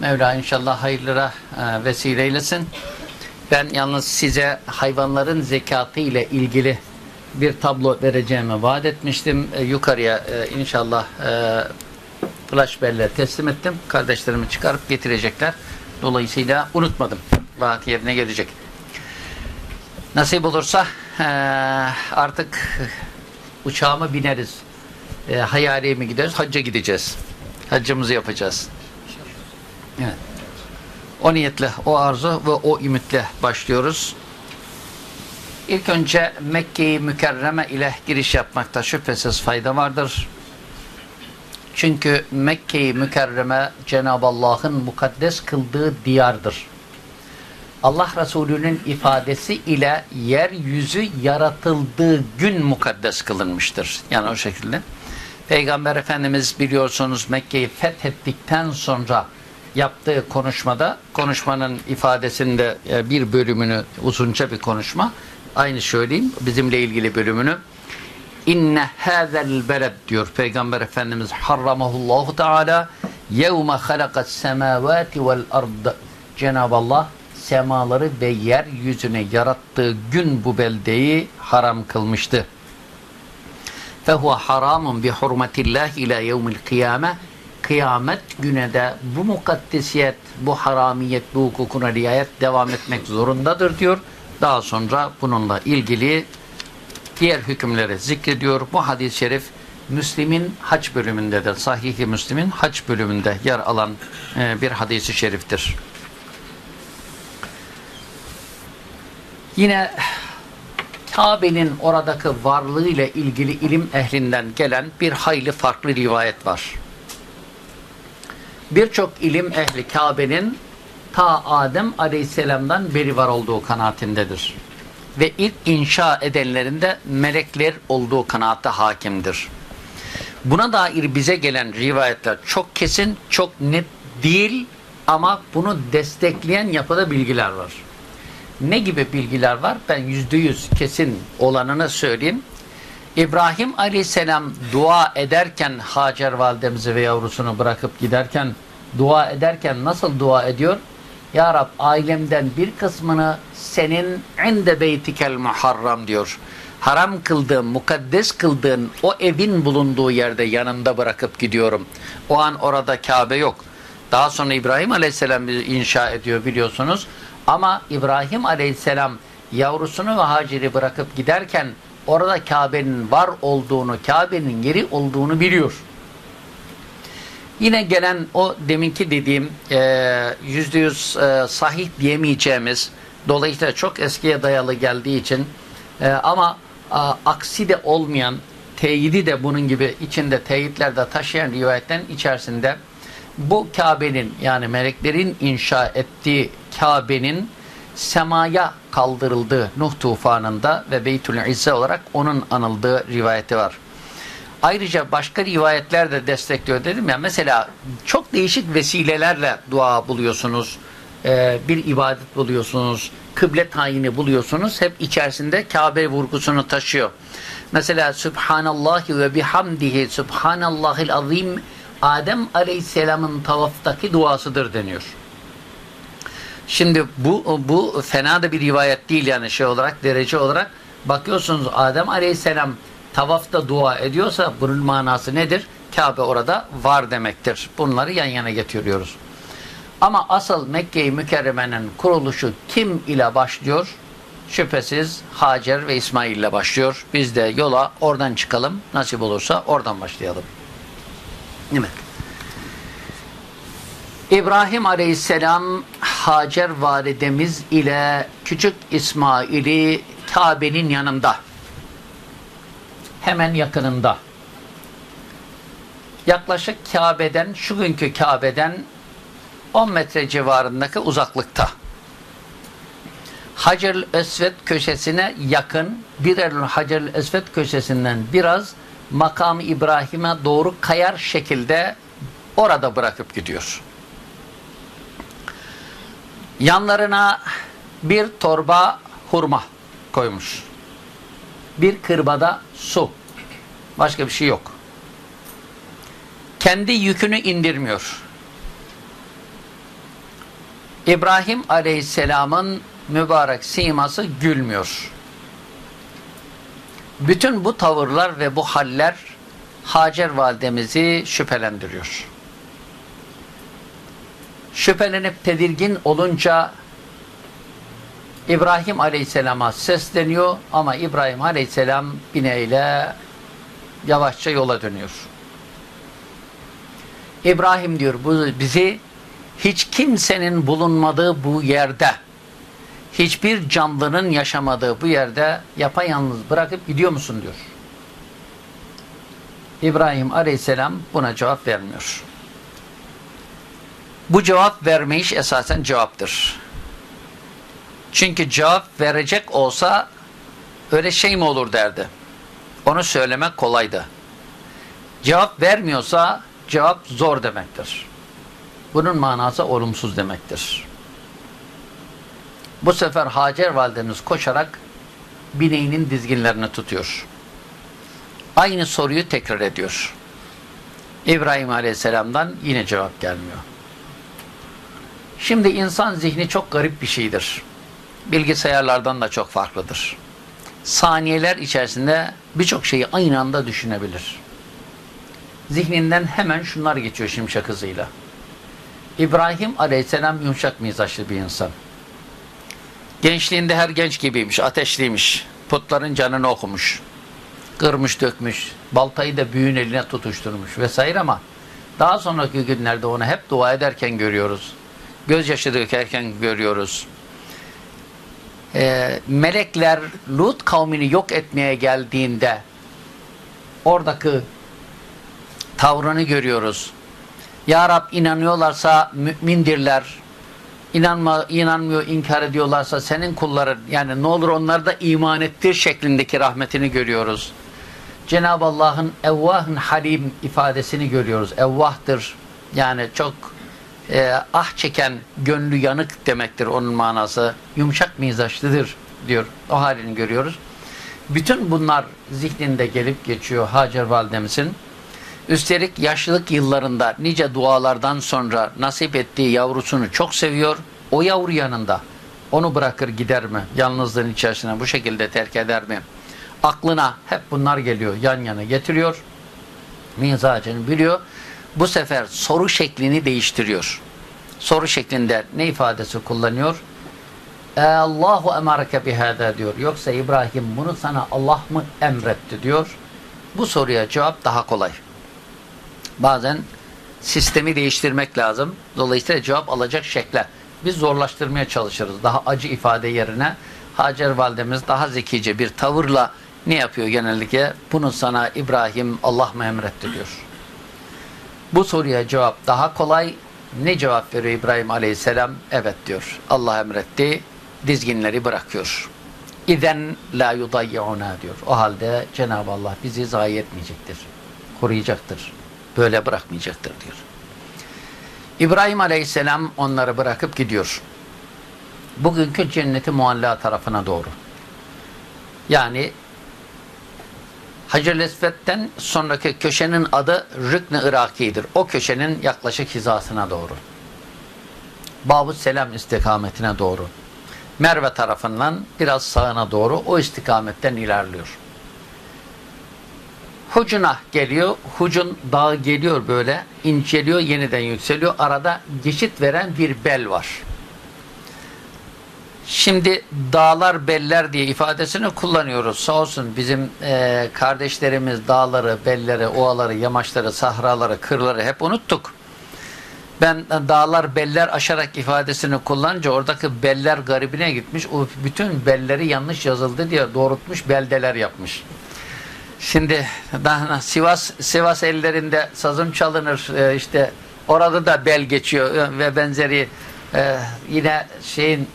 Mevla inşallah hayırlara e, vesile eylesin. Ben yalnız size hayvanların zekatı ile ilgili bir tablo vereceğimi vaat etmiştim. E, yukarıya e, inşallah e, flash belle teslim ettim. Kardeşlerimi çıkarıp getirecekler. Dolayısıyla unutmadım. Vaat yerine gelecek. Nasip olursa artık uçağıma bineriz. E, hayaliye mi gideriz? Hacca gideceğiz. Haccımızı yapacağız. Evet. O niyetle, o arzu ve o ümitle başlıyoruz. İlk önce Mekke-i Mükerreme ile giriş yapmakta şüphesiz fayda vardır. Çünkü Mekke-i Mükerreme Cenab-ı Allah'ın mukaddes kıldığı diyardır. Allah Resulü'nün ifadesi ile yeryüzü yaratıldığı gün mukaddes kılınmıştır. Yani o şekilde. Peygamber Efendimiz biliyorsunuz Mekke'yi fethettikten sonra yaptığı konuşmada, konuşmanın ifadesinde e, bir bölümünü, uzunca bir konuşma, aynı söyleyeyim, bizimle ilgili bölümünü, İnne hâzel beled diyor Peygamber Efendimiz harramahullahu teala yevme halakas semavati vel ard. Cenab-ı Allah semaları ve yeryüzüne yarattığı gün bu beldeyi haram kılmıştı. Fehuve haramun bi hurmetillah ila yevmil kıyame kıyamet güne de bu mukaddesiyet, bu haramiyet, bu hukukuna riayet devam etmek zorundadır diyor. Daha sonra bununla ilgili diğer hükümleri zikrediyor. Bu hadis-i şerif Müslim'in haç bölümündedir. Sahih-i Müslim'in haç bölümünde yer alan e, bir hadisi şeriftir. Yine Kabe'nin oradaki varlığı ile ilgili ilim ehlinden gelen bir hayli farklı rivayet var. Birçok ilim ehli Kabe'nin ta Adem Aleyhisselam'dan beri var olduğu kanaatindedir. Ve ilk inşa edenlerinde melekler olduğu kanaatte hakimdir. Buna dair bize gelen rivayetler çok kesin, çok net değil ama bunu destekleyen yapıda bilgiler var. Ne gibi bilgiler var? Ben yüzde yüz kesin olanını söyleyeyim. İbrahim Aleyhisselam dua ederken Hacer validemizi ve yavrusunu bırakıp giderken dua ederken nasıl dua ediyor? Ya Rab ailemden bir kısmını senin inde beytikel muharram diyor. Haram kıldığın, mukaddes kıldığın o evin bulunduğu yerde yanında bırakıp gidiyorum. O an orada Kabe yok. Daha sonra İbrahim Aleyhisselam inşa ediyor biliyorsunuz. Ama İbrahim Aleyhisselam yavrusunu ve Hacer'i bırakıp giderken orada Kabe'nin var olduğunu, Kabe'nin yeri olduğunu biliyor. Yine gelen o deminki dediğim e, yüzde yüz e, sahih diyemeyeceğimiz dolayısıyla çok eskiye dayalı geldiği için e, ama aksi de olmayan teyidi de bunun gibi içinde teyitlerde taşıyan rivayetlerin içerisinde bu Kabe'nin yani meleklerin inşa ettiği Kabe'nin semaya kaldırıldığı Nuh tufanında ve Beytül İzze olarak onun anıldığı rivayeti var. Ayrıca başka rivayetler de destekliyor dedim ya. Mesela çok değişik vesilelerle dua buluyorsunuz. Ee, bir ibadet buluyorsunuz. Kıble tayini buluyorsunuz. Hep içerisinde Kabe vurgusunu taşıyor. Mesela Subhanallah ve bihamdihi Subhanallahil azim Adem Aleyhisselam'ın tavaftaki duasıdır deniyor. Şimdi bu bu fena da bir rivayet değil yani şey olarak derece olarak bakıyorsunuz Adem Aleyhisselam tavafta dua ediyorsa bunun manası nedir? Kabe orada var demektir. Bunları yan yana getiriyoruz. Ama asıl Mekke-i Mükerreme'nin kuruluşu kim ile başlıyor? Şüphesiz Hacer ve İsmail ile başlıyor. Biz de yola oradan çıkalım. Nasip olursa oradan başlayalım. Mi? İbrahim Aleyhisselam Hacer validemiz ile küçük İsmail'i Kabe'nin yanında hemen yakınında yaklaşık Kabe'den şu günkü Kabe'den 10 metre civarındaki uzaklıkta Hacer Esved köşesine yakın bir Hacer Esved köşesinden biraz makam İbrahim'e doğru kayar şekilde orada bırakıp gidiyor. Yanlarına bir torba hurma koymuş. Bir kırbada su. Başka bir şey yok. Kendi yükünü indirmiyor. İbrahim Aleyhisselam'ın mübarek siması gülmüyor. Bütün bu tavırlar ve bu haller Hacer validemizi şüphelendiriyor. Şüphelenip tedirgin olunca İbrahim Aleyhisselam'a sesleniyor ama İbrahim Aleyhisselam bineğiyle yavaşça yola dönüyor. İbrahim diyor bu bizi hiç kimsenin bulunmadığı bu yerde hiçbir canlının yaşamadığı bu yerde yapayalnız bırakıp gidiyor musun diyor. İbrahim Aleyhisselam buna cevap vermiyor. Bu cevap vermeyiş esasen cevaptır. Çünkü cevap verecek olsa öyle şey mi olur derdi. Onu söylemek kolaydı. Cevap vermiyorsa cevap zor demektir. Bunun manası olumsuz demektir. Bu sefer Hacer validemiz koşarak bineğinin dizginlerini tutuyor. Aynı soruyu tekrar ediyor. İbrahim Aleyhisselam'dan yine cevap gelmiyor. Şimdi insan zihni çok garip bir şeydir. Bilgisayarlardan da çok farklıdır. Saniyeler içerisinde birçok şeyi aynı anda düşünebilir. Zihninden hemen şunlar geçiyor şimşek hızıyla. İbrahim Aleyhisselam yumuşak mizaçlı bir insan. Gençliğinde her genç gibiymiş, ateşliymiş. Putların canını okumuş. Kırmış, dökmüş. Baltayı da büyüğün eline tutuşturmuş vesaire ama daha sonraki günlerde onu hep dua ederken görüyoruz. Gözyaşı dökerken görüyoruz. Ee, melekler Lut kavmini yok etmeye geldiğinde oradaki tavrını görüyoruz. Ya Rab inanıyorlarsa mümindirler. İnanma, inanmıyor, inkar ediyorlarsa senin kulların yani ne olur onlar da iman ettir şeklindeki rahmetini görüyoruz. Cenab-ı Allah'ın evvahın halim ifadesini görüyoruz. Evvahtır. Yani çok e, ah çeken, gönlü yanık demektir onun manası. Yumuşak mizaçlıdır diyor. O halini görüyoruz. Bütün bunlar zihninde gelip geçiyor Hacer validemizin. Üstelik yaşlılık yıllarında nice dualardan sonra nasip ettiği yavrusunu çok seviyor. O yavru yanında onu bırakır gider mi? Yalnızlığın içerisine bu şekilde terk eder mi? Aklına hep bunlar geliyor. Yan yana getiriyor. Mizacını biliyor. Bu sefer soru şeklini değiştiriyor. Soru şeklinde ne ifadesi kullanıyor? E, Allahu emareke bihada diyor. Yoksa İbrahim bunu sana Allah mı emretti diyor. Bu soruya cevap daha kolay. Bazen sistemi değiştirmek lazım. Dolayısıyla cevap alacak şekle biz zorlaştırmaya çalışırız. Daha acı ifade yerine Hacer validemiz daha zekice bir tavırla ne yapıyor genellikle? Bunu sana İbrahim Allah mı emretti diyor. Bu soruya cevap daha kolay. Ne cevap veriyor İbrahim Aleyhisselam? Evet diyor. Allah emretti. Dizginleri bırakıyor. İzen la yudayyuna diyor. O halde Cenab-ı Allah bizi zayi etmeyecektir. Koruyacaktır. Böyle bırakmayacaktır diyor. İbrahim Aleyhisselam onları bırakıp gidiyor. Bugünkü cenneti mualla tarafına doğru. Yani Hacer-i Esved'den sonraki köşenin adı Rükn-i Iraki'dir. O köşenin yaklaşık hizasına doğru. Babut Selam istikametine doğru. Merve tarafından biraz sağına doğru o istikametten ilerliyor. Hucuna geliyor. Hucun dağı geliyor böyle. inceliyor, yeniden yükseliyor. Arada geçit veren bir bel var. Şimdi dağlar beller diye ifadesini kullanıyoruz. Sağ olsun bizim e, kardeşlerimiz dağları, belleri, ovaları, yamaçları, sahraları, kırları hep unuttuk. Ben dağlar beller aşarak ifadesini kullanınca oradaki beller garibine gitmiş. O bütün belleri yanlış yazıldı diye doğrultmuş beldeler yapmış. Şimdi daha Sivas Sivas ellerinde sazım çalınır e, işte orada da bel geçiyor ve benzeri e, yine şeyin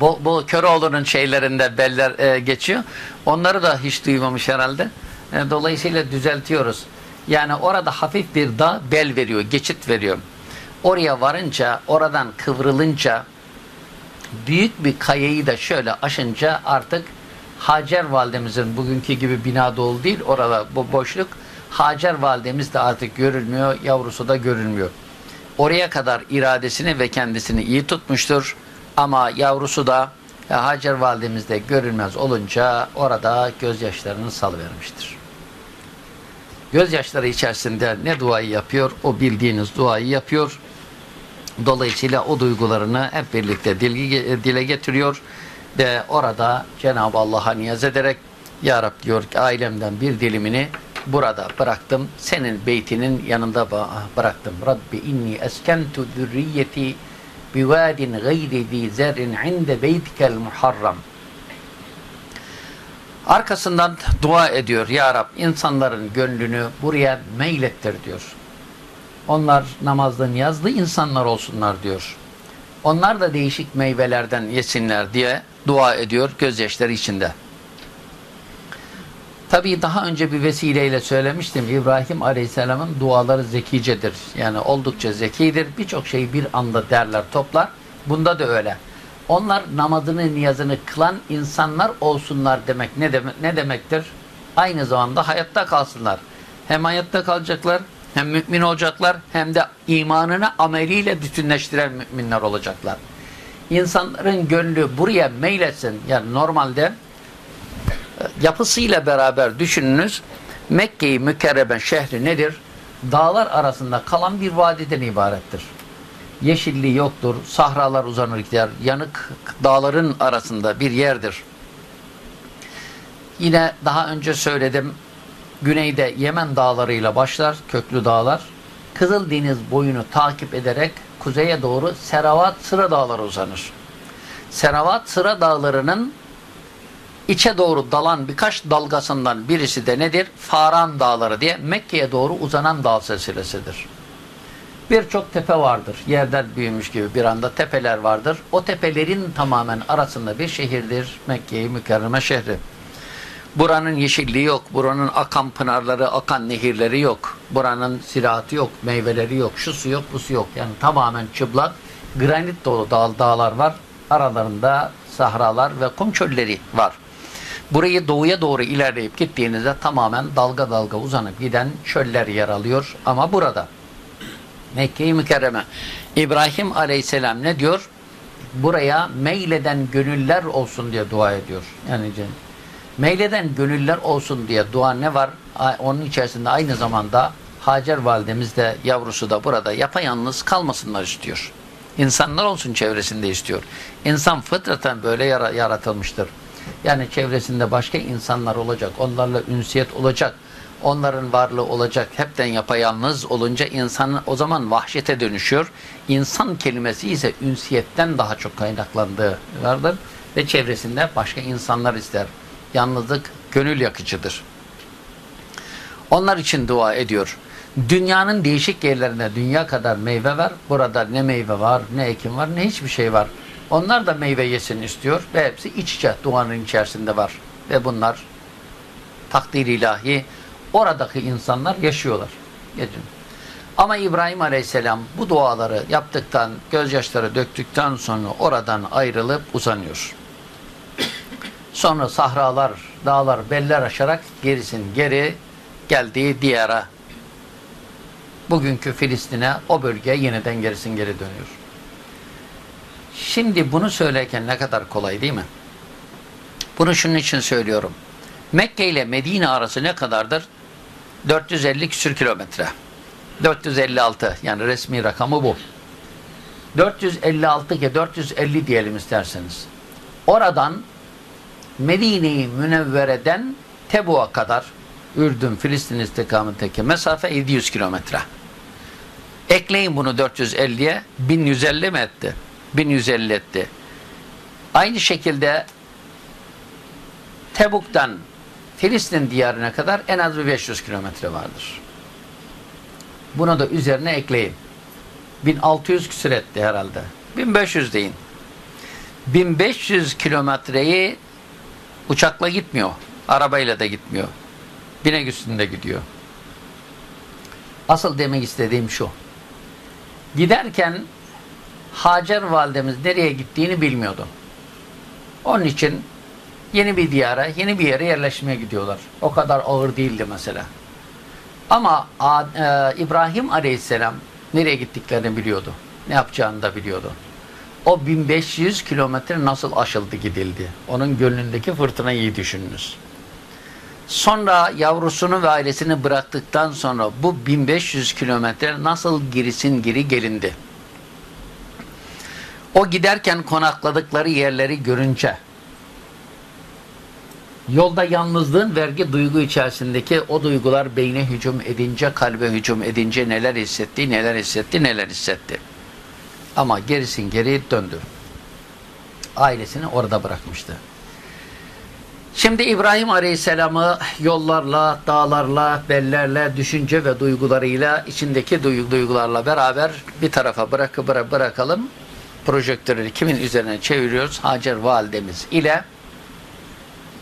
bu, bu Köroğlu'nun şeylerinde beller e, geçiyor. Onları da hiç duymamış herhalde. E, dolayısıyla düzeltiyoruz. Yani orada hafif bir dağ bel veriyor, geçit veriyor. Oraya varınca, oradan kıvrılınca büyük bir kayayı da şöyle aşınca artık Hacer validemizin bugünkü gibi bina dolu değil orada bu boşluk Hacer validemiz de artık görülmüyor, yavrusu da görülmüyor. Oraya kadar iradesini ve kendisini iyi tutmuştur. Ama yavrusu da Hacer validemiz de görünmez olunca orada gözyaşlarını salıvermiştir. Gözyaşları içerisinde ne duayı yapıyor? O bildiğiniz duayı yapıyor. Dolayısıyla o duygularını hep birlikte dile getiriyor ve orada Cenab-ı Allah'a niyaz ederek Ya Rab diyor ki ailemden bir dilimini burada bıraktım. Senin beytinin yanında bıraktım. Rabbi inni eskentu zürriyeti bivadin gayri zi zerrin inde beytikel muharram. Arkasından dua ediyor. Ya Rab insanların gönlünü buraya meylettir diyor. Onlar namazlı niyazlı insanlar olsunlar diyor. Onlar da değişik meyvelerden yesinler diye dua ediyor gözyaşları içinde. Tabii daha önce bir vesileyle söylemiştim. İbrahim Aleyhisselam'ın duaları zekicedir. Yani oldukça zekidir. Birçok şeyi bir anda derler, toplar. Bunda da öyle. Onlar namazını, niyazını kılan insanlar olsunlar demek ne, demek, ne demektir? Aynı zamanda hayatta kalsınlar. Hem hayatta kalacaklar, hem mümin olacaklar, hem de imanını ameliyle bütünleştiren müminler olacaklar. İnsanların gönlü buraya meyletsin. Yani normalde yapısıyla beraber düşününüz. Mekke-i Mükerreme şehri nedir? Dağlar arasında kalan bir vadiden ibarettir. Yeşilliği yoktur, sahralar uzanır gider, yanık dağların arasında bir yerdir. Yine daha önce söyledim, güneyde Yemen dağlarıyla başlar, köklü dağlar. Kızıldeniz boyunu takip ederek kuzeye doğru Seravat Sıra Dağları uzanır. Seravat Sıra Dağları'nın içe doğru dalan birkaç dalgasından birisi de nedir? Faran Dağları diye Mekke'ye doğru uzanan dağ silsilesidir. Birçok tepe vardır. Yerden büyümüş gibi bir anda tepeler vardır. O tepelerin tamamen arasında bir şehirdir Mekke'yi mükerreme şehri. Buranın yeşilliği yok, buranın akan pınarları, akan nehirleri yok. Buranın ziraatı yok, meyveleri yok, şu su yok, bu su yok. Yani tamamen çıplak, granit dolu dağ, dağlar var. Aralarında sahralar ve kum çölleri var. Burayı doğuya doğru ilerleyip gittiğinizde tamamen dalga dalga uzanıp giden çöller yer alıyor. Ama burada Mekke-i Mükerreme İbrahim Aleyhisselam ne diyor? Buraya meyleden gönüller olsun diye dua ediyor. Yani meyleden gönüller olsun diye dua ne var? Onun içerisinde aynı zamanda Hacer validemiz de yavrusu da burada yapayalnız kalmasınlar istiyor. İnsanlar olsun çevresinde istiyor. İnsan fıtraten böyle yaratılmıştır. Yani çevresinde başka insanlar olacak. Onlarla ünsiyet olacak. Onların varlığı olacak. Hepten yapayalnız olunca insan o zaman vahşete dönüşüyor. İnsan kelimesi ise ünsiyetten daha çok kaynaklandığı vardır. Ve çevresinde başka insanlar ister. Yalnızlık gönül yakıcıdır. Onlar için dua ediyor. Dünyanın değişik yerlerinde dünya kadar meyve var. Burada ne meyve var, ne ekim var, ne hiçbir şey var. Onlar da meyve yesin istiyor ve hepsi iç içe duanın içerisinde var. Ve bunlar takdir ilahi oradaki insanlar yaşıyorlar. Geçin. Ama İbrahim Aleyhisselam bu duaları yaptıktan, gözyaşları döktükten sonra oradan ayrılıp uzanıyor. Sonra sahralar, dağlar, beller aşarak gerisin geri geldiği diyara bugünkü Filistin'e o bölgeye yeniden gerisin geri dönüyor. Şimdi bunu söylerken ne kadar kolay değil mi? Bunu şunun için söylüyorum. Mekke ile Medine arası ne kadardır? 450 küsür kilometre. 456 yani resmi rakamı bu. 456 ki 450 diyelim isterseniz. Oradan Medine-i Münevvere'den Tebuk'a kadar Ürdün, Filistin istikametindeki mesafe 700 kilometre. Ekleyin bunu 450'ye 1150 mi etti? 1150 etti. Aynı şekilde Tebuk'tan Filistin diyarına kadar en az bir 500 kilometre vardır. Buna da üzerine ekleyin. 1600 küsur etti herhalde. 1500 deyin. 1500 kilometreyi uçakla gitmiyor. Arabayla da gitmiyor. Binek üstünde gidiyor. Asıl demek istediğim şu. Giderken Hacer validemiz nereye gittiğini bilmiyordu. Onun için yeni bir diyara, yeni bir yere yerleşmeye gidiyorlar. O kadar ağır değildi mesela. Ama e, İbrahim Aleyhisselam Nereye gittiklerini biliyordu. Ne yapacağını da biliyordu. O 1500 kilometre nasıl aşıldı gidildi. Onun gönlündeki fırtınayı iyi düşününüz. Sonra yavrusunu ve ailesini bıraktıktan sonra bu 1500 kilometre nasıl gerisin geri gelindi. O giderken konakladıkları yerleri görünce yolda yalnızlığın vergi duygu içerisindeki o duygular beyne hücum edince, kalbe hücum edince neler hissetti, neler hissetti, neler hissetti. Ama gerisin geri döndü. Ailesini orada bırakmıştı. Şimdi İbrahim Aleyhisselam'ı yollarla, dağlarla, bellerle, düşünce ve duygularıyla, içindeki duygularla beraber bir tarafa bırakı bıra bırakalım. Projektörü kimin üzerine çeviriyoruz? Hacer validemiz ile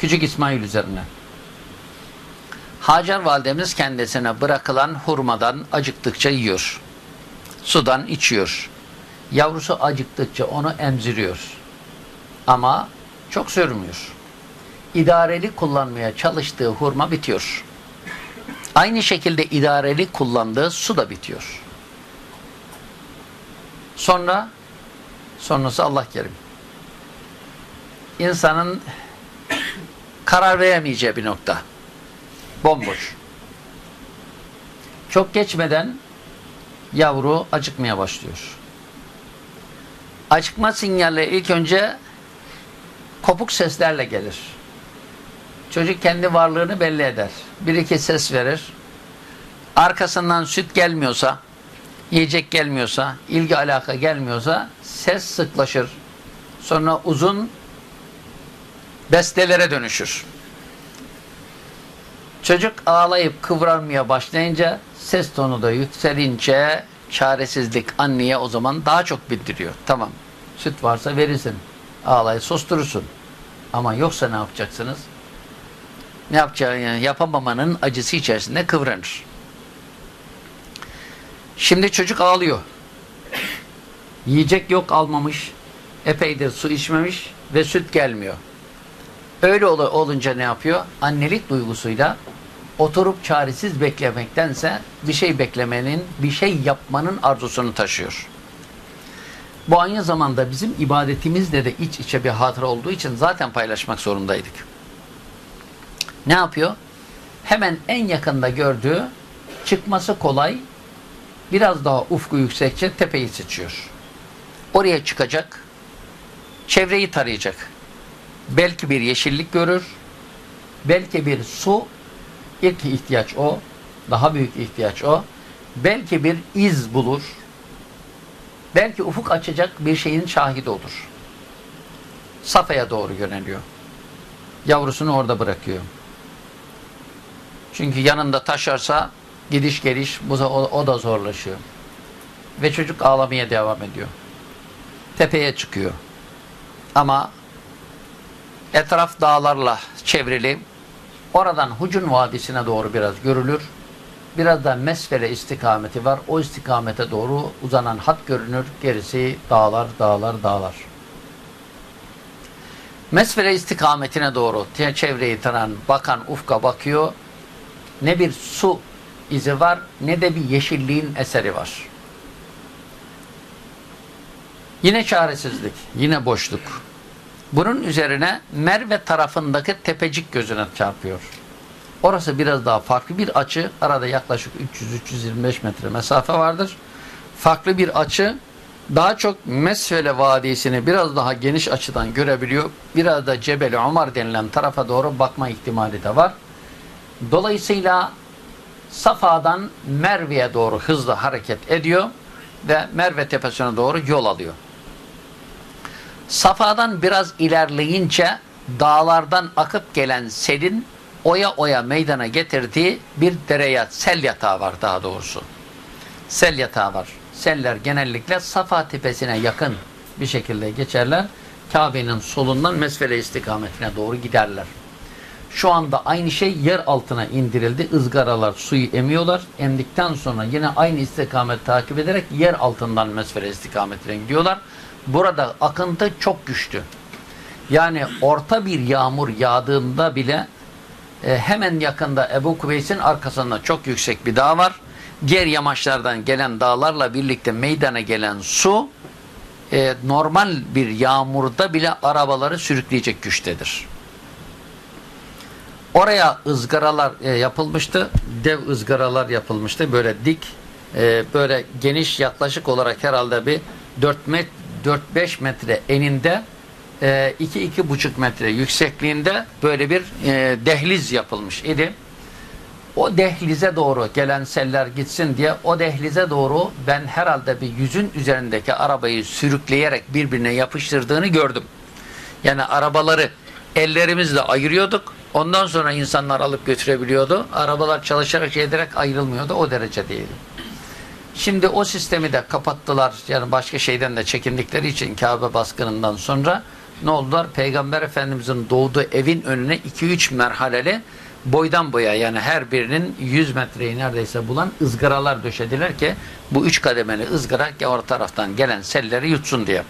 Küçük İsmail üzerine. Hacer validemiz kendisine bırakılan hurmadan acıktıkça yiyor. Sudan içiyor. Yavrusu acıktıkça onu emziriyor. Ama çok sürmüyor. İdareli kullanmaya çalıştığı hurma bitiyor. Aynı şekilde idareli kullandığı su da bitiyor. Sonra sonrası Allah kerim. İnsanın karar veremeyeceği bir nokta. Bomboş. Çok geçmeden yavru acıkmaya başlıyor. Acıkma sinyali ilk önce kopuk seslerle gelir. Çocuk kendi varlığını belli eder. Bir iki ses verir. Arkasından süt gelmiyorsa, yiyecek gelmiyorsa, ilgi alaka gelmiyorsa ses sıklaşır. Sonra uzun bestelere dönüşür. Çocuk ağlayıp kıvranmaya başlayınca ses tonu da yükselince çaresizlik anneye o zaman daha çok bildiriyor. Tamam süt varsa verirsin. Ağlayı susturursun. Ama yoksa ne yapacaksınız? Ne yapacağı yani yapamamanın acısı içerisinde kıvranır. Şimdi çocuk ağlıyor. Yiyecek yok almamış. Epeydir su içmemiş ve süt gelmiyor. Öyle ol olunca ne yapıyor? Annelik duygusuyla oturup çaresiz beklemektense bir şey beklemenin, bir şey yapmanın arzusunu taşıyor. Bu aynı zamanda bizim ibadetimizle de iç içe bir hatıra olduğu için zaten paylaşmak zorundaydık. Ne yapıyor? Hemen en yakında gördüğü çıkması kolay, biraz daha ufku yüksekçe tepeyi seçiyor. Oraya çıkacak, çevreyi tarayacak belki bir yeşillik görür, belki bir su, ilk ihtiyaç o, daha büyük ihtiyaç o, belki bir iz bulur, belki ufuk açacak bir şeyin şahidi olur. Safa'ya doğru yöneliyor. Yavrusunu orada bırakıyor. Çünkü yanında taşarsa gidiş geliş o da zorlaşıyor. Ve çocuk ağlamaya devam ediyor. Tepeye çıkıyor. Ama Etraf dağlarla çevrili. Oradan Hucun Vadisi'ne doğru biraz görülür. Biraz da Mesfele istikameti var. O istikamete doğru uzanan hat görünür. Gerisi dağlar, dağlar, dağlar. Mesfele istikametine doğru çevreyi taran, bakan ufka bakıyor. Ne bir su izi var ne de bir yeşilliğin eseri var. Yine çaresizlik, yine boşluk. Bunun üzerine Merve tarafındaki tepecik gözüne çarpıyor. Orası biraz daha farklı bir açı. Arada yaklaşık 300-325 metre mesafe vardır. Farklı bir açı. Daha çok Mesvele Vadisi'ni biraz daha geniş açıdan görebiliyor. Biraz da Cebeli Umar denilen tarafa doğru bakma ihtimali de var. Dolayısıyla Safa'dan Merve'ye doğru hızlı hareket ediyor ve Merve tepesine doğru yol alıyor. Safa'dan biraz ilerleyince dağlardan akıp gelen selin oya oya meydana getirdiği bir dere sel yatağı var daha doğrusu. Sel yatağı var. Seller genellikle Safa tepesine yakın bir şekilde geçerler. Kabe'nin solundan mesfele istikametine doğru giderler. Şu anda aynı şey yer altına indirildi. Izgaralar suyu emiyorlar. Emdikten sonra yine aynı istikamet takip ederek yer altından mesfele istikametine gidiyorlar. Burada akıntı çok güçlü. Yani orta bir yağmur yağdığında bile e, hemen yakında Ebu Kubeys'in arkasında çok yüksek bir dağ var diğer yamaçlardan gelen dağlarla birlikte meydana gelen su e, normal bir yağmurda bile arabaları sürükleyecek güçtedir. Oraya ızgaralar e, yapılmıştı. Dev ızgaralar yapılmıştı. Böyle dik, e, böyle geniş yaklaşık olarak herhalde bir 4 met 4-5 metre eninde 2-2,5 e, metre yüksekliğinde böyle bir e, dehliz yapılmış idi. O dehlize doğru gelen seller gitsin diye o dehlize doğru ben herhalde bir yüzün üzerindeki arabayı sürükleyerek birbirine yapıştırdığını gördüm. Yani arabaları ellerimizle ayırıyorduk. Ondan sonra insanlar alıp götürebiliyordu. Arabalar çalışarak şey ederek ayrılmıyordu. O derece değil. Şimdi o sistemi de kapattılar. Yani başka şeyden de çekindikleri için Kabe baskınından sonra ne oldular? Peygamber Efendimizin doğduğu evin önüne 2-3 merhaleli boydan boya yani her birinin 100 metreyi neredeyse bulan ızgaralar döşediler ki bu üç kademeli ızgara orta taraftan gelen selleri yutsun diye.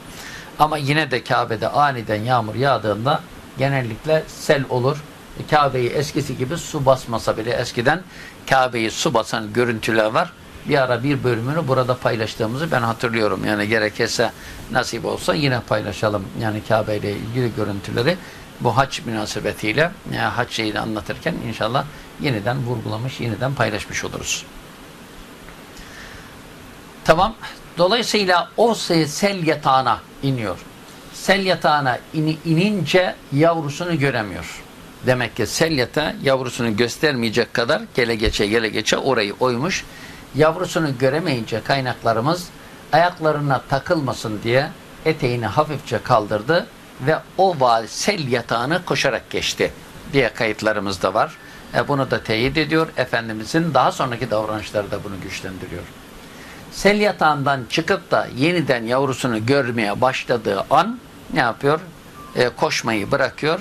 Ama yine de Kabe'de aniden yağmur yağdığında genellikle sel olur. Kabe'yi eskisi gibi su basmasa bile eskiden Kabe'yi su basan görüntüler var. Bir ara bir bölümünü burada paylaştığımızı ben hatırlıyorum. Yani gerekirse nasip olsa yine paylaşalım. Yani Kabe ile ilgili görüntüleri bu haç münasebetiyle yani haç şeyini anlatırken inşallah yeniden vurgulamış, yeniden paylaşmış oluruz. Tamam. Dolayısıyla o sel yatağına iniyor. Sel yatağına in, inince yavrusunu göremiyor. Demek ki sel yatağı yavrusunu göstermeyecek kadar gele geçe gele geçe orayı oymuş. Yavrusunu göremeyince kaynaklarımız ayaklarına takılmasın diye eteğini hafifçe kaldırdı ve o sel yatağını koşarak geçti diye kayıtlarımızda var. E bunu da teyit ediyor. Efendimizin daha sonraki davranışları da bunu güçlendiriyor. Sel yatağından çıkıp da yeniden yavrusunu görmeye başladığı an ne yapıyor? E, koşmayı bırakıyor.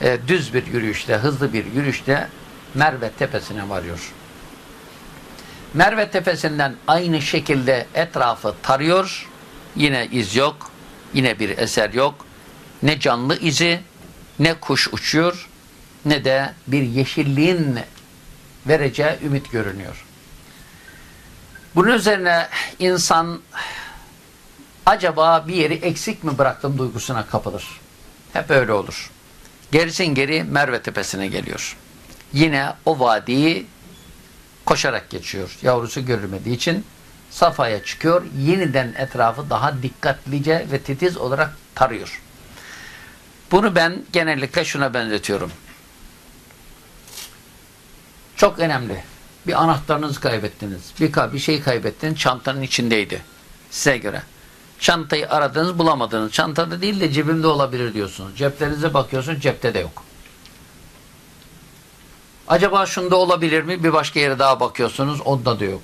E, düz bir yürüyüşle, hızlı bir yürüyüşle Merve tepesine varıyor. Merve tepesinden aynı şekilde etrafı tarıyor. Yine iz yok. Yine bir eser yok ne canlı izi, ne kuş uçuyor, ne de bir yeşilliğin vereceği ümit görünüyor. Bunun üzerine insan acaba bir yeri eksik mi bıraktım duygusuna kapılır. Hep öyle olur. Gerisin geri Merve Tepesi'ne geliyor. Yine o vadiyi koşarak geçiyor. Yavrusu görülmediği için Safa'ya çıkıyor. Yeniden etrafı daha dikkatlice ve titiz olarak tarıyor. Bunu ben genellikle şuna benzetiyorum. Çok önemli. Bir anahtarınızı kaybettiniz. Bir, bir şey kaybettiniz. Çantanın içindeydi. Size göre. Çantayı aradınız bulamadınız. Çantada değil de cebimde olabilir diyorsunuz. Ceplerinize bakıyorsunuz cepte de yok. Acaba şunda olabilir mi? Bir başka yere daha bakıyorsunuz. Onda da yok.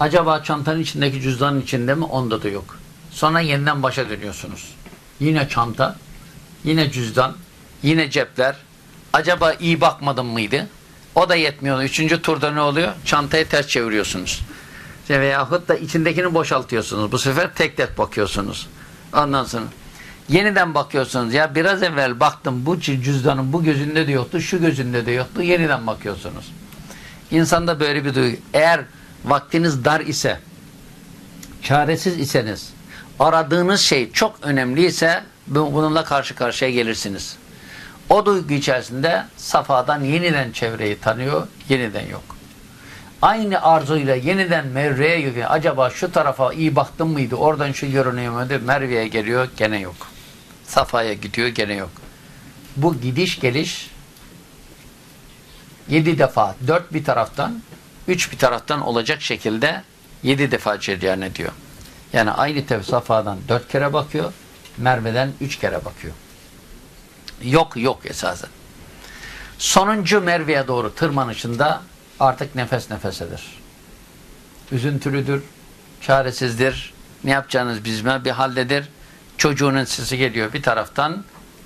Acaba çantanın içindeki cüzdanın içinde mi? Onda da yok. Sonra yeniden başa dönüyorsunuz. Yine çanta, Yine cüzdan, yine cepler. Acaba iyi bakmadım mıydı? O da yetmiyor. Üçüncü turda ne oluyor? Çantayı ters çeviriyorsunuz. Veyahut da içindekini boşaltıyorsunuz. Bu sefer tek tek bakıyorsunuz. Ondan sonra yeniden bakıyorsunuz. Ya biraz evvel baktım bu cüzdanın bu gözünde de yoktu, şu gözünde de yoktu. Yeniden bakıyorsunuz. İnsanda böyle bir duygu. Eğer vaktiniz dar ise, çaresiz iseniz, aradığınız şey çok önemliyse bununla karşı karşıya gelirsiniz. O duygu içerisinde Safa'dan yeniden çevreyi tanıyor, yeniden yok. Aynı arzuyla yeniden Merve'ye gidiyor. Acaba şu tarafa iyi baktım mıydı? Oradan şu görünüyor muydu? Merve'ye geliyor, gene yok. Safa'ya gidiyor, gene yok. Bu gidiş geliş yedi defa, dört bir taraftan, üç bir taraftan olacak şekilde yedi defa cereyan ediyor. Yani aynı tev Safa'dan dört kere bakıyor, Merve'den üç kere bakıyor. Yok yok esasen. Sonuncu Merve'ye doğru tırmanışında artık nefes nefesedir. Üzüntülüdür, çaresizdir. Ne yapacağınız bizme bir haldedir. Çocuğunun sesi geliyor bir taraftan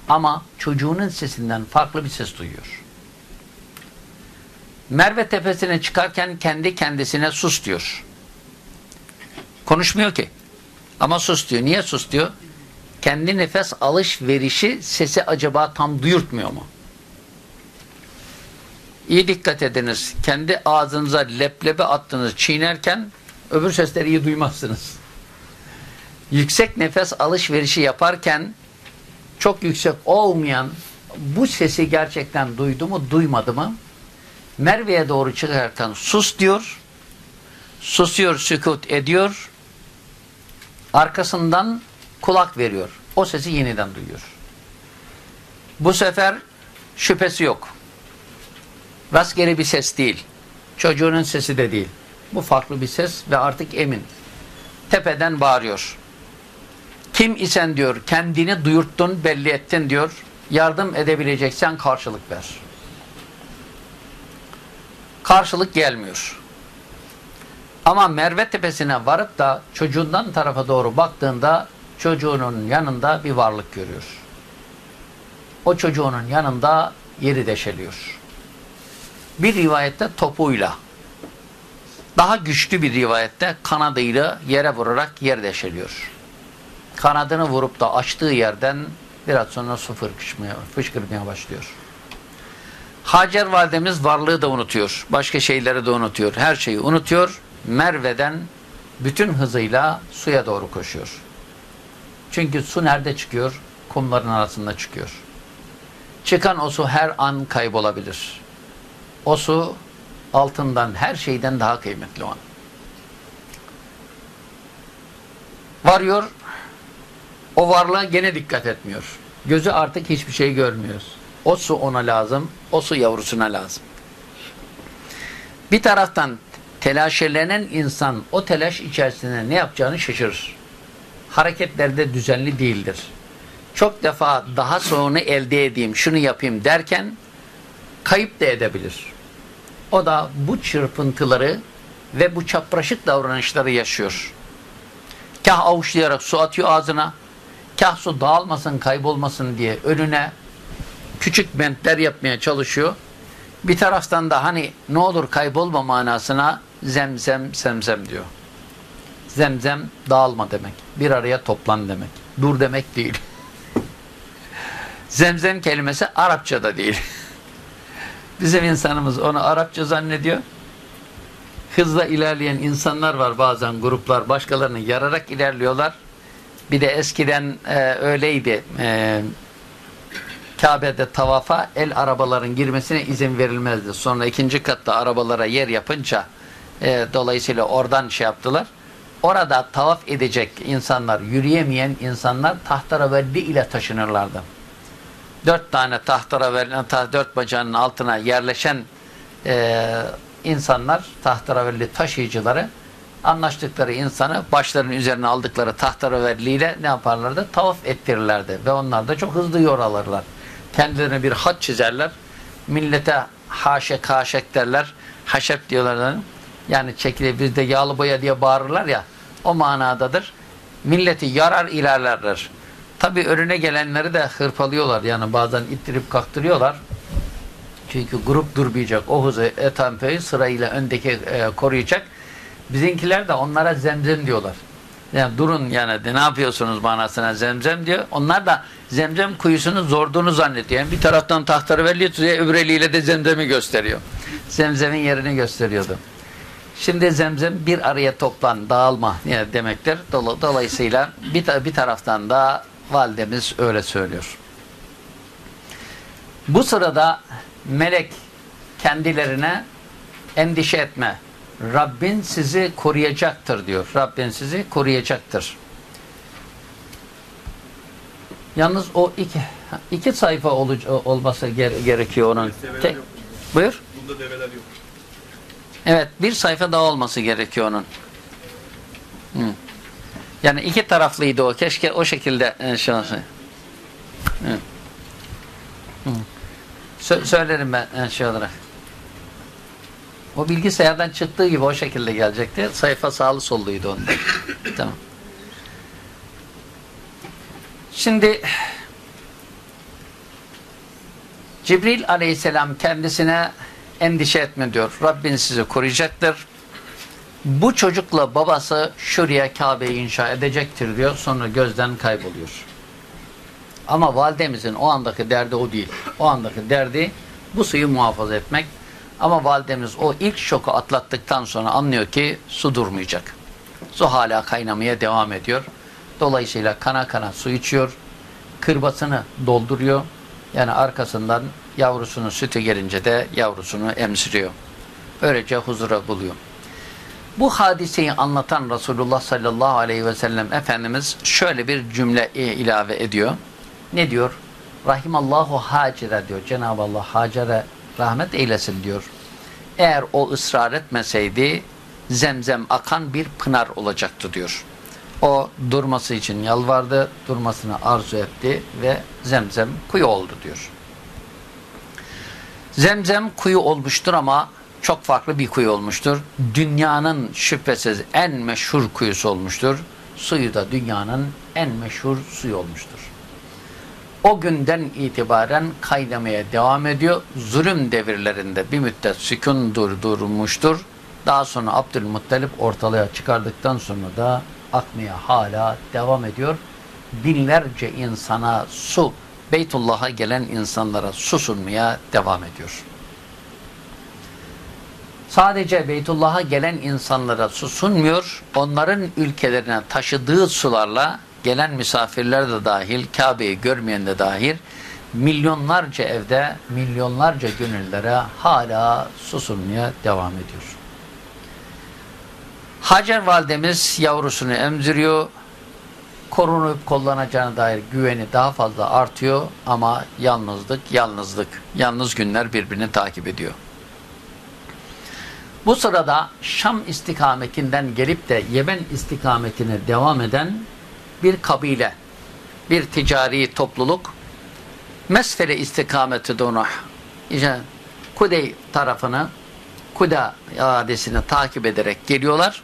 ama çocuğunun sesinden farklı bir ses duyuyor. Merve tepesine çıkarken kendi kendisine sus diyor. Konuşmuyor ki. Ama sus diyor. Niye sus diyor? kendi nefes alış verişi sesi acaba tam duyurtmuyor mu? İyi dikkat ediniz. Kendi ağzınıza leblebi attınız çiğnerken öbür sesleri iyi duymazsınız. Yüksek nefes alışverişi yaparken çok yüksek olmayan bu sesi gerçekten duydu mu duymadı mı? Merve'ye doğru çıkarken sus diyor. Susuyor, sükut ediyor. Arkasından kulak veriyor. O sesi yeniden duyuyor. Bu sefer şüphesi yok. Rastgele bir ses değil. Çocuğunun sesi de değil. Bu farklı bir ses ve artık emin. Tepeden bağırıyor. Kim isen diyor kendini duyurttun belli ettin diyor. Yardım edebileceksen karşılık ver. Karşılık gelmiyor. Ama Merve tepesine varıp da çocuğundan tarafa doğru baktığında çocuğunun yanında bir varlık görüyor. O çocuğunun yanında yeri deşeliyor. Bir rivayette topuyla, daha güçlü bir rivayette kanadıyla yere vurarak yer deşeliyor. Kanadını vurup da açtığı yerden biraz sonra su fışkırmaya, fışkırmaya başlıyor. Hacer validemiz varlığı da unutuyor. Başka şeyleri de unutuyor. Her şeyi unutuyor. Merve'den bütün hızıyla suya doğru koşuyor. Çünkü su nerede çıkıyor? Kumların arasında çıkıyor. Çıkan o su her an kaybolabilir. O su altından her şeyden daha kıymetli o an. Varıyor, o varlığa gene dikkat etmiyor. Gözü artık hiçbir şey görmüyor. O su ona lazım, o su yavrusuna lazım. Bir taraftan telaşelenen insan o telaş içerisinde ne yapacağını şaşırır. Hareketlerde düzenli değildir. Çok defa daha sonra elde edeyim, şunu yapayım derken kayıp da edebilir. O da bu çırpıntıları ve bu çapraşık davranışları yaşıyor. Kah avuçlayarak su atıyor ağzına, kah su dağılmasın, kaybolmasın diye önüne küçük bentler yapmaya çalışıyor. Bir taraftan da hani ne olur kaybolma manasına zemzem zemzem diyor. Zemzem dağılma demek. Bir araya toplan demek. Dur demek değil. zemzem kelimesi Arapçada değil. Bizim insanımız onu Arapça zannediyor. Hızla ilerleyen insanlar var bazen gruplar başkalarını yararak ilerliyorlar. Bir de eskiden e, öyleydi. E, Kabe'de tavafa el arabaların girmesine izin verilmezdi. Sonra ikinci katta arabalara yer yapınca e, dolayısıyla oradan şey yaptılar. Orada tavaf edecek insanlar, yürüyemeyen insanlar tahtaravelli ile taşınırlardı. Dört tane tahtaravelli, dört bacağının altına yerleşen e, insanlar, tahtaravelli taşıyıcıları anlaştıkları insanı başlarının üzerine aldıkları tahtaravelliyle ne yaparlardı? Tavaf ettirirlerdi. Ve onlar da çok hızlı yol alırlar. Kendilerine bir hat çizerler. Millete haşek haşek derler. Haşep diyorlar. Yani çekili bizde yağlı boya diye bağırırlar ya o manadadır. Milleti yarar ilerlerler. Tabi önüne gelenleri de hırpalıyorlar. Yani bazen ittirip kaktırıyorlar. Çünkü grup durmayacak. O hızı etampeyi sırayla öndeki e, koruyacak. Bizinkiler de onlara zemzem diyorlar. Yani durun yani ne yapıyorsunuz manasına zemzem diyor. Onlar da zemzem kuyusunu zorduğunu zannediyor. Yani bir taraftan tahtarıvelli tutuyor, öbür eliyle de zemzemi gösteriyor. Zemzemin yerini gösteriyordu. Şimdi zemzem bir araya toplan, dağılma demektir. Dolayısıyla bir, bir taraftan da validemiz öyle söylüyor. Bu sırada melek kendilerine endişe etme. Rabbin sizi koruyacaktır diyor. Rabbin sizi koruyacaktır. Yalnız o iki, iki sayfa ol, olması gerekiyor onun. Tek, buyur. Bunda develer yok. Evet, bir sayfa daha olması gerekiyor onun. Hı. Yani iki taraflıydı o. Keşke o şekilde e, şey. Hı. Hı. Sö söylerim ben e, şey olarak. O bilgisayardan çıktığı gibi o şekilde gelecekti. Sayfa sağlı solluydu onda. tamam. Şimdi Cibril aleyhisselam kendisine endişe etme diyor. Rabbin sizi koruyacaktır. Bu çocukla babası şuraya Kabe'yi inşa edecektir diyor. Sonra gözden kayboluyor. Ama validemizin o andaki derdi o değil. O andaki derdi bu suyu muhafaza etmek. Ama validemiz o ilk şoku atlattıktan sonra anlıyor ki su durmayacak. Su hala kaynamaya devam ediyor. Dolayısıyla kana kana su içiyor. Kırbasını dolduruyor. Yani arkasından yavrusunun sütü gelince de yavrusunu emziriyor. Böylece huzura buluyor. Bu hadiseyi anlatan Resulullah sallallahu aleyhi ve sellem Efendimiz şöyle bir cümle ilave ediyor. Ne diyor? Rahimallahu Hacer'e diyor. Cenab-ı Allah Hacer'e rahmet eylesin diyor. Eğer o ısrar etmeseydi zemzem akan bir pınar olacaktı diyor. O durması için yalvardı, durmasını arzu etti ve zemzem kuyu oldu diyor. Zemzem kuyu olmuştur ama çok farklı bir kuyu olmuştur. Dünyanın şüphesiz en meşhur kuyusu olmuştur. Suyu da dünyanın en meşhur suyu olmuştur. O günden itibaren kaynamaya devam ediyor. Zulüm devirlerinde bir müddet sükun durdurmuştur. Daha sonra Abdülmuttalip ortalığa çıkardıktan sonra da akmaya hala devam ediyor. Binlerce insana su, Beytullah'a gelen insanlara su sunmaya devam ediyor. Sadece Beytullah'a gelen insanlara su sunmuyor, onların ülkelerine taşıdığı sularla gelen misafirler de dahil, Kabe'yi görmeyen de dahil, milyonlarca evde, milyonlarca gönüllere hala su sunmaya devam ediyor. Hacer validemiz yavrusunu emziriyor, korunup kullanacağına dair güveni daha fazla artıyor ama yalnızlık, yalnızlık, yalnız günler birbirini takip ediyor. Bu sırada Şam istikametinden gelip de Yemen istikametine devam eden bir kabile, bir ticari topluluk Mesfere istikameti donuh işte Kudey tarafını Kuda adesini takip ederek geliyorlar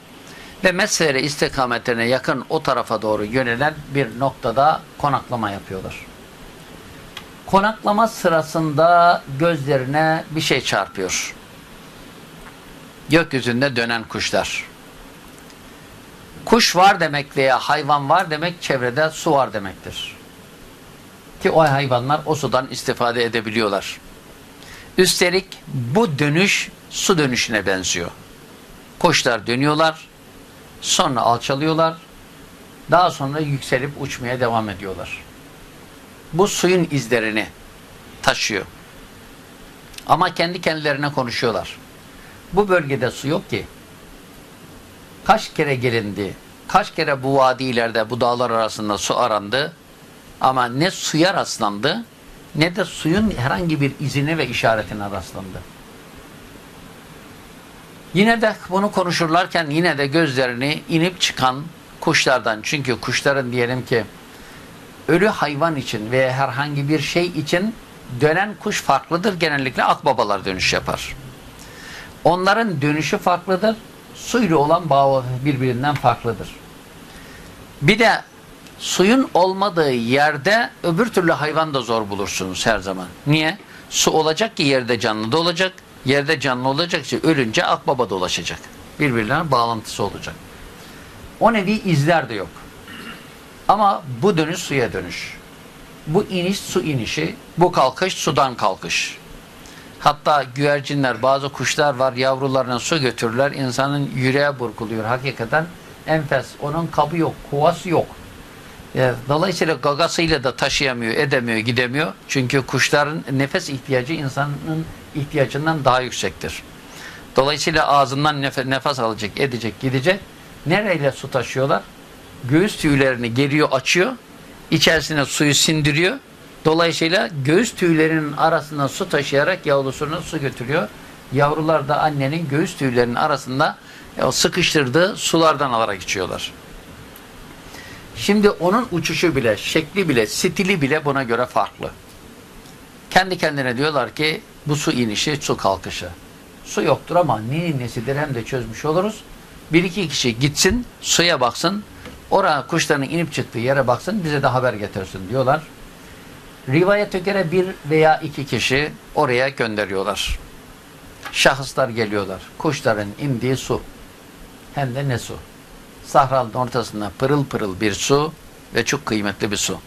ve Mesfere istikametine yakın o tarafa doğru yönelen bir noktada konaklama yapıyorlar. Konaklama sırasında gözlerine bir şey çarpıyor. Gökyüzünde dönen kuşlar. Kuş var demek veya hayvan var demek çevrede su var demektir. Ki o hayvanlar o sudan istifade edebiliyorlar. Üstelik bu dönüş su dönüşüne benziyor. Kuşlar dönüyorlar, sonra alçalıyorlar, daha sonra yükselip uçmaya devam ediyorlar. Bu suyun izlerini taşıyor. Ama kendi kendilerine konuşuyorlar. Bu bölgede su yok ki. Kaç kere gelindi, kaç kere bu vadilerde, bu dağlar arasında su arandı ama ne suya rastlandı ne de suyun herhangi bir izine ve işaretine rastlandı. Yine de bunu konuşurlarken yine de gözlerini inip çıkan kuşlardan çünkü kuşların diyelim ki ölü hayvan için veya herhangi bir şey için dönen kuş farklıdır. Genellikle akbabalar dönüş yapar. Onların dönüşü farklıdır. Suyla olan bağı birbirinden farklıdır. Bir de suyun olmadığı yerde öbür türlü hayvan da zor bulursunuz her zaman. Niye? Su olacak ki yerde canlı da olacak. Yerde canlı olacak ölünce akbaba dolaşacak. Birbirlerine bağlantısı olacak. O nevi izler de yok. Ama bu dönüş suya dönüş. Bu iniş su inişi, bu kalkış sudan kalkış. Hatta güvercinler, bazı kuşlar var yavrularına su götürürler. insanın yüreğe burkuluyor. Hakikaten enfes. Onun kabı yok, kovası yok. Dolayısıyla gagasıyla da taşıyamıyor, edemiyor, gidemiyor. Çünkü kuşların nefes ihtiyacı insanın ihtiyacından daha yüksektir. Dolayısıyla ağzından nefes, nefes alacak, edecek, gidecek. Nereyle su taşıyorlar? Göğüs tüylerini geriyor, açıyor. İçerisine suyu sindiriyor. Dolayısıyla göğüs tüylerinin arasında su taşıyarak yavrusuna su götürüyor. Yavrular da annenin göğüs tüylerinin arasında o sıkıştırdığı sulardan alarak içiyorlar. Şimdi onun uçuşu bile, şekli bile, stili bile buna göre farklı. Kendi kendine diyorlar ki bu su inişi, su kalkışı. Su yoktur ama neyin nesidir hem de çözmüş oluruz. Bir iki kişi gitsin, suya baksın, oraya kuşların inip çıktığı yere baksın, bize de haber getirsin diyorlar. Rivayete göre bir veya iki kişi oraya gönderiyorlar. Şahıslar geliyorlar. Kuşların indiği su. Hem de ne su? Sahranın ortasında pırıl pırıl bir su ve çok kıymetli bir su.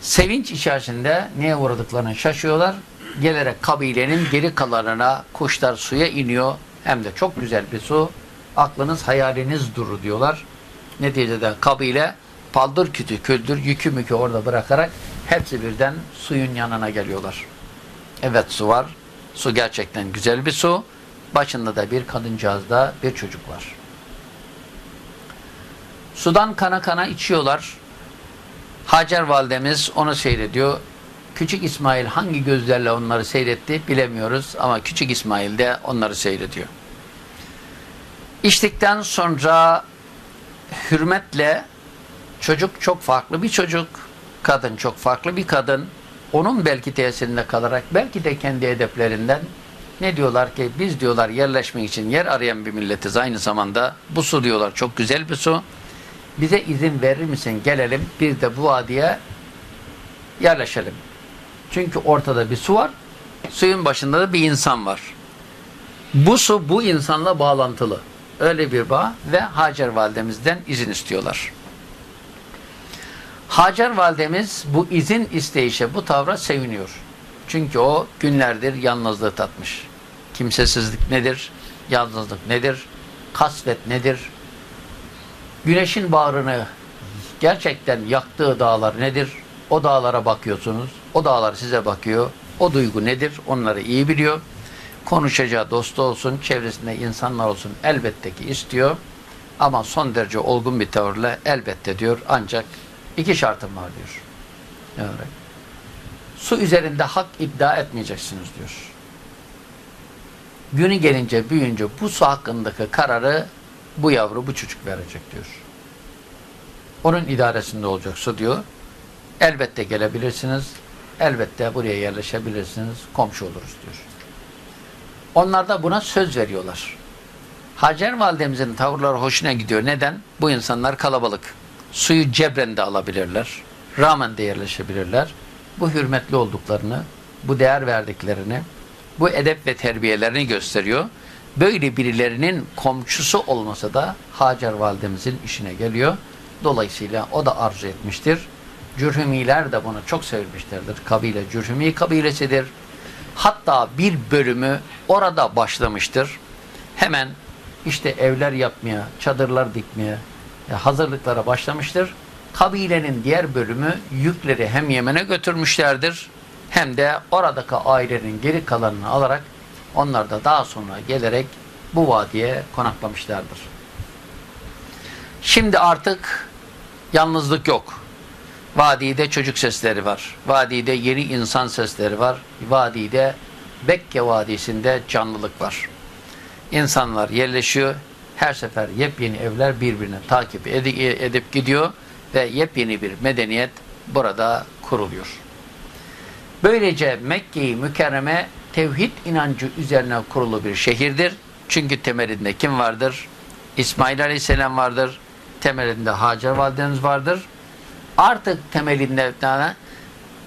Sevinç içerisinde neye uğradıklarını şaşıyorlar. gelerek kabilenin geri kalanına kuşlar suya iniyor. Hem de çok güzel bir su. Aklınız hayaliniz durur diyorlar. Neticede kabile paldır kütü küldür yükü mükü orada bırakarak hepsi birden suyun yanına geliyorlar. Evet su var. Su gerçekten güzel bir su. Başında da bir kadıncağızda bir çocuk var. Sudan kana kana içiyorlar. Hacer validemiz onu seyrediyor. Küçük İsmail hangi gözlerle onları seyretti bilemiyoruz ama küçük İsmail de onları seyrediyor. İçtikten sonra hürmetle çocuk çok farklı bir çocuk, kadın çok farklı bir kadın. Onun belki tesirinde kalarak, belki de kendi edeplerinden ne diyorlar ki biz diyorlar yerleşmek için yer arayan bir milletiz aynı zamanda. Bu su diyorlar çok güzel bir su. Bize izin verir misin gelelim bir de bu vadiye yerleşelim. Çünkü ortada bir su var. Suyun başında da bir insan var. Bu su bu insanla bağlantılı. Öyle bir bağ ve Hacer validemizden izin istiyorlar. Hacer validemiz bu izin isteyişe, bu tavra seviniyor. Çünkü o günlerdir yalnızlığı tatmış. Kimsesizlik nedir? Yalnızlık nedir? Kasvet nedir? Güneşin bağrını gerçekten yaktığı dağlar nedir? O dağlara bakıyorsunuz. O dağlar size bakıyor. O duygu nedir? Onları iyi biliyor. Konuşacağı dostu olsun, çevresinde insanlar olsun elbette ki istiyor. Ama son derece olgun bir tavırla elbette diyor. Ancak iki şartım var diyor. Evet. Su üzerinde hak iddia etmeyeceksiniz diyor. Günü gelince, büyüyünce bu su hakkındaki kararı bu yavru, bu çocuk verecek diyor. Onun idaresinde olacak su diyor. Elbette gelebilirsiniz. Elbette buraya yerleşebilirsiniz. Komşu oluruz diyor. Onlar da buna söz veriyorlar. Hacer validemizin tavırları hoşuna gidiyor. Neden? Bu insanlar kalabalık. Suyu cebren de alabilirler. Rağmen de yerleşebilirler. Bu hürmetli olduklarını, bu değer verdiklerini, bu edep ve terbiyelerini gösteriyor. Böyle birilerinin komşusu olmasa da Hacer validemizin işine geliyor. Dolayısıyla o da arzu etmiştir. Cürhümiler de bunu çok sevmişlerdir. Kabile Cürhümi kabilesidir. Hatta bir bölümü orada başlamıştır. Hemen işte evler yapmaya, çadırlar dikmeye hazırlıklara başlamıştır. Kabilenin diğer bölümü yükleri hem Yemen'e götürmüşlerdir hem de oradaki ailenin geri kalanını alarak onlar da daha sonra gelerek bu vadiye konaklamışlardır. Şimdi artık yalnızlık yok. Vadide çocuk sesleri var. Vadide yeni insan sesleri var. Vadide Bekke Vadisi'nde canlılık var. İnsanlar yerleşiyor. Her sefer yepyeni evler birbirine takip edip gidiyor ve yepyeni bir medeniyet burada kuruluyor. Böylece Mekke-i Mükerreme tevhid inancı üzerine kurulu bir şehirdir. Çünkü temelinde kim vardır? İsmail Aleyhisselam vardır. Temelinde Hacer Validemiz vardır. Artık temelinde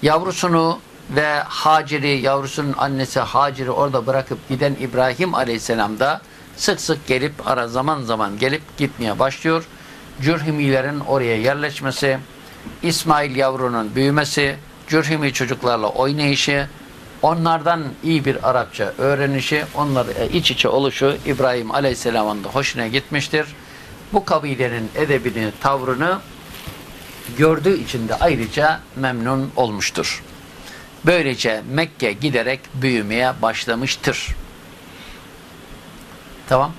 yavrusunu ve Hacer'i, yavrusunun annesi Hacer'i orada bırakıp giden İbrahim Aleyhisselam da sık sık gelip ara zaman zaman gelip gitmeye başlıyor. Cürhimilerin oraya yerleşmesi, İsmail yavrunun büyümesi, Cürhimi çocuklarla oynayışı, onlardan iyi bir Arapça öğrenişi, onları iç içe oluşu İbrahim Aleyhisselam'ın da hoşuna gitmiştir. Bu kabilenin edebini, tavrını gördüğü için de ayrıca memnun olmuştur. Böylece Mekke giderek büyümeye başlamıştır. Tamam.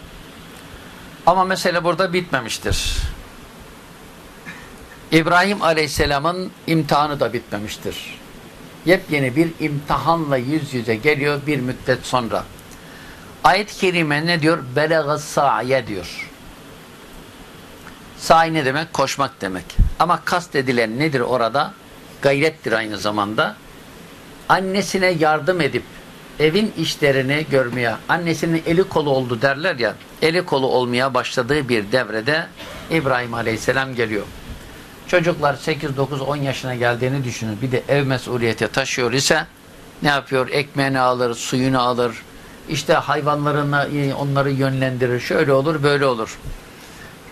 Ama mesele burada bitmemiştir. İbrahim Aleyhisselam'ın imtihanı da bitmemiştir. Yepyeni bir imtihanla yüz yüze geliyor bir müddet sonra. Ayet-i Kerime ne diyor? Belagı sa'ye diyor. Sa'i ne demek? Koşmak demek. Ama kast edilen nedir orada? Gayrettir aynı zamanda. Annesine yardım edip evin işlerini görmeye, annesinin eli kolu oldu derler ya, eli kolu olmaya başladığı bir devrede İbrahim Aleyhisselam geliyor. Çocuklar 8, 9, 10 yaşına geldiğini düşünün. Bir de ev mesuliyeti taşıyor ise ne yapıyor? Ekmeğini alır, suyunu alır. İşte hayvanlarına onları yönlendirir. Şöyle olur, böyle olur.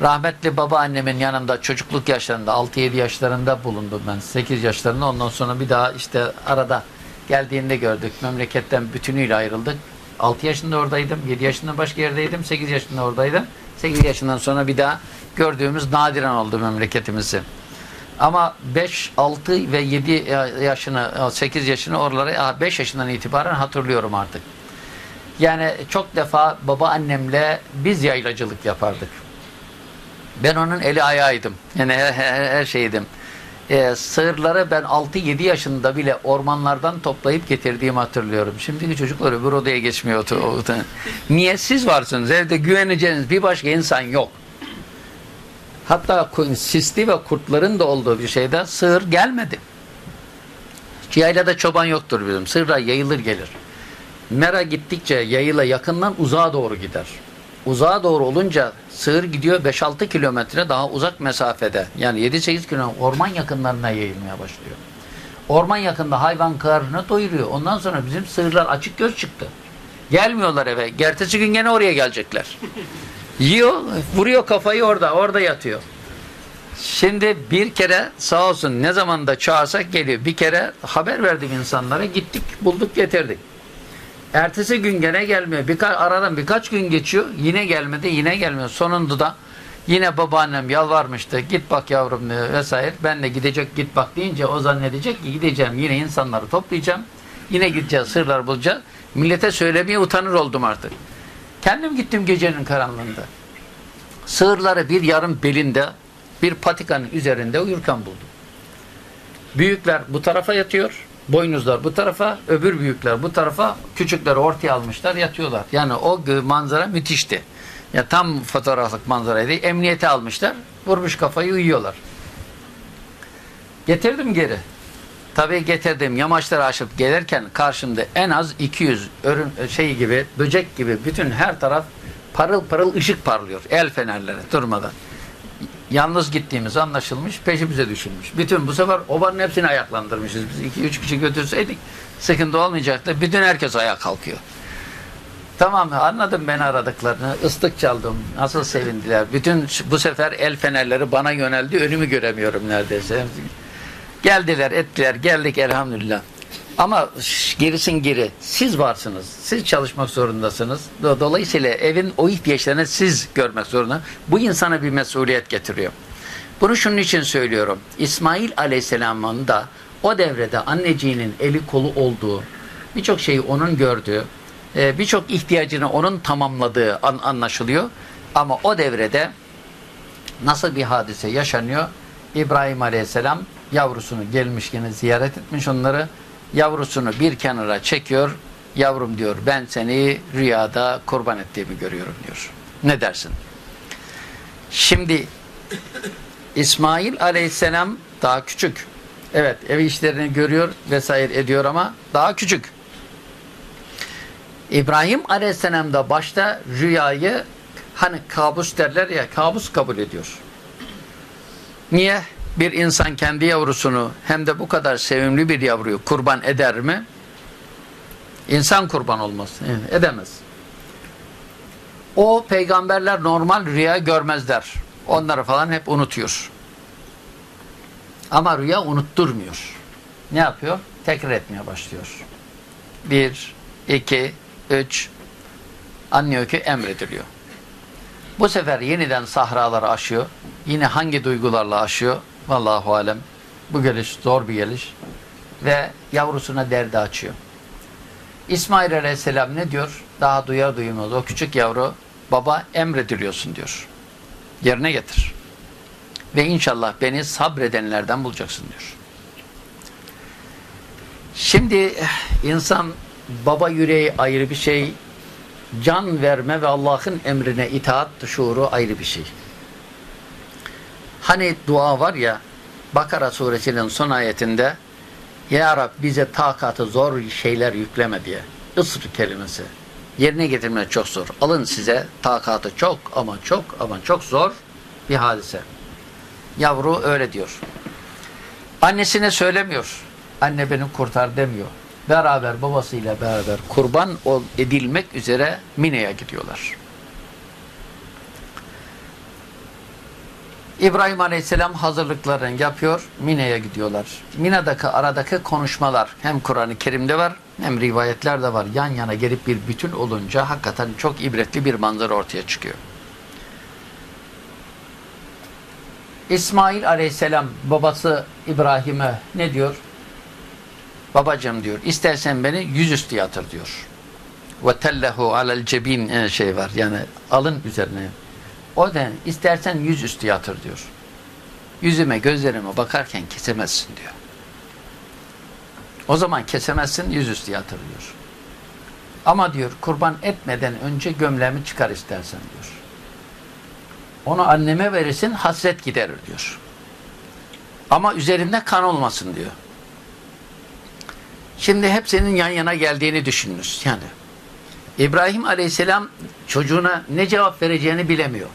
Rahmetli babaannemin yanında çocukluk yaşlarında 6-7 yaşlarında bulundum ben. 8 yaşlarında ondan sonra bir daha işte arada Geldiğinde gördük. Memleketten bütünüyle ayrıldık. 6 yaşında oradaydım. 7 yaşında başka yerdeydim. 8 yaşında oradaydım. 8 yaşından sonra bir daha gördüğümüz nadiren oldu memleketimizi. Ama 5, 6 ve 7 yaşını, 8 yaşını oraları 5 yaşından itibaren hatırlıyorum artık. Yani çok defa baba annemle biz yaylacılık yapardık. Ben onun eli ayağıydım. Yani her, her, her şeydim. Ee, sığırları ben 6-7 yaşında bile ormanlardan toplayıp getirdiğimi hatırlıyorum. Şimdiki çocuklar öbür odaya geçmiyor. Niye? Siz varsınız. Evde güveneceğiniz bir başka insan yok. Hatta sisli ve kurtların da olduğu bir şeyde sığır gelmedi. Yaylada çoban yoktur bizim. Sığırlar yayılır gelir. Mera gittikçe yayıla yakından uzağa doğru gider. Uzağa doğru olunca sığır gidiyor 5-6 kilometre daha uzak mesafede. Yani 7-8 kilometre orman yakınlarına yayılmaya başlıyor. Orman yakında hayvan karnını doyuruyor. Ondan sonra bizim sığırlar açık göz çıktı. Gelmiyorlar eve. Gertesi gün gene oraya gelecekler. Yiyor, vuruyor kafayı orada, orada yatıyor. Şimdi bir kere sağ olsun ne zaman da çağırsak geliyor. Bir kere haber verdik insanlara, gittik, bulduk, getirdik. Ertesi gün gene gelmiyor. Birkaç, aradan birkaç gün geçiyor. Yine gelmedi, yine gelmiyor. Sonunda da yine babaannem yalvarmıştı. Git bak yavrum diyor vesaire. Ben de gidecek git bak deyince o zannedecek ki gideceğim. Yine insanları toplayacağım. Yine gideceğiz, sırlar bulacağız. Millete söylemeye utanır oldum artık. Kendim gittim gecenin karanlığında. Sığırları bir yarım belinde bir patikanın üzerinde uyurken buldum. Büyükler bu tarafa yatıyor. Boynuzlar bu tarafa, öbür büyükler bu tarafa, küçükleri ortaya almışlar, yatıyorlar. Yani o manzara müthişti. Ya tam fotoğraflık manzaraydı. Emniyete almışlar, vurmuş kafayı uyuyorlar. Getirdim geri. Tabii getirdim yamaçları aşıp gelirken karşımda en az 200 örüm şey gibi, böcek gibi bütün her taraf parıl parıl ışık parlıyor. El fenerleri durmadan. Yalnız gittiğimiz anlaşılmış, peşimize düşünmüş. Bütün bu sefer obanın hepsini ayaklandırmışız. Biz 2-3 kişi götürseydik sıkıntı olmayacaktı. Bütün herkes ayağa kalkıyor. Tamam anladım beni aradıklarını. Islık çaldım. Nasıl sevindiler. Bütün bu sefer el fenerleri bana yöneldi. Önümü göremiyorum neredeyse. Geldiler, ettiler, geldik elhamdülillah. Ama gerisin geri. Siz varsınız. Siz çalışmak zorundasınız. Dolayısıyla evin o ihtiyaçlarını siz görmek zorunda. Bu insana bir mesuliyet getiriyor. Bunu şunun için söylüyorum. İsmail Aleyhisselam'ın da o devrede anneciğinin eli kolu olduğu, birçok şeyi onun gördüğü, e, birçok ihtiyacını onun tamamladığı anlaşılıyor. Ama o devrede nasıl bir hadise yaşanıyor? İbrahim Aleyhisselam yavrusunu gelmişken ziyaret etmiş onları yavrusunu bir kenara çekiyor. Yavrum diyor ben seni rüyada kurban ettiğimi görüyorum diyor. Ne dersin? Şimdi İsmail aleyhisselam daha küçük. Evet ev işlerini görüyor vesaire ediyor ama daha küçük. İbrahim aleyhisselam da başta rüyayı hani kabus derler ya kabus kabul ediyor. Niye? Bir insan kendi yavrusunu hem de bu kadar sevimli bir yavruyu kurban eder mi? İnsan kurban olmaz. Edemez. O peygamberler normal rüya görmezler. Onları falan hep unutuyor. Ama rüya unutturmuyor. Ne yapıyor? Tekrar etmeye başlıyor. Bir, iki, üç anlıyor ki emrediliyor. Bu sefer yeniden sahraları aşıyor. Yine hangi duygularla aşıyor? Vallahu alem. Bu geliş zor bir geliş. Ve yavrusuna derdi açıyor. İsmail aleyhisselam ne diyor? Daha duyar duymaz. O küçük yavru baba emrediliyorsun diyor. Yerine getir. Ve inşallah beni sabredenlerden bulacaksın diyor. Şimdi insan baba yüreği ayrı bir şey, can verme ve Allah'ın emrine itaat şuuru ayrı bir şey. Hani dua var ya Bakara suresinin son ayetinde Ya Rab bize takatı zor şeyler yükleme diye. Isr kelimesi. Yerine getirmek çok zor. Alın size takatı çok ama çok ama çok zor bir hadise. Yavru öyle diyor. Annesine söylemiyor. Anne beni kurtar demiyor. Beraber babasıyla beraber kurban edilmek üzere Mine'ye gidiyorlar. İbrahim Aleyhisselam hazırlıklarını yapıyor. Mine'ye gidiyorlar. Mine'deki aradaki konuşmalar hem Kur'an-ı Kerim'de var hem rivayetlerde var. Yan yana gelip bir bütün olunca hakikaten çok ibretli bir manzara ortaya çıkıyor. İsmail Aleyhisselam babası İbrahim'e ne diyor? Babacım diyor istersen beni yüzüstü yatır diyor. Ve tellehu alel cebin şey var yani alın üzerine. O da istersen yüzüstü yatır diyor. Yüzüme gözlerime bakarken kesemezsin diyor. O zaman kesemezsin yüzüstü yatır diyor. Ama diyor kurban etmeden önce gömleğimi çıkar istersen diyor. Onu anneme verirsin hasret giderir diyor. Ama üzerinde kan olmasın diyor. Şimdi hepsinin yan yana geldiğini düşününüz. Yani İbrahim Aleyhisselam çocuğuna ne cevap vereceğini bilemiyor.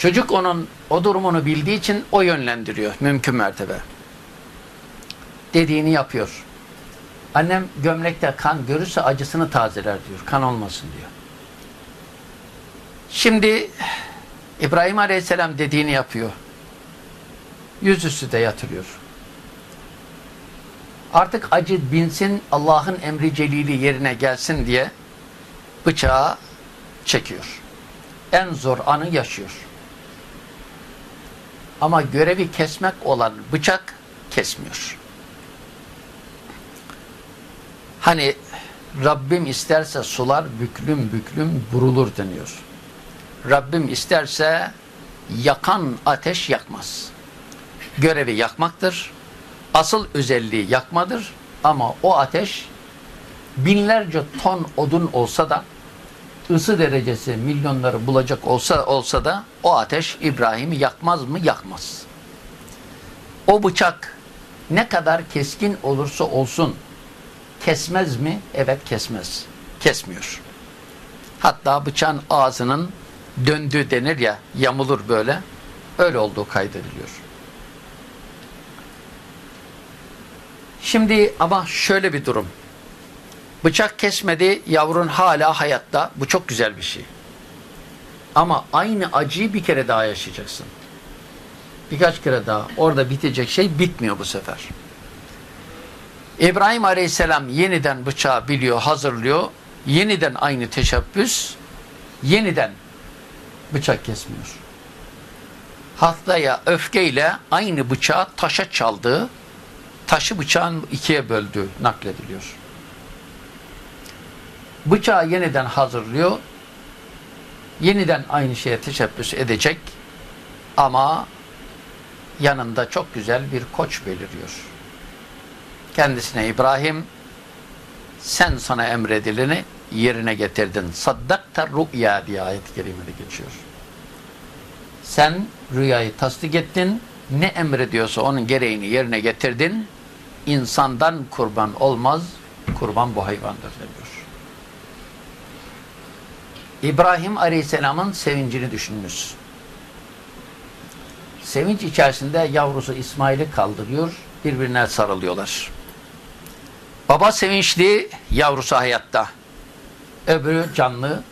Çocuk onun o durumunu bildiği için o yönlendiriyor mümkün mertebe. Dediğini yapıyor. Annem gömlekte kan görürse acısını tazeler diyor. Kan olmasın diyor. Şimdi İbrahim Aleyhisselam dediğini yapıyor. Yüzüstü de yatırıyor. Artık acı binsin Allah'ın emri celili yerine gelsin diye bıçağı çekiyor. En zor anı yaşıyor. Ama görevi kesmek olan bıçak kesmiyor. Hani Rabbim isterse sular büklüm büklüm burulur deniyor. Rabbim isterse yakan ateş yakmaz. Görevi yakmaktır. Asıl özelliği yakmadır. Ama o ateş binlerce ton odun olsa da ısı derecesi milyonları bulacak olsa olsa da o ateş İbrahim'i yakmaz mı? Yakmaz. O bıçak ne kadar keskin olursa olsun kesmez mi? Evet kesmez. Kesmiyor. Hatta bıçağın ağzının döndü denir ya yamulur böyle. Öyle olduğu kaydediliyor. Şimdi ama şöyle bir durum. Bıçak kesmedi, yavrun hala hayatta. Bu çok güzel bir şey. Ama aynı acıyı bir kere daha yaşayacaksın. Birkaç kere daha. Orada bitecek şey bitmiyor bu sefer. İbrahim Aleyhisselam yeniden bıçağı biliyor, hazırlıyor. Yeniden aynı teşebbüs, yeniden bıçak kesmiyor. Haftaya öfkeyle aynı bıçağı taşa çaldığı, taşı bıçağın ikiye böldüğü naklediliyor. Bıçağı yeniden hazırlıyor. Yeniden aynı şeye teşebbüs edecek. Ama yanında çok güzel bir koç beliriyor. Kendisine İbrahim sen sana emredileni yerine getirdin. Saddakta rü'ya diye ayet-i kerimede geçiyor. Sen rüyayı tasdik ettin. Ne emrediyorsa onun gereğini yerine getirdin. İnsandan kurban olmaz. Kurban bu hayvandır diyor. İbrahim Aleyhisselam'ın sevincini düşününüz. Sevinç içerisinde yavrusu İsmail'i kaldırıyor, birbirine sarılıyorlar. Baba sevinçli, yavrusu hayatta. Öbürü canlı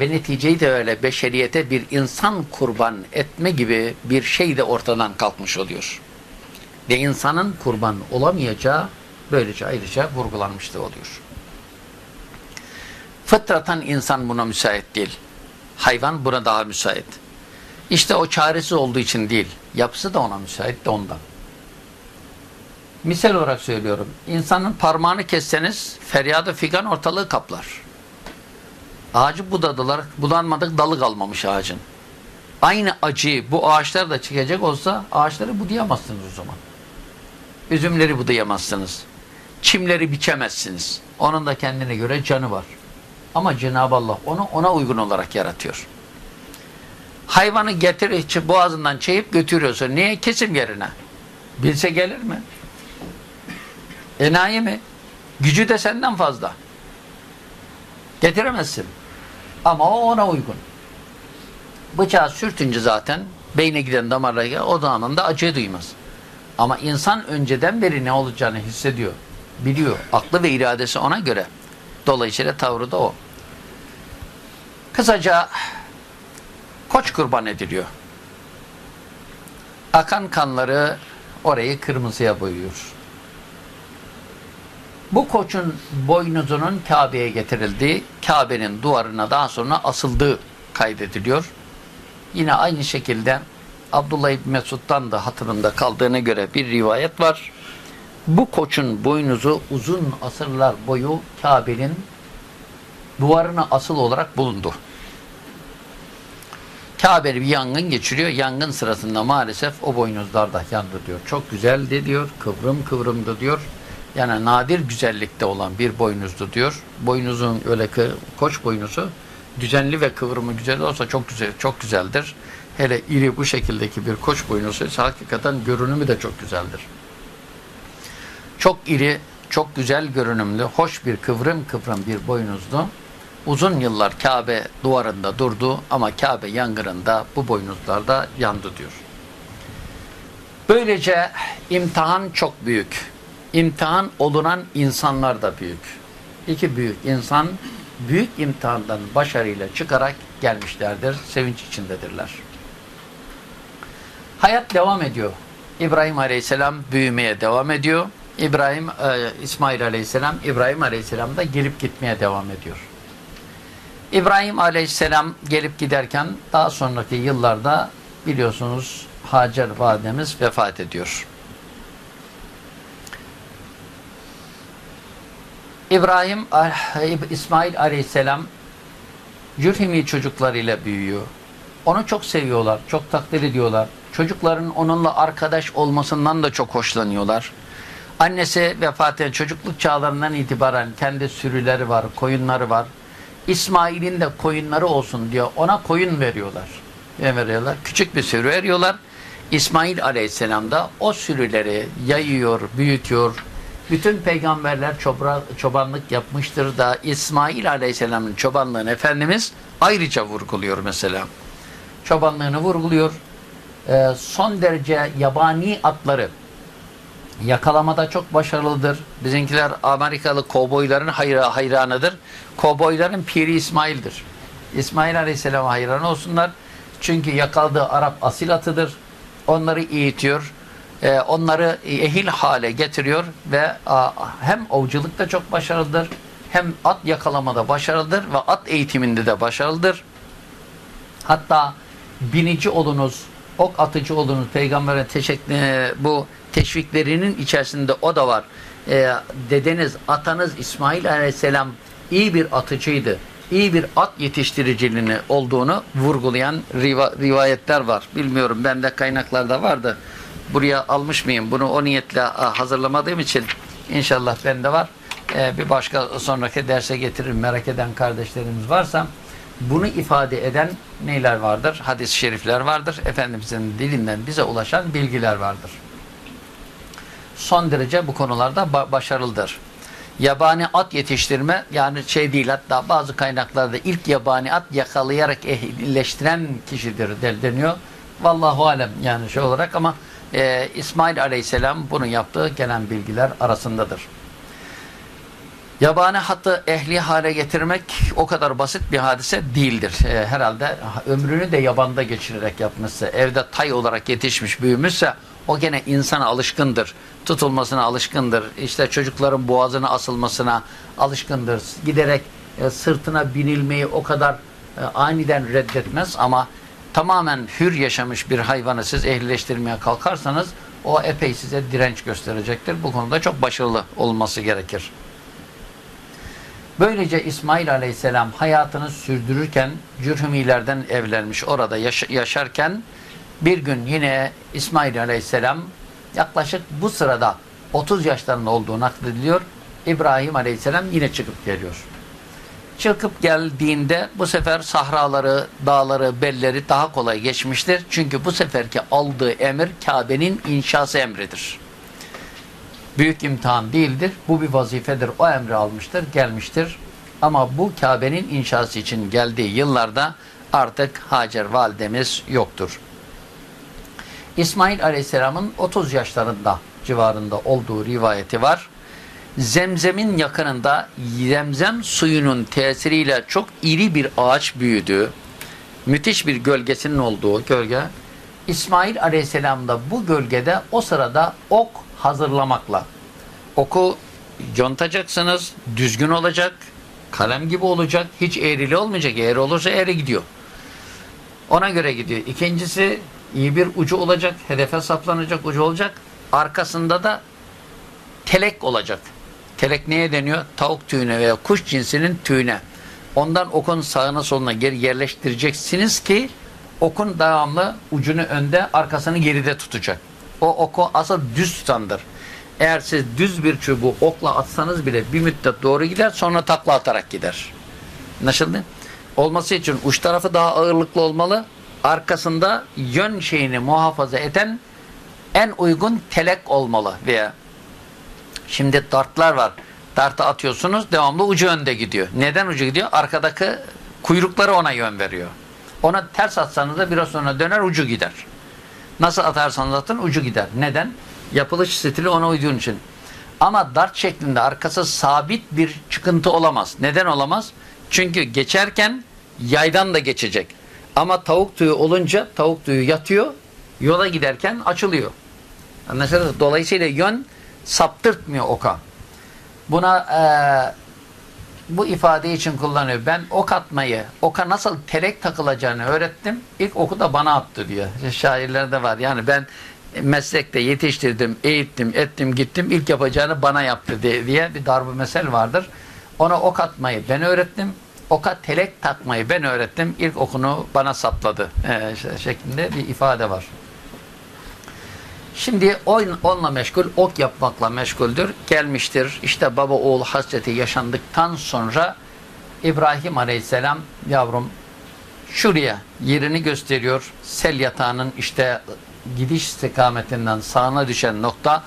ve neticeyi de öyle beşeriyete bir insan kurban etme gibi bir şey de ortadan kalkmış oluyor. Ve insanın kurban olamayacağı böylece ayrıca vurgulanmış da oluyor. Fıtratan insan buna müsait değil. Hayvan buna daha müsait. İşte o çaresi olduğu için değil. Yapısı da ona müsait de ondan. Misal olarak söylüyorum. İnsanın parmağını kesseniz feryadı figan ortalığı kaplar. Ağacı budadılar. Budanmadık dalı kalmamış ağacın. Aynı acıyı bu ağaçlar da çekecek olsa ağaçları budayamazsınız o zaman. Üzümleri budayamazsınız. Çimleri biçemezsiniz. Onun da kendine göre canı var. Ama Cenab-ı Allah onu ona uygun olarak yaratıyor. Hayvanı getir boğazından çeyip götürüyorsun. Niye? Kesim yerine. Bilse gelir mi? Enayi mi? Gücü de senden fazla. Getiremezsin. Ama o ona uygun. Bıçağı sürtünce zaten beyne giden damarlara o anında acı duymaz. Ama insan önceden beri ne olacağını hissediyor. Biliyor. Aklı ve iradesi ona göre. Dolayısıyla tavrı da o. Kısaca koç kurban ediliyor. Akan kanları orayı kırmızıya boyuyor. Bu koçun boynuzunun Kabe'ye getirildiği, Kabe'nin duvarına daha sonra asıldığı kaydediliyor. Yine aynı şekilde Abdullah İbni Mesud'dan da hatırımda kaldığına göre bir rivayet var. Bu koçun boynuzu uzun asırlar boyu Kabe'nin duvarına asıl olarak bulundu. Kabe bir yangın geçiriyor. Yangın sırasında maalesef o boynuzlar da yandı diyor. Çok güzeldi diyor. Kıvrım kıvrımdı diyor. Yani nadir güzellikte olan bir boynuzdu diyor. Boynuzun öyle koç boynuzu düzenli ve kıvrımı güzel olsa çok güzel çok güzeldir. Hele iri bu şekildeki bir koç boynuzu ise hakikaten görünümü de çok güzeldir. Çok iri, çok güzel görünümlü, hoş bir kıvrım kıvrım bir boynuzdu. Uzun yıllar Kabe duvarında durdu ama Kabe yangınında bu boynuzlarda yandı diyor. Böylece imtihan çok büyük. İmtihan olunan insanlar da büyük. İki büyük insan büyük imtihandan başarıyla çıkarak gelmişlerdir. Sevinç içindedirler. Hayat devam ediyor. İbrahim Aleyhisselam büyümeye devam ediyor. İbrahim, e, İsmail Aleyhisselam, İbrahim Aleyhisselam da gelip gitmeye devam ediyor. İbrahim Aleyhisselam gelip giderken daha sonraki yıllarda biliyorsunuz Hacer validemiz vefat ediyor. İbrahim, İsmail Aleyhisselam Cürhimi çocuklarıyla büyüyor. Onu çok seviyorlar, çok takdir ediyorlar. Çocukların onunla arkadaş olmasından da çok hoşlanıyorlar. Annesi vefat eden çocukluk çağlarından itibaren kendi sürüleri var, koyunları var. İsmail'in de koyunları olsun diyor. Ona koyun veriyorlar. Ne veriyorlar? Küçük bir sürü veriyorlar. İsmail Aleyhisselam da o sürüleri yayıyor, büyütüyor. Bütün peygamberler çobra, çobanlık yapmıştır da İsmail Aleyhisselam'ın çobanlığını Efendimiz ayrıca vurguluyor mesela. Çobanlığını vurguluyor. Ee, son derece yabani atları yakalamada çok başarılıdır. Bizimkiler Amerikalı kovboyların hayra, hayranıdır. Kovboyların piri İsmail'dir. İsmail Aleyhisselam'a hayran olsunlar. Çünkü yakaladığı Arap asil atıdır. Onları eğitiyor. Ee, onları ehil hale getiriyor ve hem avcılıkta çok başarılıdır hem at yakalamada başarılıdır ve at eğitiminde de başarılıdır. Hatta binici olunuz, ok atıcı olunuz, peygambere teşekkür, bu teşviklerinin içerisinde o da var. E, dedeniz, atanız İsmail Aleyhisselam iyi bir atıcıydı. İyi bir at yetiştiriciliğini olduğunu vurgulayan riva, rivayetler var. Bilmiyorum bende kaynaklarda vardı. Buraya almış mıyım? Bunu o niyetle hazırlamadığım için inşallah bende var. E, bir başka sonraki derse getiririm. Merak eden kardeşlerimiz varsa bunu ifade eden neyler vardır? Hadis-i şerifler vardır. Efendimizin dilinden bize ulaşan bilgiler vardır son derece bu konularda ba başarılıdır. Yabani at yetiştirme yani şey değil hatta bazı kaynaklarda ilk yabani at yakalayarak ehlileştiren kişidir deniyor. Vallahu alem yani şey olarak ama e, İsmail aleyhisselam bunu yaptığı gelen bilgiler arasındadır. Yabani hattı ehli hale getirmek o kadar basit bir hadise değildir. E, herhalde ömrünü de yabanda geçirerek yapmışsa, evde tay olarak yetişmiş, büyümüşse o gene insana alışkındır. Tutulmasına alışkındır. İşte çocukların boğazına asılmasına alışkındır. Giderek e, sırtına binilmeyi o kadar e, aniden reddetmez ama tamamen hür yaşamış bir hayvanı siz ehlileştirmeye kalkarsanız o epey size direnç gösterecektir. Bu konuda çok başarılı olması gerekir. Böylece İsmail Aleyhisselam hayatını sürdürürken Cürhümilerden evlenmiş orada yaş yaşarken bir gün yine İsmail Aleyhisselam yaklaşık bu sırada 30 yaşlarında olduğu naklediliyor. İbrahim Aleyhisselam yine çıkıp geliyor. Çıkıp geldiğinde bu sefer sahraları, dağları, belleri daha kolay geçmiştir. Çünkü bu seferki aldığı emir Kabe'nin inşası emridir. Büyük imtihan değildir. Bu bir vazifedir. O emri almıştır, gelmiştir. Ama bu Kabe'nin inşası için geldiği yıllarda artık Hacer validemiz yoktur. İsmail Aleyhisselam'ın 30 yaşlarında civarında olduğu rivayeti var. Zemzem'in yakınında zemzem suyunun tesiriyle çok iri bir ağaç büyüdü. müthiş bir gölgesinin olduğu gölge. İsmail Aleyhisselam da bu gölgede o sırada ok hazırlamakla. Oku contacaksınız, düzgün olacak, kalem gibi olacak, hiç eğrili olmayacak. Eğri olursa eğri gidiyor. Ona göre gidiyor. İkincisi iyi bir ucu olacak, hedefe saplanacak ucu olacak. Arkasında da telek olacak. Telek neye deniyor? Tavuk tüyüne veya kuş cinsinin tüyüne. Ondan okun sağına soluna geri yerleştireceksiniz ki okun devamlı ucunu önde, arkasını geride tutacak. O oku asıl düz tutandır. Eğer siz düz bir çubuğu okla atsanız bile bir müddet doğru gider sonra takla atarak gider. Anlaşıldı? Olması için uç tarafı daha ağırlıklı olmalı. Arkasında yön şeyini muhafaza eden en uygun telek olmalı veya şimdi dartlar var. Dartı atıyorsunuz devamlı ucu önde gidiyor. Neden ucu gidiyor? Arkadaki kuyrukları ona yön veriyor. Ona ters atsanız da biraz sonra döner ucu gider. Nasıl atarsanız atın ucu gider. Neden? Yapılış stili ona uyduğun için. Ama dart şeklinde arkası sabit bir çıkıntı olamaz. Neden olamaz? Çünkü geçerken yaydan da geçecek. Ama tavuk tüyü olunca tavuk tüyü yatıyor, yola giderken açılıyor. Anlaşıldı? Dolayısıyla yön saptırtmıyor oka. Buna e, bu ifade için kullanıyor. Ben ok atmayı, oka nasıl telek takılacağını öğrettim. İlk oku da bana attı diyor. Şairlerde var. Yani ben meslekte yetiştirdim, eğittim, ettim, gittim. İlk yapacağını bana yaptı diye bir darbu mesel vardır. Ona ok atmayı ben öğrettim. Oka telek takmayı ben öğrettim. İlk okunu bana sapladı. Ee, şeklinde bir ifade var. Şimdi oyun onunla meşgul, ok yapmakla meşguldür. Gelmiştir. İşte baba oğul hasreti yaşandıktan sonra İbrahim Aleyhisselam yavrum şuraya yerini gösteriyor. Sel yatağının işte gidiş istikametinden sağına düşen nokta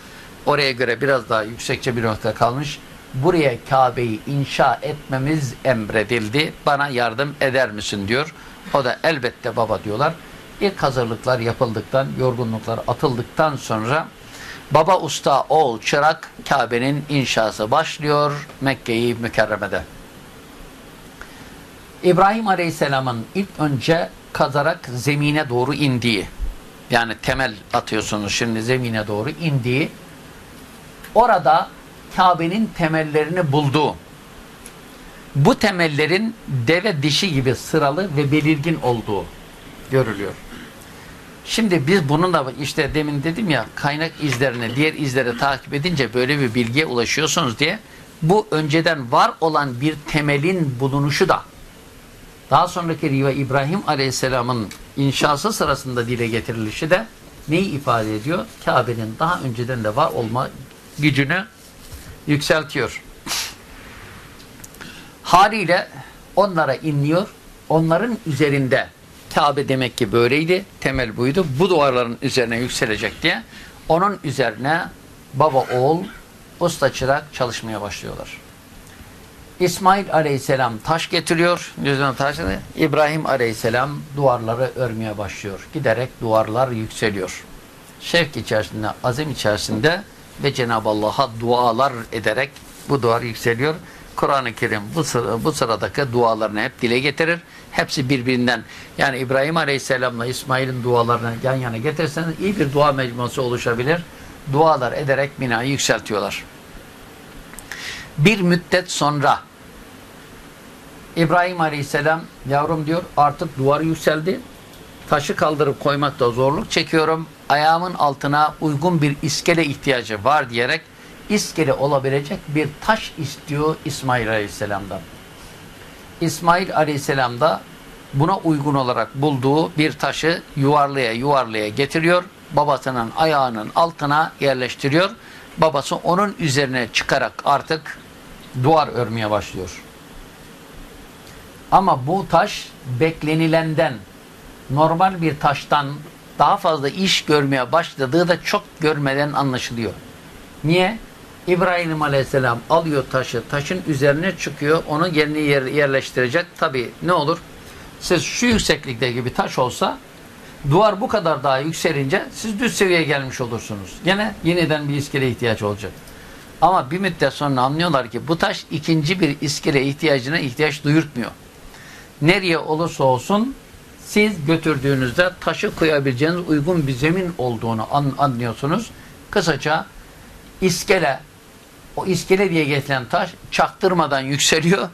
oraya göre biraz daha yüksekçe bir nokta kalmış. Buraya Kabe'yi inşa etmemiz emredildi. Bana yardım eder misin diyor. O da elbette baba diyorlar. İlk hazırlıklar yapıldıktan, yorgunluklar atıldıktan sonra baba usta oğul çırak Kabe'nin inşası başlıyor Mekke'yi mükerremede. İbrahim Aleyhisselam'ın ilk önce kazarak zemine doğru indiği yani temel atıyorsunuz şimdi zemine doğru indiği orada Kabe'nin temellerini bulduğu bu temellerin deve dişi gibi sıralı ve belirgin olduğu görülüyor. Şimdi biz bununla işte demin dedim ya kaynak izlerini diğer izleri takip edince böyle bir bilgiye ulaşıyorsunuz diye bu önceden var olan bir temelin bulunuşu da daha sonraki Riva İbrahim Aleyhisselam'ın inşası sırasında dile getirilişi de neyi ifade ediyor? Kabe'nin daha önceden de var olma gücünü yükseltiyor. Haliyle onlara inliyor. Onların üzerinde Kabe demek ki böyleydi. Temel buydu. Bu duvarların üzerine yükselecek diye onun üzerine baba oğul usta çırak çalışmaya başlıyorlar. İsmail aleyhisselam taş getiriyor. Yüzüne taş İbrahim aleyhisselam duvarları örmeye başlıyor. Giderek duvarlar yükseliyor. Şevk içerisinde, azim içerisinde ve Cenab-ı Allah'a dualar ederek bu duvar yükseliyor. Kur'an-ı Kerim bu, sıra, bu sıradaki dualarını hep dile getirir. Hepsi birbirinden yani İbrahim Aleyhisselam'la İsmail'in dualarını yan yana getirseniz iyi bir dua mecmuası oluşabilir. Dualar ederek binayı yükseltiyorlar. Bir müddet sonra İbrahim Aleyhisselam yavrum diyor artık duvar yükseldi. Taşı kaldırıp koymakta zorluk çekiyorum. Ayağımın altına uygun bir iskele ihtiyacı var diyerek iskele olabilecek bir taş istiyor İsmail Aleyhisselam'dan. İsmail Aleyhisselam da buna uygun olarak bulduğu bir taşı yuvarlaya yuvarlaya getiriyor. Babasının ayağının altına yerleştiriyor. Babası onun üzerine çıkarak artık duvar örmeye başlıyor. Ama bu taş beklenilenden normal bir taştan daha fazla iş görmeye başladığı da çok görmeden anlaşılıyor. Niye? İbrahim Aleyhisselam alıyor taşı, taşın üzerine çıkıyor, onu yerine yer, yerleştirecek. Tabi ne olur? Siz şu yükseklikteki bir taş olsa, duvar bu kadar daha yükselince siz düz seviyeye gelmiş olursunuz. Gene yeniden bir iskele ihtiyaç olacak. Ama bir müddet sonra anlıyorlar ki bu taş ikinci bir iskele ihtiyacına ihtiyaç duyurtmuyor. Nereye olursa olsun Siz götürdüğünüzde taşı koyabileceğiniz uygun bir zemin olduğunu an, anlıyorsunuz. Kısaca iskele, o iskele diye getirilen taş çaktırmadan yükseliyor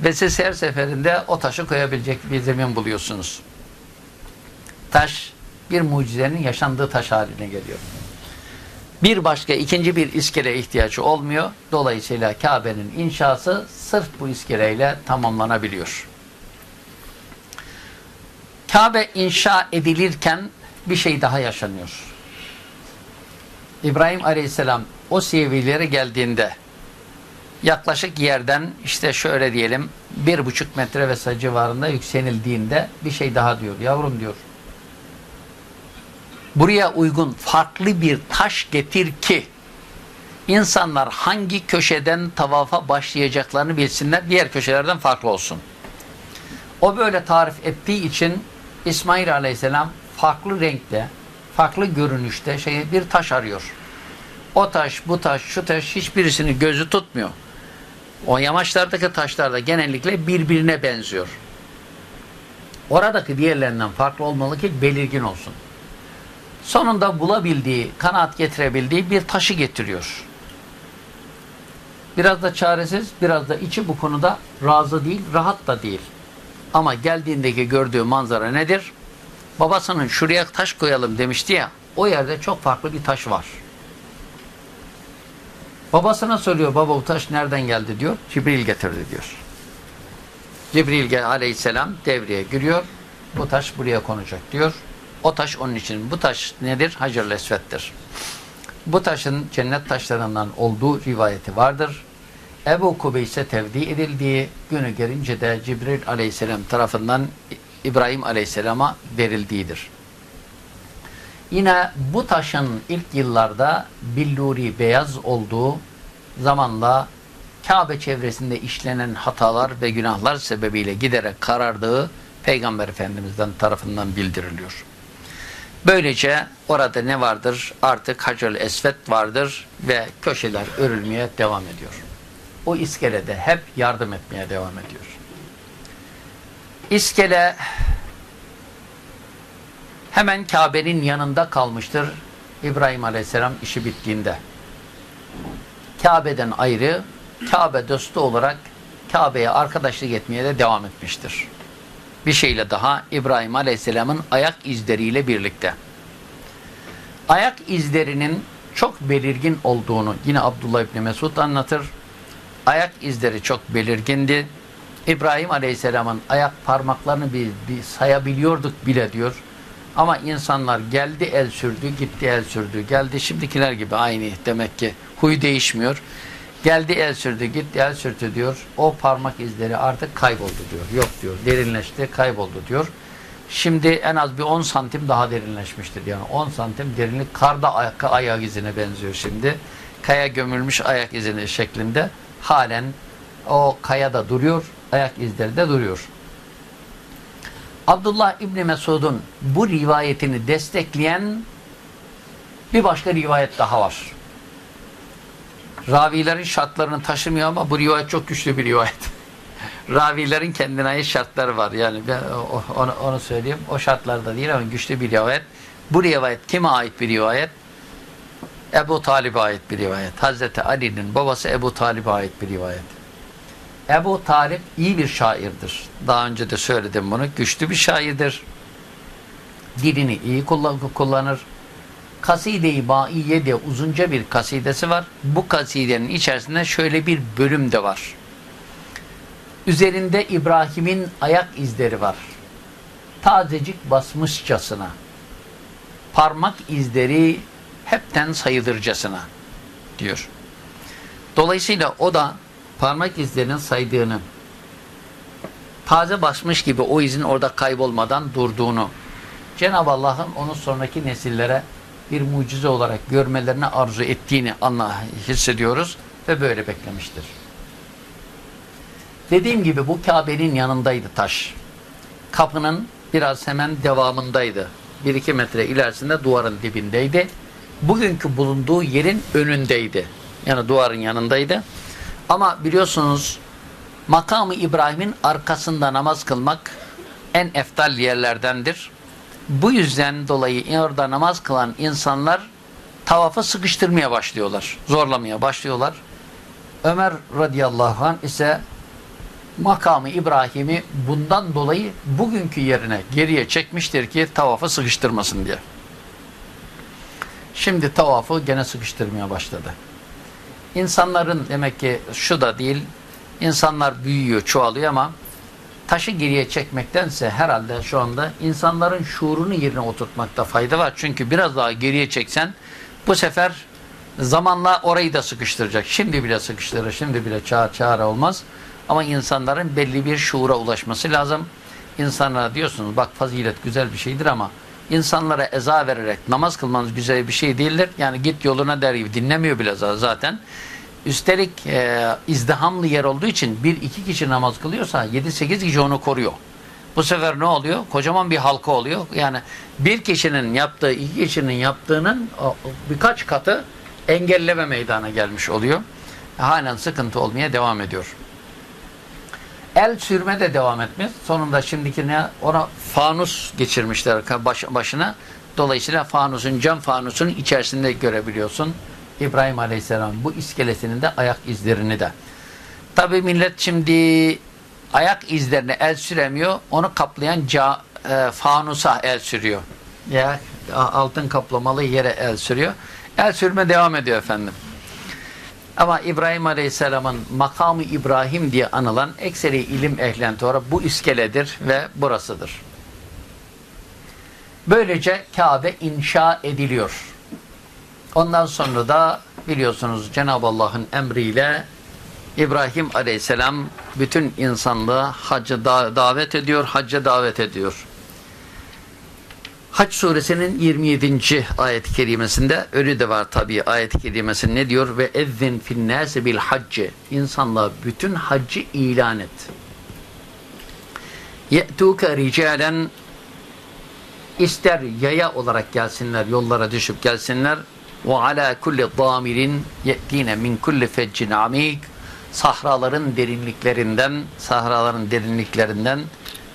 ve siz her seferinde o taşı koyabilecek bir zemin buluyorsunuz. Taş bir mucizenin yaşandığı taş haline geliyor. Bir başka ikinci bir iskele ihtiyacı olmuyor. Dolayısıyla Kabe'nin inşası sırf bu iskeleyle tamamlanabiliyor. Kabe inşa edilirken bir şey daha yaşanıyor. İbrahim Aleyhisselam o seviyelere geldiğinde yaklaşık yerden işte şöyle diyelim bir buçuk metre vesaire civarında yükselildiğinde bir şey daha diyor. Yavrum diyor buraya uygun farklı bir taş getir ki insanlar hangi köşeden tavafa başlayacaklarını bilsinler, diğer köşelerden farklı olsun. O böyle tarif ettiği için İsmail Aleyhisselam farklı renkte, farklı görünüşte şey bir taş arıyor. O taş, bu taş, şu taş hiçbirisini gözü tutmuyor. O yamaçlardaki taşlar da genellikle birbirine benziyor. Oradaki diğerlerinden farklı olmalı ki belirgin olsun. Sonunda bulabildiği, kanaat getirebildiği bir taşı getiriyor. Biraz da çaresiz, biraz da içi bu konuda razı değil, rahat da değil. Ama geldiğindeki gördüğü manzara nedir? Babasının şuraya taş koyalım demişti ya, o yerde çok farklı bir taş var. Babasına soruyor, baba bu taş nereden geldi diyor. Cibril getirdi diyor. Cibril aleyhisselam devreye giriyor. Bu taş buraya konacak diyor. O taş onun için. Bu taş nedir? Esved'dir. Bu taşın cennet taşlarından olduğu rivayeti vardır. Ebu Kubeyse tevdi edildiği günü gelince de Cibril aleyhisselam tarafından İbrahim aleyhisselama verildiğidir. Yine bu taşın ilk yıllarda billuri beyaz olduğu zamanla Kabe çevresinde işlenen hatalar ve günahlar sebebiyle giderek karardığı Peygamber Efendimiz'den tarafından bildiriliyor. Böylece orada ne vardır? Artık Hacer Esvet vardır ve köşeler örülmeye devam ediyor. O iskelede hep yardım etmeye devam ediyor. İskele hemen Kabe'nin yanında kalmıştır. İbrahim Aleyhisselam işi bittiğinde. Kabe'den ayrı, Kabe dostu olarak Kabe'ye arkadaşlık etmeye de devam etmiştir bir şeyle daha İbrahim Aleyhisselam'ın ayak izleriyle birlikte. Ayak izlerinin çok belirgin olduğunu yine Abdullah İbni Mesud anlatır. Ayak izleri çok belirgindi. İbrahim Aleyhisselam'ın ayak parmaklarını bir, bir sayabiliyorduk bile diyor. Ama insanlar geldi el sürdü, gitti el sürdü, geldi şimdikiler gibi aynı demek ki huy değişmiyor. Geldi el sürdü, gitti el sürdü diyor. O parmak izleri artık kayboldu diyor. Yok diyor. Derinleşti, kayboldu diyor. Şimdi en az bir 10 santim daha derinleşmiştir. Yani 10 santim derinlik karda ayak, ayak izine benziyor şimdi. Kaya gömülmüş ayak izini şeklinde halen o kayada duruyor, ayak izleri de duruyor. Abdullah İbni Mesud'un bu rivayetini destekleyen bir başka rivayet daha var ravilerin şartlarını taşımıyor ama bu rivayet çok güçlü bir rivayet. ravilerin kendine ait şartları var. Yani ben onu, onu söyleyeyim. O şartlarda değil ama güçlü bir rivayet. Bu rivayet kime ait bir rivayet? Ebu Talib'e ait bir rivayet. Hazreti Ali'nin babası Ebu Talib'e ait bir rivayet. Ebu Talib iyi bir şairdir. Daha önce de söyledim bunu. Güçlü bir şairdir. Dilini iyi kullanır Kaside-i Baiye diye uzunca bir kasidesi var. Bu kasidenin içerisinde şöyle bir bölüm de var. Üzerinde İbrahim'in ayak izleri var. Tazecik basmışçasına. Parmak izleri hepten sayılırcasına diyor. Dolayısıyla o da parmak izlerinin saydığını taze basmış gibi o izin orada kaybolmadan durduğunu Cenab-ı Allah'ın onu sonraki nesillere bir mucize olarak görmelerini arzu ettiğini anla hissediyoruz ve böyle beklemiştir. Dediğim gibi bu Kabe'nin yanındaydı taş. Kapının biraz hemen devamındaydı. Bir iki metre ilerisinde duvarın dibindeydi. Bugünkü bulunduğu yerin önündeydi. Yani duvarın yanındaydı. Ama biliyorsunuz makamı İbrahim'in arkasında namaz kılmak en eftal yerlerdendir. Bu yüzden dolayı orada namaz kılan insanlar tavafı sıkıştırmaya başlıyorlar. Zorlamaya başlıyorlar. Ömer radıyallahu anh ise makamı İbrahim'i bundan dolayı bugünkü yerine geriye çekmiştir ki tavafı sıkıştırmasın diye. Şimdi tavafı gene sıkıştırmaya başladı. İnsanların demek ki şu da değil, insanlar büyüyor, çoğalıyor ama taşı geriye çekmektense herhalde şu anda insanların şuurunu yerine oturtmakta fayda var. Çünkü biraz daha geriye çeksen bu sefer zamanla orayı da sıkıştıracak. Şimdi bile sıkıştırır, şimdi bile çağır çağır olmaz. Ama insanların belli bir şuura ulaşması lazım. İnsanlara diyorsunuz bak fazilet güzel bir şeydir ama insanlara eza vererek namaz kılmanız güzel bir şey değildir. Yani git yoluna der gibi dinlemiyor bile zaten. Üstelik e, izdihamlı yer olduğu için bir iki kişi namaz kılıyorsa yedi sekiz kişi onu koruyor. Bu sefer ne oluyor? Kocaman bir halka oluyor. Yani bir kişinin yaptığı, iki kişinin yaptığının birkaç katı engelleme meydana gelmiş oluyor. Halen sıkıntı olmaya devam ediyor. El sürme de devam etmez. Sonunda şimdiki ne? Ona fanus geçirmişler baş, başına. Dolayısıyla fanusun, cam fanusun içerisinde görebiliyorsun. İbrahim Aleyhisselam bu iskeletinin de ayak izlerini de. Tabi millet şimdi ayak izlerine el süremiyor. Onu kaplayan ca, e, fanusa el sürüyor. Ya altın kaplamalı yere el sürüyor. El sürme devam ediyor efendim. Ama İbrahim Aleyhisselam'ın makamı İbrahim diye anılan ekseri ilim ehlen bu iskeledir ve burasıdır. Böylece Kabe inşa ediliyor. Ondan sonra da biliyorsunuz Cenab-ı Allah'ın emriyle İbrahim Aleyhisselam bütün insanlığı hacca davet ediyor, hacca davet ediyor. Hac suresinin 27. ayet-i kerimesinde ölü de var tabi ayet-i kerimesi ne diyor? Ve ezzin finnâse bil hacce insanlığa bütün haccı ilan et. Ye'tûke ricalen ister yaya olarak gelsinler, yollara düşüp gelsinler ve ala kulli damirin ye'tine min kulli feccin amik sahraların derinliklerinden sahraların derinliklerinden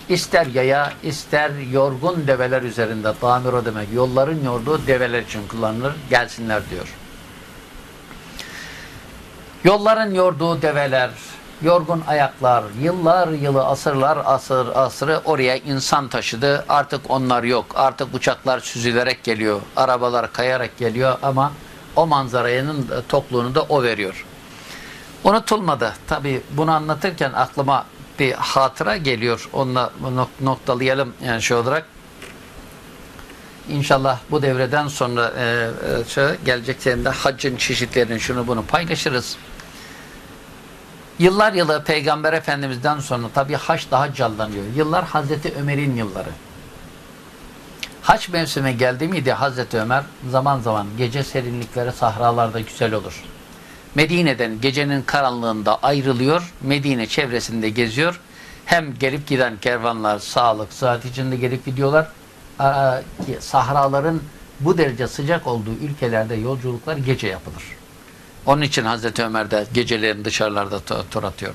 ister yaya ister yorgun develer üzerinde damir demek yolların yorduğu develer için kullanılır gelsinler diyor. Yolların yorduğu develer, yorgun ayaklar, yıllar yılı, asırlar asır asırı oraya insan taşıdı. Artık onlar yok. Artık uçaklar süzülerek geliyor. Arabalar kayarak geliyor ama o manzaranın tokluğunu da o veriyor. Unutulmadı. Tabi bunu anlatırken aklıma bir hatıra geliyor. Onunla noktalayalım yani şu olarak. İnşallah bu devreden sonra e, e, şöyle, gelecek senede haccın çeşitlerini şunu bunu paylaşırız. Yıllar yılı Peygamber Efendimiz'den sonra tabi haç daha canlanıyor. Yıllar Hazreti Ömer'in yılları. Haç mevsimi geldi miydi Hazreti Ömer zaman zaman gece serinlikleri sahralarda güzel olur. Medine'den gecenin karanlığında ayrılıyor. Medine çevresinde geziyor. Hem gelip giden kervanlar sağlık, saat içinde gelip gidiyorlar. Sahraların bu derece sıcak olduğu ülkelerde yolculuklar gece yapılır. Onun için Hazreti Ömer de gecelerin dışarılarda tur atıyor.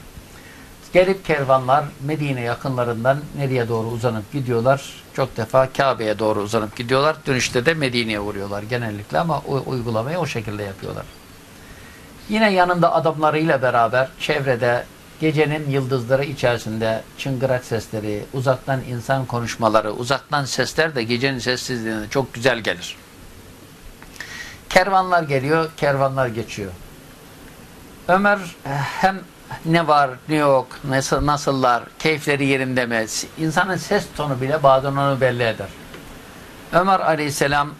Gelip kervanlar Medine yakınlarından nereye doğru uzanıp gidiyorlar? Çok defa Kabe'ye doğru uzanıp gidiyorlar. Dönüşte de Medine'ye vuruyorlar genellikle ama uygulamayı o şekilde yapıyorlar. Yine yanında adamlarıyla beraber çevrede gecenin yıldızları içerisinde çıngırak sesleri, uzaktan insan konuşmaları, uzaktan sesler de gecenin sessizliğinde çok güzel gelir. Kervanlar geliyor, kervanlar geçiyor. Ömer hem ne var ne yok, nasıl, nasıllar, keyifleri yerinde mi? İnsanın ses tonu bile bazen onu belli eder. Ömer aleyhisselam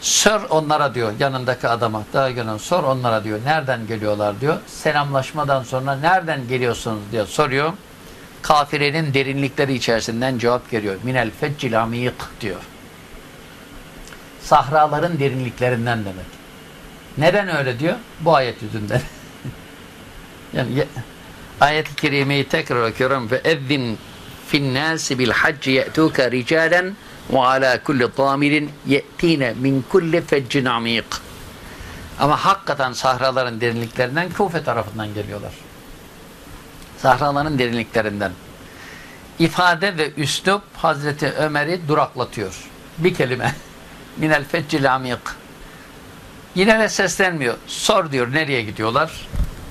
Sor onlara diyor yanındaki adama daha gelen sor onlara diyor nereden geliyorlar diyor. Selamlaşmadan sonra nereden geliyorsunuz diye soruyor. Kafirenin derinlikleri içerisinden cevap geliyor. Minel feccil amiyik diyor. Sahraların derinliklerinden demek. Neden öyle diyor? Bu ayet yüzünden. yani ayet-i kerimeyi tekrar okuyorum. Ve ezzin fin nasi bil hacci ye'tuke ricalen ve ala kulli damirin ye'tine min kulli feccin amik. Ama hakikaten sahraların derinliklerinden Kufe tarafından geliyorlar. Sahraların derinliklerinden. ifade ve üslup Hazreti Ömer'i duraklatıyor. Bir kelime. Minel feccil amik. Yine de seslenmiyor. Sor diyor nereye gidiyorlar?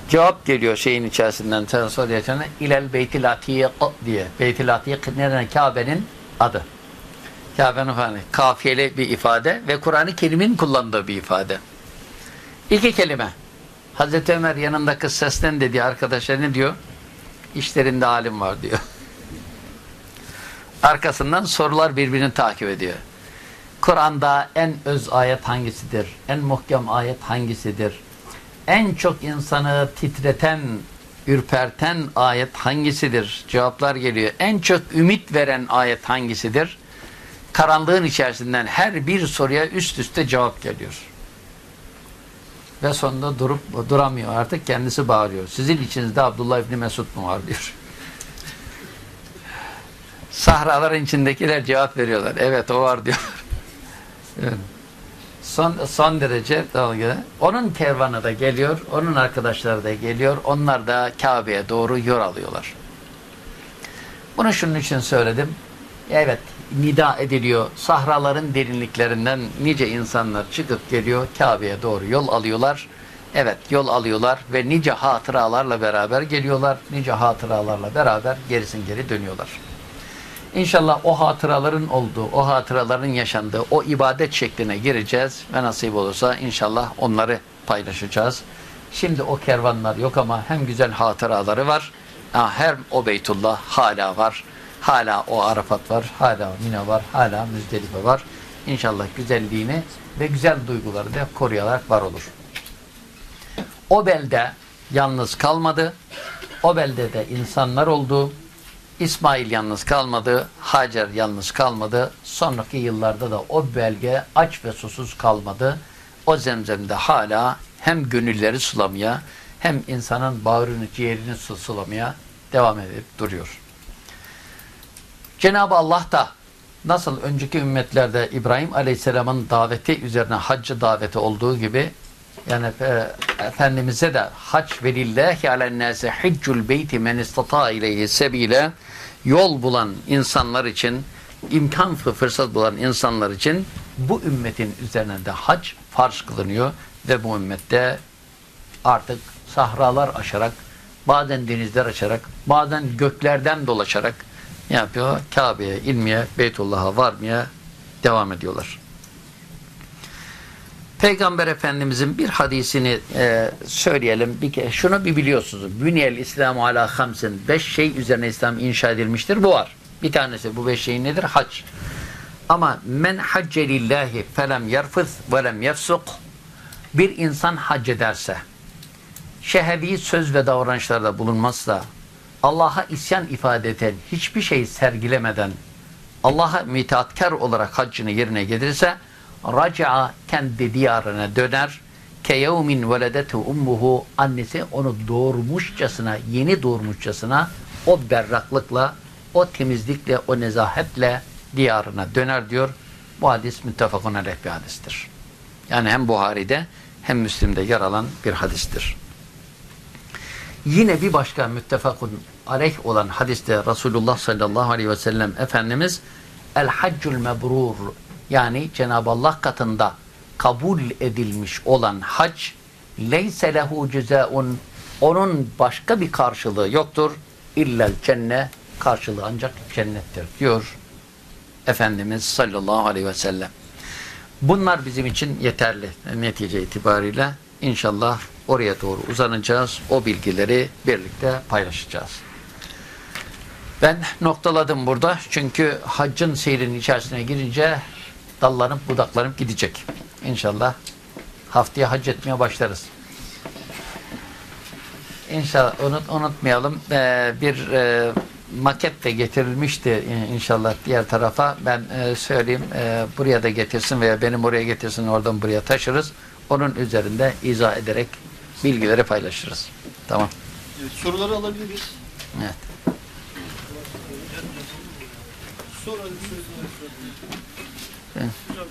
Cevap geliyor şeyin içerisinden sen soruyorsun. İlel beytil atik diye. Beytil atik nereden? Kabe'nin adı. Kabe'nin hani kafiyeli bir ifade ve Kur'an-ı Kerim'in kullandığı bir ifade. İki kelime. Hazreti Ömer yanında kız seslen dediği arkadaşlar ne diyor? İşlerinde halim var diyor. Arkasından sorular birbirini takip ediyor. Kur'an'da en öz ayet hangisidir? En muhkem ayet hangisidir? En çok insanı titreten, ürperten ayet hangisidir? Cevaplar geliyor. En çok ümit veren ayet hangisidir? Karanlığın içerisinden her bir soruya üst üste cevap geliyor. Ve sonunda durup duramıyor artık kendisi bağırıyor. Sizin içinizde Abdullah İbni Mesud mu var diyor. Sahraların içindekiler cevap veriyorlar. Evet o var diyorlar. Evet. Son, son derece dalga. Onun kervanı da geliyor, onun arkadaşları da geliyor. Onlar da Kabe'ye doğru yol alıyorlar. Bunu şunun için söyledim. Evet, nida ediliyor. Sahraların derinliklerinden nice insanlar çıkıp geliyor. Kabe'ye doğru yol alıyorlar. Evet, yol alıyorlar ve nice hatıralarla beraber geliyorlar. Nice hatıralarla beraber gerisin geri dönüyorlar. İnşallah o hatıraların olduğu, o hatıraların yaşandığı, o ibadet şekline gireceğiz ve nasip olursa inşallah onları paylaşacağız. Şimdi o kervanlar yok ama hem güzel hatıraları var, hem o Beytullah hala var, hala o Arafat var, hala Mina var, hala Müzdelife var. İnşallah güzelliğini ve güzel duyguları da koruyarak var olur. O belde yalnız kalmadı, o beldede insanlar oldu, İsmail yalnız kalmadı, Hacer yalnız kalmadı. Sonraki yıllarda da o belge aç ve susuz kalmadı. O zemzemde hala hem gönülleri sulamaya hem insanın bağrını ciğerini sulamaya devam edip duruyor. Cenab-ı Allah da nasıl önceki ümmetlerde İbrahim Aleyhisselam'ın daveti üzerine haccı daveti olduğu gibi yani e, Efendimiz'e de hac velillahi alennâse hiccul beyti men istata ileyhi sebile yol bulan insanlar için imkan fırsat bulan insanlar için bu ümmetin üzerine de hac farz kılınıyor ve bu ümmette artık sahralar aşarak bazen denizler açarak bazen göklerden dolaşarak ne yapıyor? Kabe'ye, ilmiye, Beytullah'a varmaya devam ediyorlar. Peygamber Efendimizin bir hadisini e, söyleyelim. Bir kere şunu bir biliyorsunuz. Bünyel İslamu ala hamsin. Beş şey üzerine İslam inşa edilmiştir. Bu var. Bir tanesi bu beş şey nedir? Hac. Ama men hacce lillahi felem yerfız ve yefsuk bir insan hac ederse şehevi söz ve davranışlarda bulunmazsa Allah'a isyan ifade eden hiçbir şey sergilemeden Allah'a müteatkar olarak haccını yerine getirirse raca'a kendi diyarına döner keyevmin veledetu ummuhu annesi onu doğurmuşçasına yeni doğurmuşçasına o berraklıkla o temizlikle o nezahetle diyarına döner diyor. Bu hadis müttefakun aleyh hadistir. Yani hem Buhari'de hem Müslim'de yer alan bir hadistir. Yine bir başka müttefakun aleyh olan hadiste Resulullah sallallahu aleyhi ve sellem Efendimiz El haccul mebrur yani Cenab-ı Allah katında kabul edilmiş olan hac leyse lehu cüzaun onun başka bir karşılığı yoktur. İllel cenne karşılığı ancak cennettir diyor Efendimiz sallallahu aleyhi ve sellem. Bunlar bizim için yeterli netice itibariyle. İnşallah oraya doğru uzanacağız. O bilgileri birlikte paylaşacağız. Ben noktaladım burada. Çünkü haccın seyrinin içerisine girince dallanıp budaklanıp gidecek. İnşallah haftaya hac etmeye başlarız. İnşallah unut, unutmayalım. Ee, bir e, maket de getirilmişti inşallah diğer tarafa. Ben e, söyleyeyim e, buraya da getirsin veya benim oraya getirsin oradan buraya taşırız. Onun üzerinde izah ederek bilgileri paylaşırız. Tamam. Evet, soruları alabiliriz. Evet. Evet. Hocam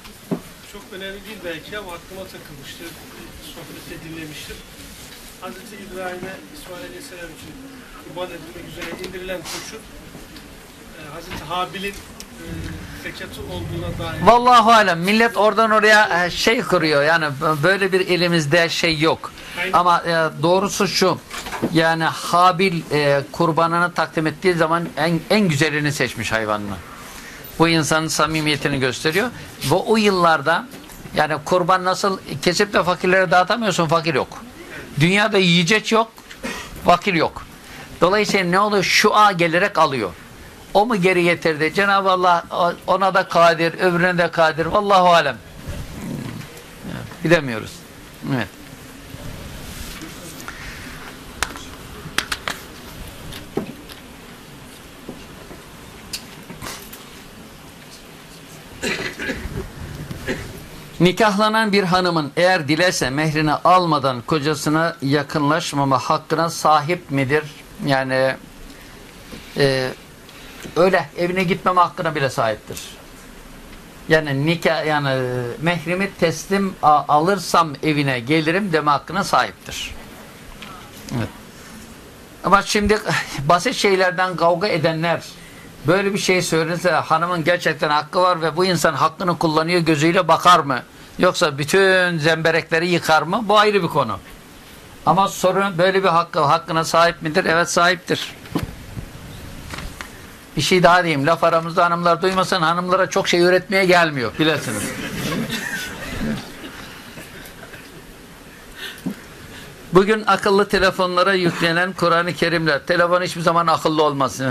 çok önemli değil belki ama aklıma takılmıştır. Sohbette dinlemiştim. Hazreti İbrahim'e İsmail Aleyhisselam için kurban edilmek üzere indirilen kuşun Hazreti Habil'in e, zekatı olduğuna dair. Vallahu alem millet oradan oraya e, şey kuruyor yani böyle bir elimizde şey yok. Aynen. Ama e, doğrusu şu yani Habil e, kurbanını takdim ettiği zaman en, en güzelini seçmiş hayvanını. Bu insanın samimiyetini gösteriyor. Ve o yıllarda yani kurban nasıl kesip de fakirlere dağıtamıyorsun fakir yok. Dünyada yiyecek yok, fakir yok. Dolayısıyla ne oluyor? Şu a gelerek alıyor. O mu geri getirdi? Cenab-ı Allah ona da kadir, öbürüne de kadir. Vallahu alem. Bilemiyoruz. Evet. Nikahlanan bir hanımın eğer dilerse mehrini almadan kocasına yakınlaşmama hakkına sahip midir? Yani e, öyle evine gitmeme hakkına bile sahiptir. Yani nikah yani e, mehrimi teslim alırsam evine gelirim deme hakkına sahiptir. Evet. Ama şimdi basit şeylerden kavga edenler böyle bir şey söylese hanımın gerçekten hakkı var ve bu insan hakkını kullanıyor gözüyle bakar mı? Yoksa bütün zemberekleri yıkar mı? Bu ayrı bir konu. Ama sorun böyle bir hakkı hakkına sahip midir? Evet sahiptir. Bir şey daha diyeyim. Laf aramızda hanımlar duymasın. Hanımlara çok şey öğretmeye gelmiyor. Bilesiniz. Bugün akıllı telefonlara yüklenen Kur'an-ı Kerimler. Telefon hiçbir zaman akıllı olmaz.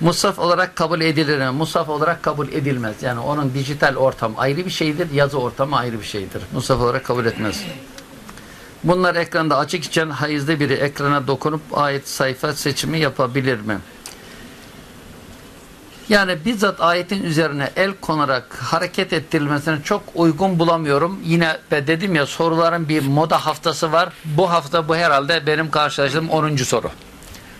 Musaf olarak kabul edilir mi? Musaf olarak kabul edilmez. Yani onun dijital ortam ayrı bir şeydir. Yazı ortamı ayrı bir şeydir. Musaf olarak kabul etmez. Bunlar ekranda açık iken hayızlı biri ekrana dokunup ayet sayfa seçimi yapabilir mi? Yani bizzat ayetin üzerine el konarak hareket ettirilmesine çok uygun bulamıyorum. Yine de dedim ya soruların bir moda haftası var. Bu hafta bu herhalde benim karşılaştığım 10. soru.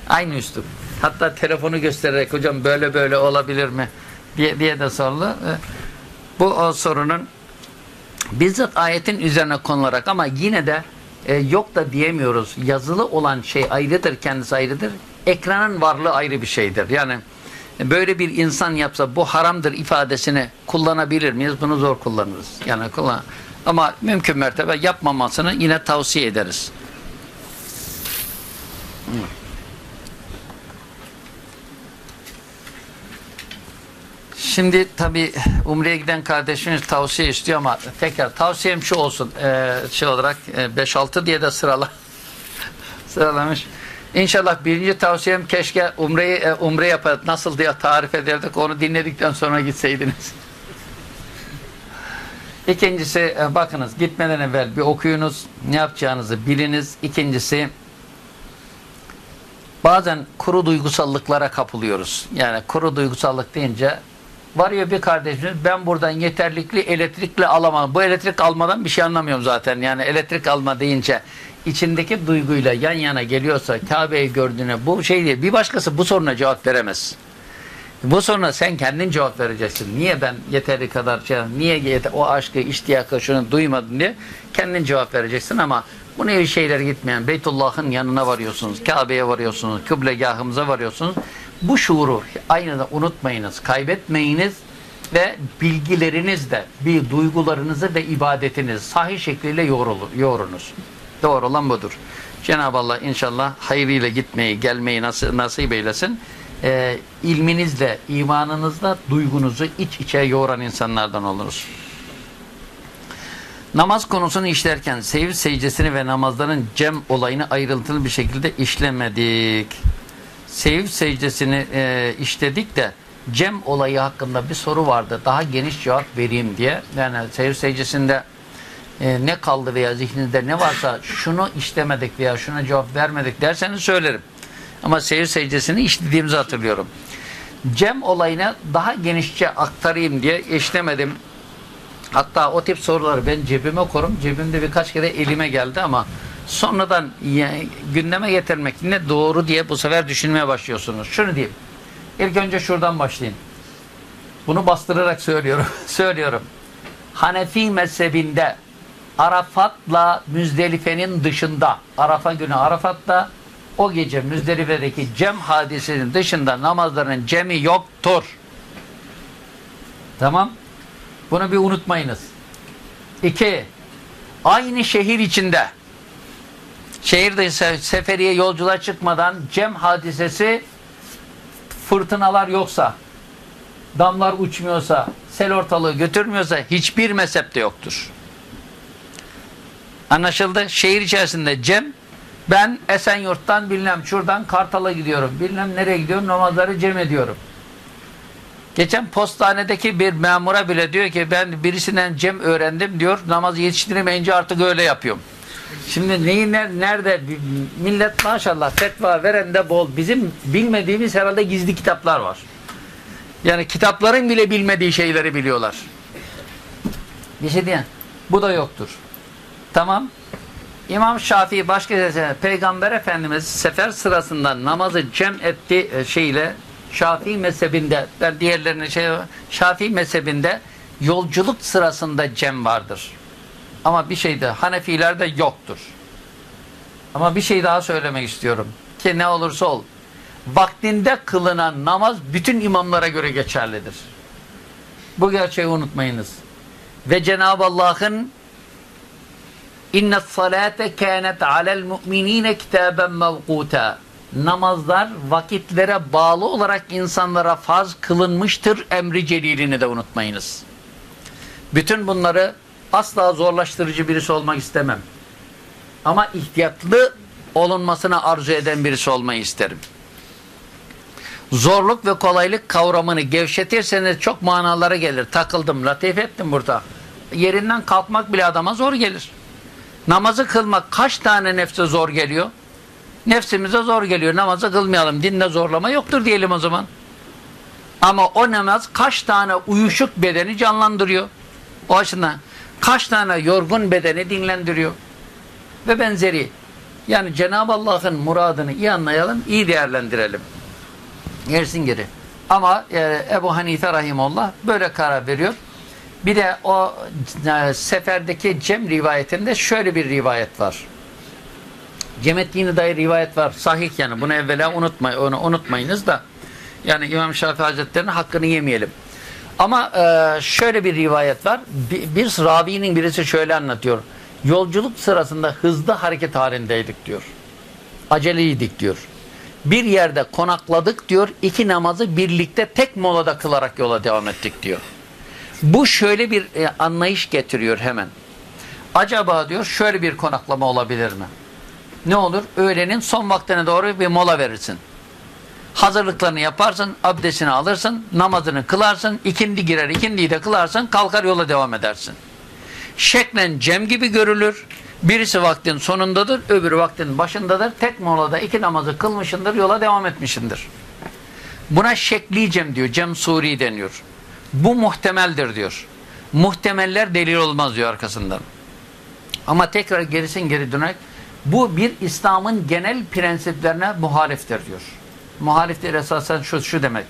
Aynı üslup. Hatta telefonu göstererek hocam böyle böyle olabilir mi diye, diye de sorulu. Ee, Bu o sorunun bizzat ayetin üzerine konularak ama yine de e, yok da diyemiyoruz. Yazılı olan şey ayrıdır, kendisi ayrıdır. Ekranın varlığı ayrı bir şeydir. Yani böyle bir insan yapsa bu haramdır ifadesini kullanabilir miyiz? Bunu zor kullanırız. Yani kullan ama mümkün mertebe yapmamasını yine tavsiye ederiz. Şimdi tabi Umre'ye giden kardeşimiz tavsiye istiyor ama tekrar tavsiyem şu olsun e, şey olarak e, 5-6 diye de sırala sıralamış. İnşallah birinci tavsiyem keşke Umre'yi e, Umre yapar nasıl diye tarif ederdik onu dinledikten sonra gitseydiniz. İkincisi e, bakınız gitmeden evvel bir okuyunuz ne yapacağınızı biliniz. İkincisi bazen kuru duygusallıklara kapılıyoruz. Yani kuru duygusallık deyince varıyor bir kardeşimiz ben buradan yeterlikli elektrikle alamam. Bu elektrik almadan bir şey anlamıyorum zaten. Yani elektrik alma deyince içindeki duyguyla yan yana geliyorsa Kabe'yi gördüğüne bu şey değil. Bir başkası bu soruna cevap veremez. Bu soruna sen kendin cevap vereceksin. Niye ben yeteri kadar şey, niye yeter, o aşkı, iştiyakı şunu duymadın diye kendin cevap vereceksin ama bu nevi şeyler gitmeyen Beytullah'ın yanına varıyorsunuz, Kabe'ye varıyorsunuz, kıblegahımıza varıyorsunuz. Bu şuuru aynı da unutmayınız, kaybetmeyiniz ve bilgilerinizle bir duygularınızı ve ibadetiniz sahih şekliyle yoğrulur, yoğurunuz. Doğru olan budur. Cenab-ı Allah inşallah hayrıyla gitmeyi, gelmeyi nasip, nasip eylesin. Ee, ilminizle, imanınızla duygunuzu iç içe yoğuran insanlardan oluruz. Namaz konusunu işlerken sev secdesini ve namazların cem olayını ayrıntılı bir şekilde işlemedik. Sev secdesini e, işledik de cem olayı hakkında bir soru vardı. Daha geniş cevap vereyim diye. Yani sev secdesinde e, ne kaldı veya zihninizde ne varsa şunu işlemedik veya şuna cevap vermedik derseniz söylerim. Ama seyir secdesini işlediğimizi hatırlıyorum. Cem olayını daha genişçe aktarayım diye işlemedim. Hatta o tip soruları ben cebime korum. Cebimde birkaç kere elime geldi ama sonradan yani gündeme getirmek ne doğru diye bu sefer düşünmeye başlıyorsunuz. Şunu diyeyim. İlk önce şuradan başlayayım. Bunu bastırarak söylüyorum. söylüyorum. Hanefi mezhebinde Arafat'la Müzdelife'nin dışında Arafa günü Arafat'ta o gece Müzdelife'deki cem hadisinin dışında namazların cemi yoktur. Tamam. Bunu bir unutmayınız. İki, aynı şehir içinde şehir dışı seferiye yolculuğa çıkmadan cem hadisesi fırtınalar yoksa damlar uçmuyorsa sel ortalığı götürmüyorsa hiçbir mezhepte yoktur. Anlaşıldı? Şehir içerisinde cem ben Esenyurt'tan bilmem şuradan Kartal'a gidiyorum. Bilmem nereye gidiyorum namazları cem ediyorum. Geçen postanedeki bir memura bile diyor ki ben birisinden cem öğrendim diyor. Namazı yetiştiremeyince artık öyle yapıyorum. Şimdi neyi ner- nerede millet maşallah fetva veren de bol. Bizim bilmediğimiz herhalde gizli kitaplar var. Yani kitapların bile bilmediği şeyleri biliyorlar. Bir şey diyen bu da yoktur. Tamam. İmam Şafii başka Peygamber Efendimiz sefer sırasında namazı cem etti e, şeyle Şafii mezhebinde ben diğerlerine şey Şafii mezhebinde yolculuk sırasında cem vardır. Ama bir şey de Hanefilerde yoktur. Ama bir şey daha söylemek istiyorum. Ki ne olursa ol. Vaktinde kılınan namaz bütün imamlara göre geçerlidir. Bu gerçeği unutmayınız. Ve Cenab-ı Allah'ın İnne salate kânet alel mu'minîne kitâben mevkûtâ. Namazlar vakitlere bağlı olarak insanlara farz kılınmıştır emri celilini de unutmayınız. Bütün bunları asla zorlaştırıcı birisi olmak istemem. Ama ihtiyatlı olunmasını arzu eden birisi olmayı isterim. Zorluk ve kolaylık kavramını gevşetirseniz çok manalara gelir. Takıldım, latif ettim burada. Yerinden kalkmak bile adama zor gelir. Namazı kılmak kaç tane nefse zor geliyor? Nefsimize zor geliyor. Namazı kılmayalım. Dinde zorlama yoktur diyelim o zaman. Ama o namaz kaç tane uyuşuk bedeni canlandırıyor. O açıdan kaç tane yorgun bedeni dinlendiriyor. Ve benzeri. Yani Cenab-ı Allah'ın muradını iyi anlayalım, iyi değerlendirelim. Gersin geri. Ama e, Ebu Hanife Rahimullah böyle karar veriyor. Bir de o e, seferdeki Cem rivayetinde şöyle bir rivayet var. Cem ettiğine dair rivayet var. Sahih yani. Bunu evvela unutmay onu unutmayınız da. Yani İmam Şafii Hazretleri'nin hakkını yemeyelim. Ama e, şöyle bir rivayet var. Bir, bir ravinin birisi şöyle anlatıyor. Yolculuk sırasında hızlı hareket halindeydik diyor. Aceleydik diyor. Bir yerde konakladık diyor. İki namazı birlikte tek molada kılarak yola devam ettik diyor. Bu şöyle bir e, anlayış getiriyor hemen. Acaba diyor şöyle bir konaklama olabilir mi? Ne olur? Öğlenin son vaktine doğru bir mola verirsin. Hazırlıklarını yaparsın, abdestini alırsın, namazını kılarsın, ikindi girer, ikindiyi de kılarsın, kalkar yola devam edersin. Şeklen cem gibi görülür. Birisi vaktin sonundadır, öbürü vaktin başındadır. Tek molada iki namazı kılmışındır, yola devam etmişindir. Buna şekli cem diyor, cem suri deniyor. Bu muhtemeldir diyor. Muhtemeller delil olmaz diyor arkasından. Ama tekrar gerisin geri dönerek bu bir İslam'ın genel prensiplerine muhaliftir diyor. Muhaliftir esasen şu, şu demek.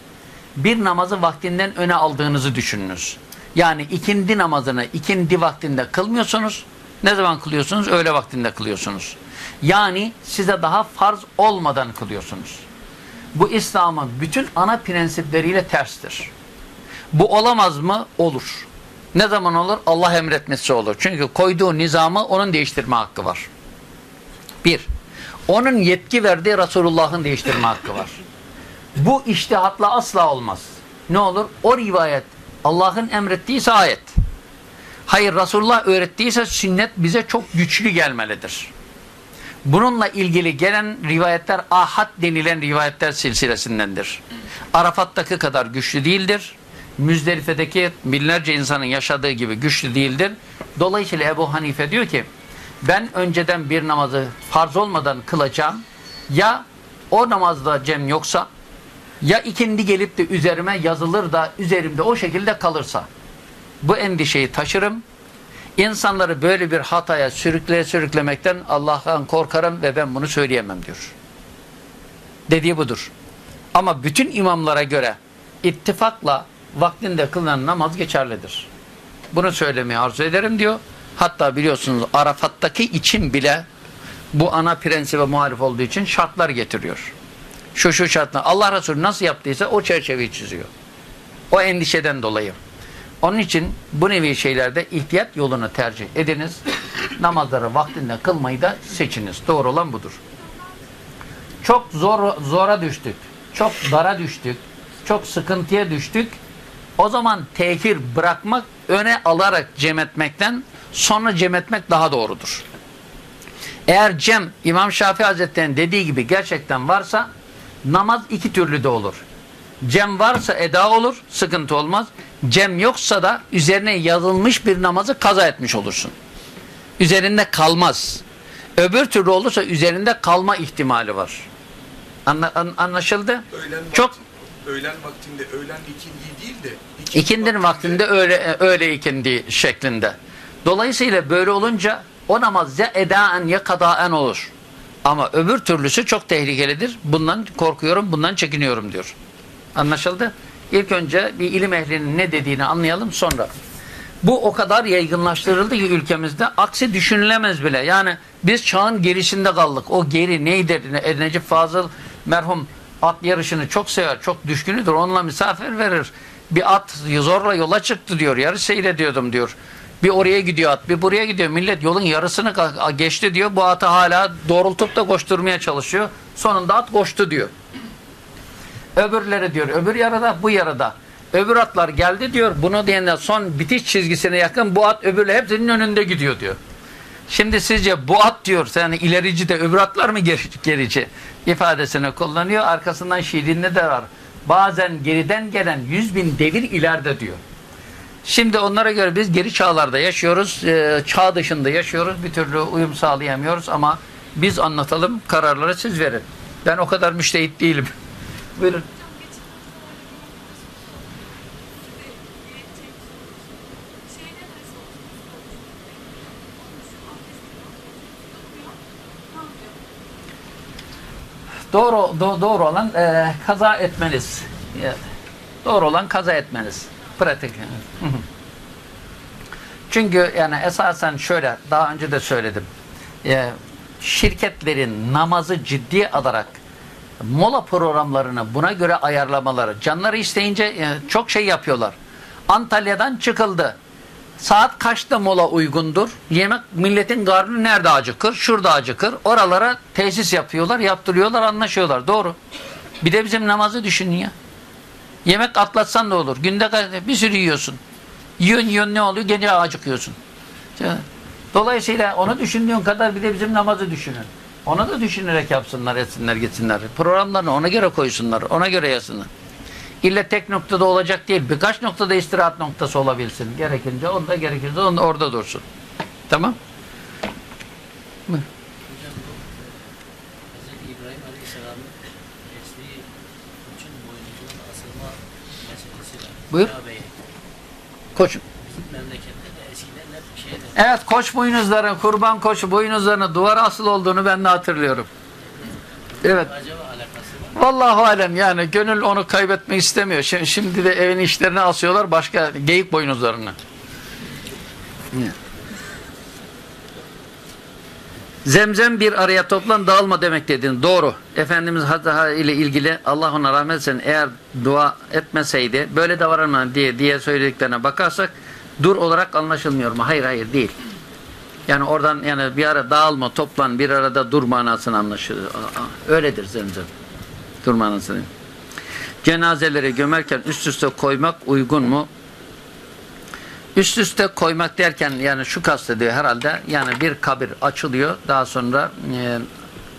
Bir namazı vaktinden öne aldığınızı düşününüz. Yani ikindi namazını ikindi vaktinde kılmıyorsunuz. Ne zaman kılıyorsunuz? Öğle vaktinde kılıyorsunuz. Yani size daha farz olmadan kılıyorsunuz. Bu İslam'ın bütün ana prensipleriyle terstir. Bu olamaz mı? Olur. Ne zaman olur? Allah emretmesi olur. Çünkü koyduğu nizamı onun değiştirme hakkı var. Bir, onun yetki verdiği Resulullah'ın değiştirme hakkı var. Bu iştihatla asla olmaz. Ne olur? O rivayet Allah'ın emrettiyse ayet. Hayır Resulullah öğrettiyse sünnet bize çok güçlü gelmelidir. Bununla ilgili gelen rivayetler ahad denilen rivayetler silsilesindendir. Arafat'taki kadar güçlü değildir. Müzdelife'deki binlerce insanın yaşadığı gibi güçlü değildir. Dolayısıyla Ebu Hanife diyor ki ben önceden bir namazı farz olmadan kılacağım. Ya o namazda cem yoksa ya ikindi gelip de üzerime yazılır da üzerimde o şekilde kalırsa bu endişeyi taşırım. İnsanları böyle bir hataya sürükleye sürüklemekten Allah'tan korkarım ve ben bunu söyleyemem diyor. Dediği budur. Ama bütün imamlara göre ittifakla vaktinde kılınan namaz geçerlidir. Bunu söylemeye arzu ederim diyor. Hatta biliyorsunuz Arafat'taki için bile bu ana prensibe muhalif olduğu için şartlar getiriyor. Şu şu şartlar. Allah Resulü nasıl yaptıysa o çerçeveyi çiziyor. O endişeden dolayı. Onun için bu nevi şeylerde ihtiyat yolunu tercih ediniz. Namazları vaktinde kılmayı da seçiniz. Doğru olan budur. Çok zor zora düştük. Çok dara düştük. Çok sıkıntıya düştük. O zaman tehir bırakmak öne alarak cem etmekten sonra cem etmek daha doğrudur. Eğer cem İmam Şafii Hazretleri'nin dediği gibi gerçekten varsa namaz iki türlü de olur. Cem varsa eda olur, sıkıntı olmaz. Cem yoksa da üzerine yazılmış bir namazı kaza etmiş olursun. Üzerinde kalmaz. Öbür türlü olursa üzerinde kalma ihtimali var. Anla, an- anlaşıldı? Öğlen Çok öğlen vaktinde öğlen ikindi değil de İkindinin vaktinde öyle öyle ikindi şeklinde. Dolayısıyla böyle olunca o namaz ya edaen ya kadaen olur. Ama öbür türlüsü çok tehlikelidir. Bundan korkuyorum, bundan çekiniyorum diyor. Anlaşıldı? İlk önce bir ilim ehlinin ne dediğini anlayalım sonra. Bu o kadar yaygınlaştırıldı ki ülkemizde aksi düşünülemez bile. Yani biz çağın gerisinde kaldık. O geri neydi? Ne- Necip Fazıl merhum at yarışını çok sever, çok düşkünüdür. Onunla misafir verir. Bir at zorla yola çıktı diyor. Yarış seyrediyordum diyor. Bir oraya gidiyor at, bir buraya gidiyor. Millet yolun yarısını geçti diyor. Bu atı hala doğrultup da koşturmaya çalışıyor. Sonunda at koştu diyor. Öbürleri diyor öbür yarıda bu yarıda. Öbür atlar geldi diyor. Bunu diyenler son bitiş çizgisine yakın bu at öbürle hepsinin önünde gidiyor diyor. Şimdi sizce bu at diyor yani ilerici de öbür atlar mı geri- gerici ifadesini kullanıyor. Arkasından şiirinde de var. Bazen geriden gelen yüz bin devir ileride diyor. Şimdi onlara göre biz geri çağlarda yaşıyoruz. Ee, çağ dışında yaşıyoruz. Bir türlü uyum sağlayamıyoruz ama biz anlatalım. Kararları siz verin. Ben o kadar müştehit değilim. Buyurun. Doğru do- doğru olan e, kaza etmeniz. E, doğru olan kaza etmeniz. Pratik. Çünkü yani esasen şöyle daha önce de söyledim. E, şirketlerin namazı ciddi alarak mola programlarını buna göre ayarlamaları canları isteyince e, çok şey yapıyorlar. Antalya'dan çıkıldı. Saat kaçta mola uygundur? Yemek milletin karnı nerede acıkır? Şurada acıkır. Oralara tesis yapıyorlar, yaptırıyorlar, anlaşıyorlar. Doğru. Bir de bizim namazı düşünün ya. Yemek atlatsan da olur. Günde bir sürü yiyorsun. Yiyorsun yiyorsun ne oluyor? Gece acıkıyorsun. Dolayısıyla onu düşündüğün kadar bir de bizim namazı düşünün. Ona da düşünerek yapsınlar, etsinler, gitsinler. Programlarını ona göre koysunlar, ona göre yazsınlar. İlle tek noktada olacak değil. Birkaç noktada istirahat noktası olabilsin. Gerekince onda gerekirse onda orada dursun. Tamam? Buyur. Buyur. Koç. Evet koç boynuzları, kurban koç boynuzlarının duvara asıl olduğunu ben de hatırlıyorum. Evet. acaba Vallahu alem yani gönül onu kaybetmek istemiyor. Şimdi, şimdi de evin işlerine asıyorlar başka geyik boynuzlarını. Zemzem bir araya toplan dağılma demek dedin. Doğru. Efendimiz Hazreti ile ilgili Allah ona rahmet etsin eğer dua etmeseydi böyle davranma diye diye söylediklerine bakarsak dur olarak anlaşılmıyor mu? Hayır hayır değil. Yani oradan yani bir ara dağılma toplan bir arada dur manasını anlaşılıyor. Öyledir zemzem. Dur manasını. Cenazeleri gömerken üst üste koymak uygun mu? Üst üste koymak derken yani şu kastediyor herhalde yani bir kabir açılıyor daha sonra e,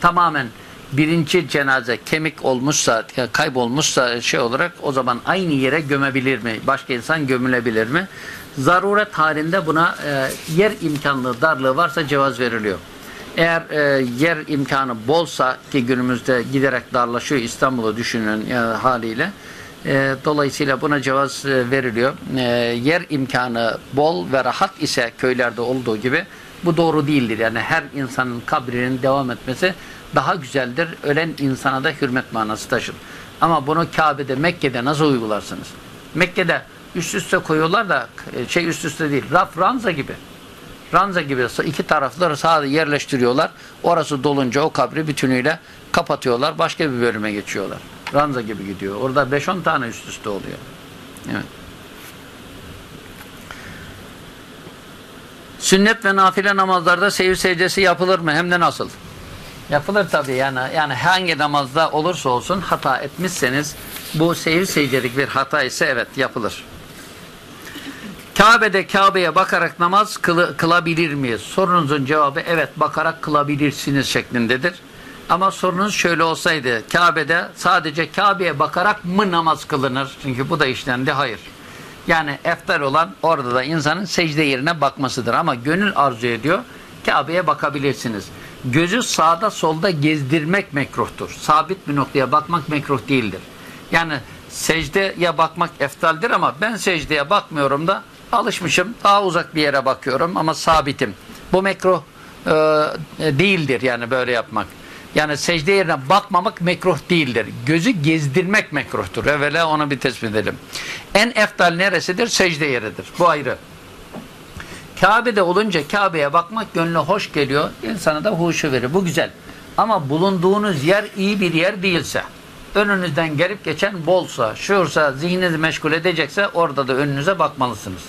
tamamen birinci cenaze kemik olmuşsa kaybolmuşsa şey olarak o zaman aynı yere gömebilir mi? Başka insan gömülebilir mi? Zaruret halinde buna e, yer imkanlığı darlığı varsa cevaz veriliyor. Eğer e, yer imkanı bolsa ki günümüzde giderek darlaşıyor İstanbul'u düşünün e, haliyle e, dolayısıyla buna cevaz e, veriliyor. E, yer imkanı bol ve rahat ise köylerde olduğu gibi bu doğru değildir. Yani her insanın kabrinin devam etmesi daha güzeldir. Ölen insana da hürmet manası taşır. Ama bunu Kabe'de, Mekke'de nasıl uygularsınız? Mekke'de üst üste koyuyorlar da e, şey üst üste değil. Raf ranza gibi. Ranza gibi iki tarafları sağda yerleştiriyorlar. Orası dolunca o kabri bütünüyle kapatıyorlar. Başka bir bölüme geçiyorlar. Ranza gibi gidiyor. Orada 5-10 tane üst üste oluyor. Evet. Sünnet ve nafile namazlarda seyir secdesi yapılır mı? Hem de nasıl? Yapılır tabii yani yani hangi namazda olursa olsun hata etmişseniz bu seyir secdelik bir hata ise evet yapılır. Kabe'de Kabe'ye bakarak namaz kılı, kılabilir miyiz? Sorunuzun cevabı evet bakarak kılabilirsiniz şeklindedir. Ama sorunuz şöyle olsaydı Kabe'de sadece Kabe'ye bakarak mı namaz kılınır? Çünkü bu da işlendi. Hayır. Yani eftal olan orada da insanın secde yerine bakmasıdır. Ama gönül arzu ediyor. Kabe'ye bakabilirsiniz. Gözü sağda solda gezdirmek mekruhtur. Sabit bir noktaya bakmak mekruh değildir. Yani secdeye bakmak eftaldir ama ben secdeye bakmıyorum da alışmışım. Daha uzak bir yere bakıyorum ama sabitim. Bu mekruh e, değildir yani böyle yapmak. Yani secde yerine bakmamak mekruh değildir. Gözü gezdirmek mekruhtur. Evvela onu bir tespit edelim. En eftal neresidir? Secde yeridir. Bu ayrı. Kabe'de olunca Kabe'ye bakmak gönlü hoş geliyor. insana da huşu verir. Bu güzel. Ama bulunduğunuz yer iyi bir yer değilse, önünüzden gelip geçen bolsa, şuyursa, zihninizi meşgul edecekse orada da önünüze bakmalısınız.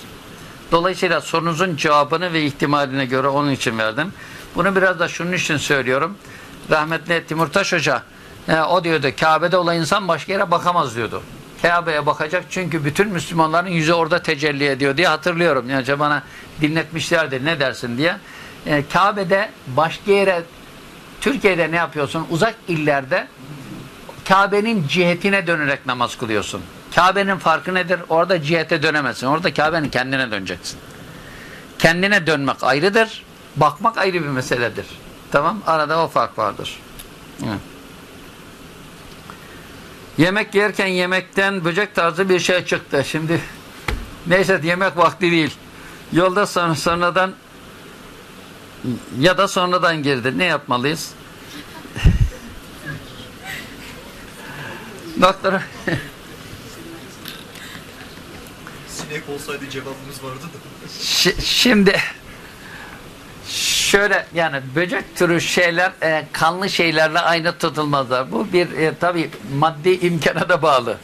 Dolayısıyla sorunuzun cevabını ve ihtimaline göre onun için verdim. Bunu biraz da şunun için söylüyorum. Rahmetli Timurtaş Hoca e, o diyordu Kabe'de olan insan başka yere bakamaz diyordu. Kabe'ye bakacak çünkü bütün Müslümanların yüzü orada tecelli ediyor diye hatırlıyorum. Yani bana dinletmişlerdi ne dersin diye. E, Kabe'de başka yere Türkiye'de ne yapıyorsun? Uzak illerde Kabe'nin cihetine dönerek namaz kılıyorsun. Kabe'nin farkı nedir? Orada cihete dönemezsin. Orada Kabe'nin kendine döneceksin. Kendine dönmek ayrıdır. Bakmak ayrı bir meseledir. Tamam? Arada o fark vardır. Yemek yerken yemekten böcek tarzı bir şey çıktı. Şimdi neyse yemek vakti değil. Yolda son, sonradan ya da sonradan girdi. Ne yapmalıyız? Doktor Sinek olsaydı cevabımız vardı da. Şi- Şimdi şöyle yani böcek türü şeyler e, kanlı şeylerle aynı tutulmazlar. Bu bir e, tabi maddi imkana da bağlı.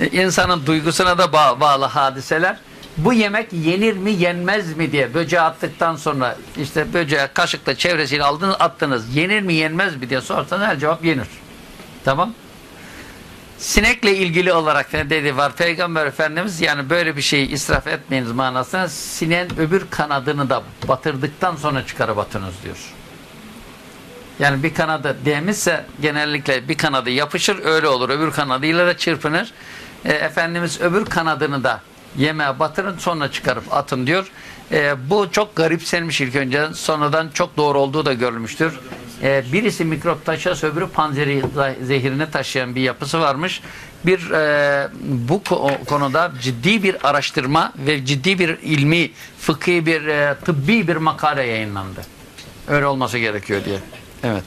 E, insanın duygusuna da ba- bağlı hadiseler. Bu yemek yenir mi yenmez mi diye böceği attıktan sonra işte böceği kaşıkla çevresiyle aldınız attınız. Yenir mi yenmez mi diye sorsanız her cevap yenir. Tamam. Sinekle ilgili olarak dedi var Peygamber Efendimiz yani böyle bir şeyi israf etmeyiniz manasına sineğin öbür kanadını da batırdıktan sonra çıkarıp atınız diyor. Yani bir kanadı değmişse genellikle bir kanadı yapışır öyle olur. Öbür kanadıyla da çırpınır. E, Efendimiz öbür kanadını da yemeğe batırın sonra çıkarıp atın diyor. E, bu çok garipsenmiş ilk önce. Sonradan çok doğru olduğu da görülmüştür. E, birisi mikrop taşıyorsa öbürü panzeri zehirini taşıyan bir yapısı varmış. Bir e, bu ko- konuda ciddi bir araştırma ve ciddi bir ilmi, fıkhi bir e, tıbbi bir makale yayınlandı. Öyle olması gerekiyor diye. Evet.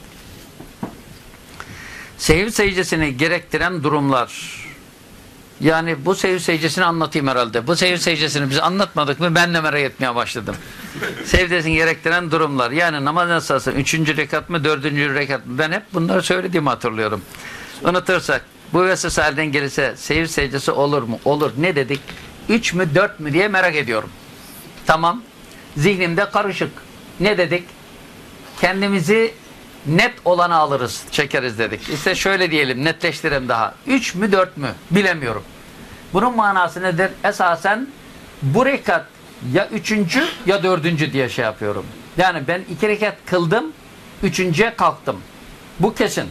Sehiv secdesini gerektiren durumlar. Yani bu sehiv secdesini anlatayım herhalde. Bu sehiv secdesini biz anlatmadık mı ben de merak etmeye başladım. Secdesini gerektiren durumlar. Yani namaz esası üçüncü rekat mı dördüncü rekat mı? Ben hep bunları söylediğimi hatırlıyorum. Unutursak bu vesvese halden gelirse sehiv secdesi olur mu? Olur. Ne dedik? Üç mü dört mü diye merak ediyorum. Tamam. Zihnimde karışık. Ne dedik? Kendimizi net olanı alırız, çekeriz dedik. İşte şöyle diyelim, netleştirelim daha. Üç mü dört mü? Bilemiyorum. Bunun manası nedir? Esasen bu rekat ya üçüncü ya dördüncü diye şey yapıyorum. Yani ben iki rekat kıldım, üçüncüye kalktım. Bu kesin.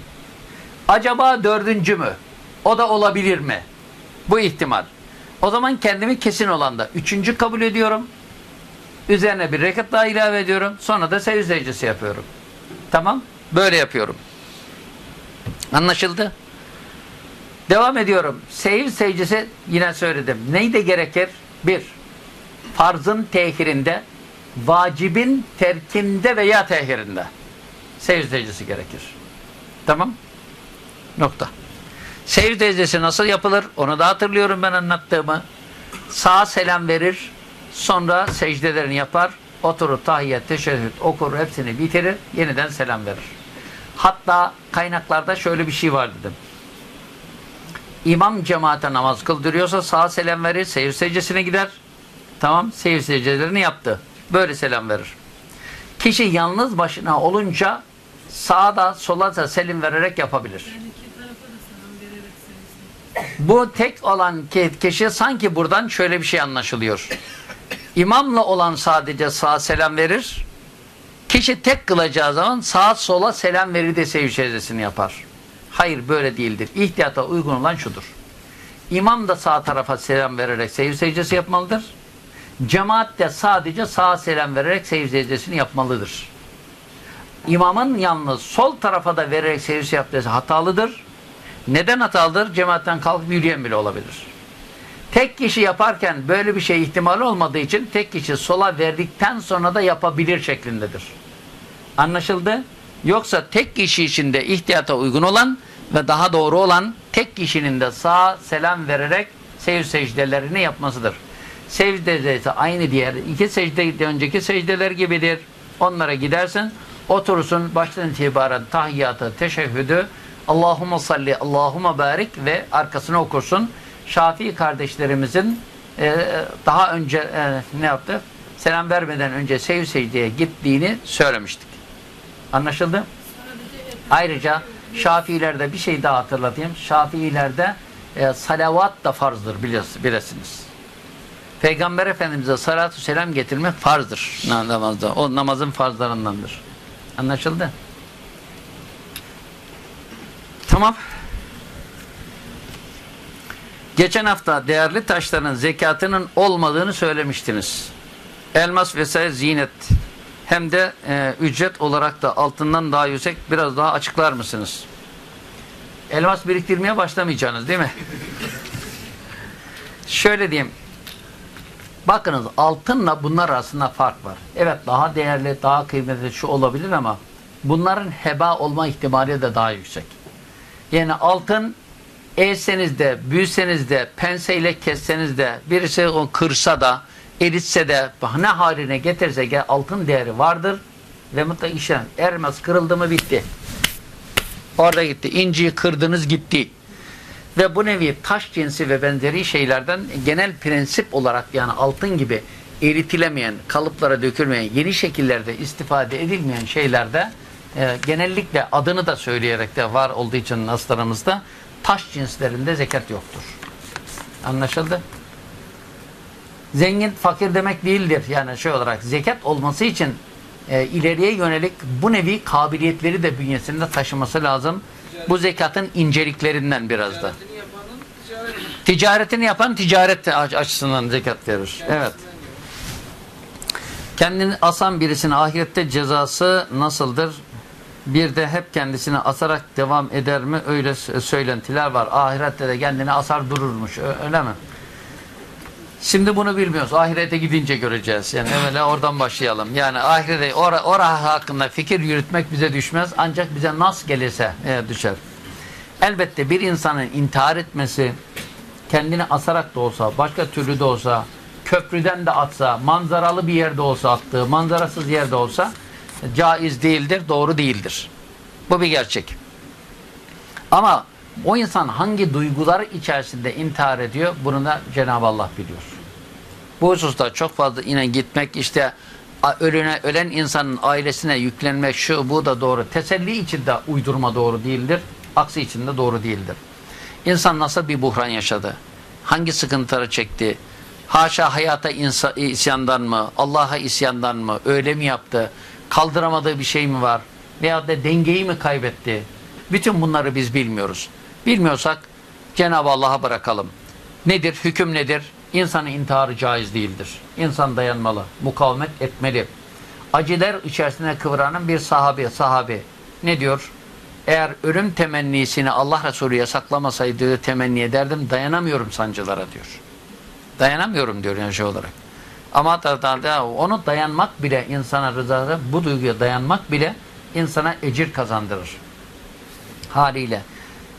Acaba dördüncü mü? O da olabilir mi? Bu ihtimal. O zaman kendimi kesin olanda üçüncü kabul ediyorum. Üzerine bir rekat daha ilave ediyorum. Sonra da secdesi yapıyorum. Tamam. Böyle yapıyorum. Anlaşıldı? Devam ediyorum. Seyir secdesi yine söyledim. Neyde gerekir? Bir, farzın tehirinde, vacibin terkinde veya tehirinde. Seyir secdesi gerekir. Tamam? Nokta. Seyir secdesi nasıl yapılır? Onu da hatırlıyorum ben anlattığımı. Sağa selam verir, sonra secdelerini yapar. Oturur tahiyyat, teşehhüd okur, hepsini bitirir, yeniden selam verir. Hatta kaynaklarda şöyle bir şey var dedim. İmam cemaate namaz kıldırıyorsa sağa selam verir, seyir secdesine gider. Tamam, seyir secdelerini yaptı. Böyle selam verir. Kişi yalnız başına olunca sağda sola da selim vererek yapabilir. Yani da. Bu tek olan ki- kişi sanki buradan şöyle bir şey anlaşılıyor. İmamla olan sadece sağa selam verir. Kişi tek kılacağı zaman sağa sola selam verir de secdesini yapar. Hayır böyle değildir. İhtiyata uygun olan şudur. İmam da sağ tarafa selam vererek sevgi secdesi yapmalıdır. Cemaat de sadece sağa selam vererek sevgi secdesini yapmalıdır. İmamın yalnız sol tarafa da vererek secdesi yaptığı hatalıdır. Neden hatalıdır? Cemaatten kalkıp yürüyen bile olabilir. Tek kişi yaparken böyle bir şey ihtimali olmadığı için tek kişi sola verdikten sonra da yapabilir şeklindedir. Anlaşıldı? Yoksa tek kişi için de ihtiyata uygun olan ve daha doğru olan tek kişinin de sağa selam vererek sev secdelerini yapmasıdır. Secde de aynı diğer iki secde önceki secdeler gibidir. Onlara gidersin, oturursun, baştan itibaren tahiyyatı, teşehhüdü, Allahümme salli, Allahümme barik ve arkasını okursun. Şafii kardeşlerimizin e, daha önce e, ne yaptı? Selam vermeden önce sev secdeye gittiğini söylemiştik. Anlaşıldı? Ayrıca Şafiilerde bir şey daha hatırlatayım. Şafiilerde e, salavat da farzdır bilesiniz. Peygamber Efendimiz'e salatu selam getirmek farzdır na- namazda. O namazın farzlarındandır. Anlaşıldı? Tamam. Geçen hafta değerli taşların zekatının olmadığını söylemiştiniz. Elmas vesaire zinet hem de e, ücret olarak da altından daha yüksek biraz daha açıklar mısınız? Elmas biriktirmeye başlamayacaksınız değil mi? Şöyle diyeyim. Bakınız altınla bunlar arasında fark var. Evet daha değerli, daha kıymetli şu olabilir ama bunların heba olma ihtimali de daha yüksek. Yani altın eğseniz de, büyüseniz de, penseyle kesseniz de, birisi o kırsa da, eritse de, ne haline getirse de altın değeri vardır. Ve mutlaka işlem. Ermez kırıldı mı bitti. Orada gitti. İnciyi kırdınız gitti. Ve bu nevi taş cinsi ve benzeri şeylerden genel prensip olarak yani altın gibi eritilemeyen, kalıplara dökülmeyen, yeni şekillerde istifade edilmeyen şeylerde e, genellikle adını da söyleyerek de var olduğu için naslarımızda taş cinslerinde zekat yoktur. Anlaşıldı? Zengin fakir demek değildir. Yani şey olarak zekat olması için e, ileriye yönelik bu nevi kabiliyetleri de bünyesinde taşıması lazım. Bu zekatın inceliklerinden biraz da. Ticaretini yapanın ticaret Ticaretini yapan ticaret aç- açısından zekat verir. Evet. Kendini asan birisinin ahirette cezası nasıldır? Bir de hep kendisini asarak devam eder mi? Öyle söylentiler var. Ahirette de kendini asar dururmuş. Öyle mi? Şimdi bunu bilmiyoruz. Ahirete gidince göreceğiz. Yani evvela oradan başlayalım. Yani ahirete ora, ora hakkında fikir yürütmek bize düşmez. Ancak bize nas gelirse e, düşer. Elbette bir insanın intihar etmesi kendini asarak da olsa, başka türlü de olsa, köprüden de atsa, manzaralı bir yerde olsa attığı, manzarasız yerde olsa caiz değildir, doğru değildir. Bu bir gerçek. Ama o insan hangi duygular içerisinde intihar ediyor bunu da Cenab-ı Allah biliyor. Bu hususta çok fazla yine gitmek işte ölüne, ölen insanın ailesine yüklenmek şu bu da doğru. Teselli için de uydurma doğru değildir. Aksi için de doğru değildir. İnsan nasıl bir buhran yaşadı? Hangi sıkıntıları çekti? Haşa hayata insa, isyandan mı? Allah'a isyandan mı? Öyle mi yaptı? Kaldıramadığı bir şey mi var? Veyahut da dengeyi mi kaybetti? Bütün bunları biz bilmiyoruz. Bilmiyorsak Cenab-ı Allah'a bırakalım. Nedir? Hüküm nedir? İnsanın intiharı caiz değildir. İnsan dayanmalı, mukavemet etmeli. Acılar içerisine kıvranan bir sahabe, sahabe ne diyor? Eğer ölüm temennisini Allah Resulü yasaklamasaydı temenni ederdim, dayanamıyorum sancılara diyor. Dayanamıyorum diyor yani şey olarak. Ama onu dayanmak bile insana rızası, bu duyguya dayanmak bile insana ecir kazandırır. Haliyle.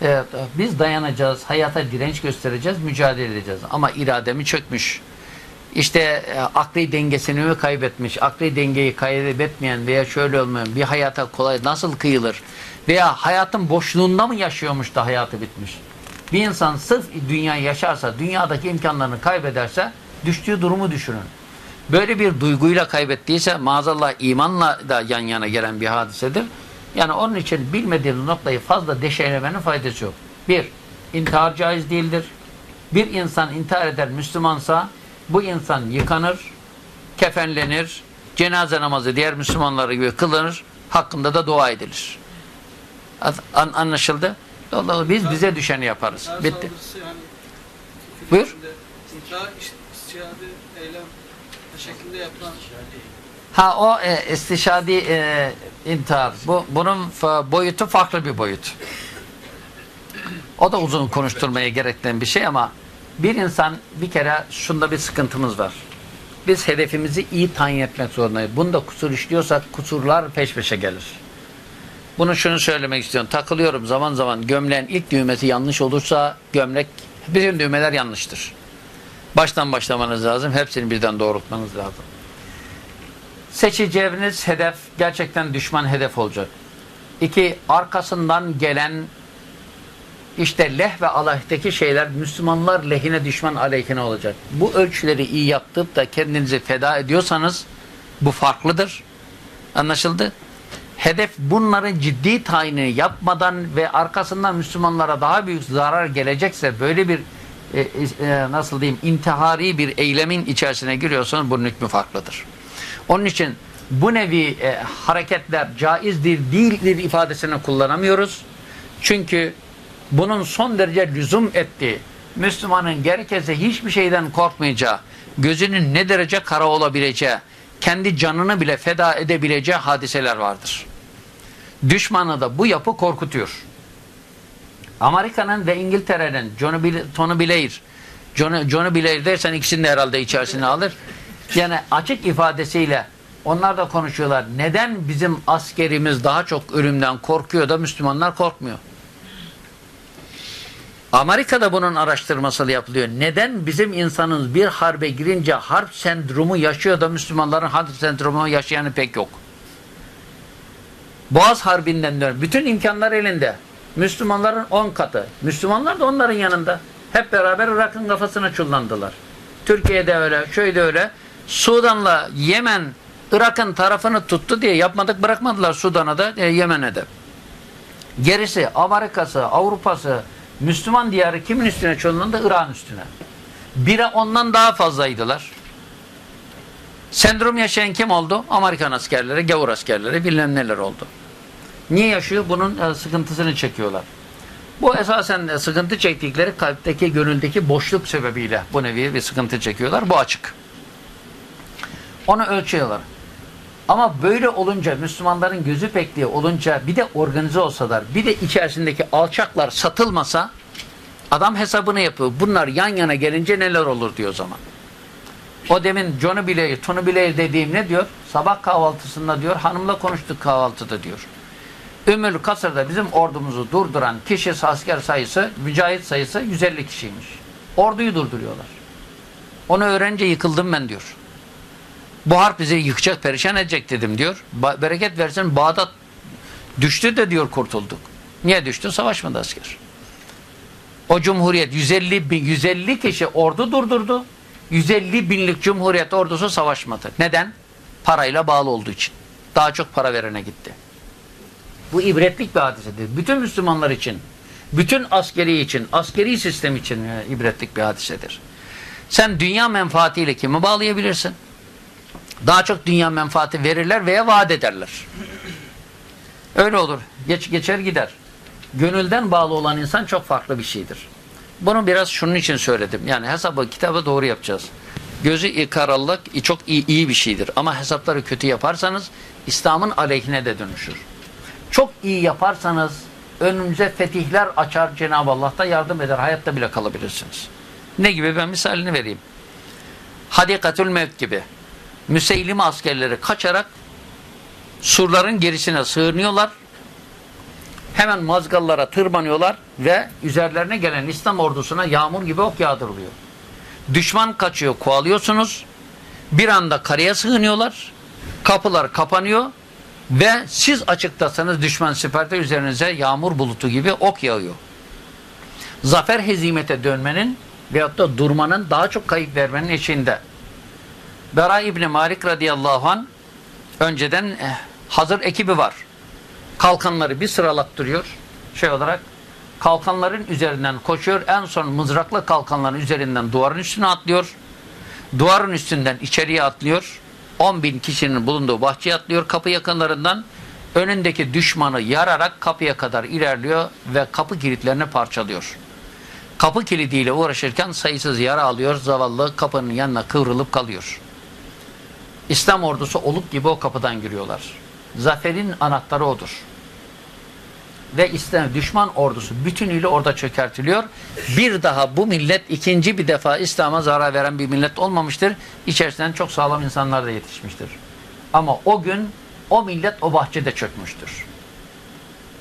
Evet, biz dayanacağız, hayata direnç göstereceğiz, mücadele edeceğiz. Ama irademi çökmüş. işte e, akli dengesini mi kaybetmiş, akli dengeyi kaybetmeyen veya şöyle olmayan bir hayata kolay nasıl kıyılır veya hayatın boşluğunda mı yaşıyormuş da hayatı bitmiş. Bir insan sırf dünya yaşarsa, dünyadaki imkanlarını kaybederse düştüğü durumu düşünün. Böyle bir duyguyla kaybettiyse maazallah imanla da yan yana gelen bir hadisedir. Yani onun için bilmediğiniz noktayı fazla deşeylemenin faydası yok. Bir, intihar caiz değildir. Bir insan intihar eder Müslümansa bu insan yıkanır, kefenlenir, cenaze namazı diğer Müslümanları gibi kılınır, hakkında da dua edilir. An- anlaşıldı? Dolayısıyla biz bize düşeni yaparız. Bitti. yani Buyur. Ha o e, istişadi e, intihar. Bu bunun boyutu farklı bir boyut. O da uzun konuşturmaya gerektiren bir şey ama bir insan bir kere şunda bir sıkıntımız var. Biz hedefimizi iyi tayin etmek zorundayız. Bunda kusur işliyorsak kusurlar peş peşe gelir. Bunu şunu söylemek istiyorum. Takılıyorum zaman zaman gömleğin ilk düğmesi yanlış olursa gömlek bütün düğmeler yanlıştır. Baştan başlamanız lazım. Hepsini birden doğrultmanız lazım. Seçeceğiniz hedef gerçekten düşman hedef olacak. İki, arkasından gelen işte leh ve aleyhteki şeyler Müslümanlar lehine düşman aleyhine olacak. Bu ölçüleri iyi yaptıp da kendinizi feda ediyorsanız bu farklıdır. Anlaşıldı? Hedef bunların ciddi tayini yapmadan ve arkasından Müslümanlara daha büyük zarar gelecekse böyle bir e, e, nasıl diyeyim intihari bir eylemin içerisine giriyorsanız bunun hükmü farklıdır. Onun için bu nevi e, hareketler caizdir, değildir ifadesini kullanamıyoruz. Çünkü bunun son derece lüzum ettiği, Müslümanın gerekirse hiçbir şeyden korkmayacağı, gözünün ne derece kara olabileceği, kendi canını bile feda edebileceği hadiseler vardır. Düşmanı da bu yapı korkutuyor. Amerika'nın ve İngiltere'nin Bil- Tony Blair, Johnny, Johnny Blair dersen ikisini de herhalde içerisine alır. Yani açık ifadesiyle onlar da konuşuyorlar. Neden bizim askerimiz daha çok ölümden korkuyor da Müslümanlar korkmuyor? Amerika'da bunun araştırması yapılıyor. Neden bizim insanımız bir harbe girince harp sendromu yaşıyor da Müslümanların harp sendromu yaşayanı pek yok. Boğaz Harbi'nden dön. Bütün imkanlar elinde. Müslümanların 10 katı. Müslümanlar da onların yanında. Hep beraber Irak'ın kafasına çullandılar. Türkiye'de öyle, şöyle öyle. Sudan'la Yemen Irak'ın tarafını tuttu diye yapmadık bırakmadılar Sudan'a da e, Yemen'e de. Gerisi Amerika'sı, Avrupa'sı, Müslüman diyarı kimin üstüne çullandı? Irak'ın üstüne. Bire ondan daha fazlaydılar. Sendrom yaşayan kim oldu? Amerikan askerleri, gavur askerleri, bilmem neler oldu. Niye yaşıyor? Bunun e, sıkıntısını çekiyorlar. Bu esasen e, sıkıntı çektikleri kalpteki, gönüldeki boşluk sebebiyle bu nevi bir sıkıntı çekiyorlar. Bu açık. Onu ölçüyorlar. Ama böyle olunca, Müslümanların gözü pekliği olunca bir de organize olsalar, bir de içerisindeki alçaklar satılmasa adam hesabını yapıyor. Bunlar yan yana gelince neler olur diyor o zaman. O demin Johnny Blair, Tony Blair dediğim ne diyor? Sabah kahvaltısında diyor, hanımla konuştuk kahvaltıda diyor. Ümmül Kasır'da bizim ordumuzu durduran kişi asker sayısı, mücahit sayısı 150 kişiymiş. Orduyu durduruyorlar. Onu öğrenince yıkıldım ben diyor. Bu harp bizi yıkacak, perişan edecek dedim diyor. Ba bereket versin Bağdat düştü de diyor kurtulduk. Niye düştü? Savaşmadı asker. O cumhuriyet 150 bin, 150 kişi ordu durdurdu. 150 binlik cumhuriyet ordusu savaşmadı. Neden? Parayla bağlı olduğu için. Daha çok para verene gitti. Bu ibretlik bir hadisedir. Bütün Müslümanlar için, bütün askeri için, askeri sistem için e, ibretlik bir hadisedir. Sen dünya menfaatiyle kimi bağlayabilirsin? Daha çok dünya menfaati verirler veya vaat ederler. Öyle olur. Geç, geçer gider. Gönülden bağlı olan insan çok farklı bir şeydir. Bunu biraz şunun için söyledim. Yani hesabı, kitabı doğru yapacağız. Gözü kararlılık çok iyi, iyi bir şeydir. Ama hesapları kötü yaparsanız İslam'ın aleyhine de dönüşür. Çok iyi yaparsanız önümüze fetihler açar Cenab-ı Allah da yardım eder. Hayatta bile kalabilirsiniz. Ne gibi? Ben misalini vereyim. Hadikatül Mevt gibi. Müseylime askerleri kaçarak surların gerisine sığınıyorlar. Hemen mazgallara tırmanıyorlar ve üzerlerine gelen İslam ordusuna yağmur gibi ok yağdırılıyor. Düşman kaçıyor, kovalıyorsunuz. Bir anda karaya sığınıyorlar. Kapılar kapanıyor ve siz açıktasanız düşman siperde üzerinize yağmur bulutu gibi ok yağıyor. Zafer hezimete dönmenin veyahut da durmanın daha çok kayıp vermenin eşiğinde. Bera İbni Malik radıyallahu an önceden eh, hazır ekibi var. Kalkanları bir sıralattırıyor. Şey olarak kalkanların üzerinden koşuyor. En son mızraklı kalkanların üzerinden duvarın üstüne atlıyor. Duvarın üstünden içeriye atlıyor. 10 bin kişinin bulunduğu bahçeye atlıyor kapı yakınlarından. Önündeki düşmanı yararak kapıya kadar ilerliyor ve kapı kilitlerini parçalıyor. Kapı kilidiyle uğraşırken sayısız yara alıyor. Zavallı kapının yanına kıvrılıp kalıyor. İslam ordusu oluk gibi o kapıdan giriyorlar. Zaferin anahtarı odur. Ve İslam düşman ordusu bütünüyle orada çökertiliyor. Bir daha bu millet ikinci bir defa İslam'a zarar veren bir millet olmamıştır. İçerisinden çok sağlam insanlar da yetişmiştir. Ama o gün o millet o bahçede çökmüştür.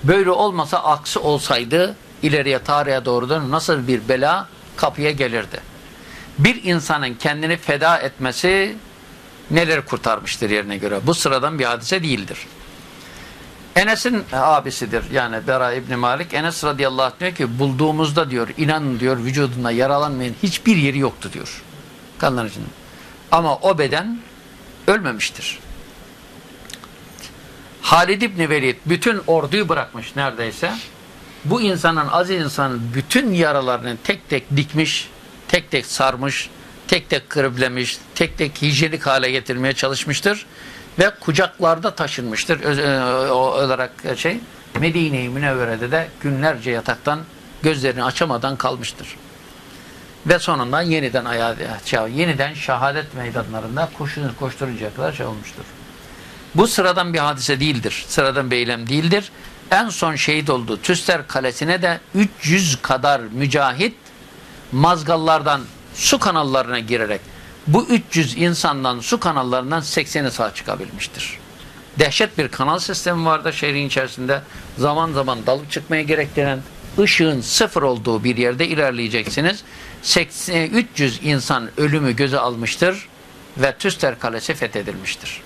Böyle olmasa aksi olsaydı ileriye tarihe doğru da nasıl bir bela kapıya gelirdi. Bir insanın kendini feda etmesi neleri kurtarmıştır yerine göre. Bu sıradan bir hadise değildir. Enes'in abisidir yani Bera İbni Malik. Enes radıyallahu anh diyor ki bulduğumuzda diyor inanın diyor vücudunda yaralanmayan hiçbir yeri yoktu diyor. Kanların içinde. Ama o beden ölmemiştir. Halid İbni Velid bütün orduyu bırakmış neredeyse. Bu insanın aziz insanın bütün yaralarını tek tek dikmiş, tek tek sarmış, tek tek kırıplemiş, tek tek hijyenik hale getirmeye çalışmıştır ve kucaklarda taşınmıştır. Öz, e, o olarak şey Medine-i Münevvere'de de günlerce yataktan gözlerini açamadan kalmıştır. Ve sonunda yeniden ayağa şey, yeniden şehadet meydanlarında koşun koşturuncaya kadar şey olmuştur. Bu sıradan bir hadise değildir. Sıradan bir eylem değildir. En son şehit oldu. Tüster Kalesi'ne de 300 kadar mücahit mazgallardan su kanallarına girerek bu 300 insandan su kanallarından 80'i sağ çıkabilmiştir. Dehşet bir kanal sistemi vardı şehrin içerisinde. Zaman zaman dalıp çıkmaya gerektiren ışığın sıfır olduğu bir yerde ilerleyeceksiniz. 80, 300 insan ölümü göze almıştır ve Tüster Kalesi fethedilmiştir.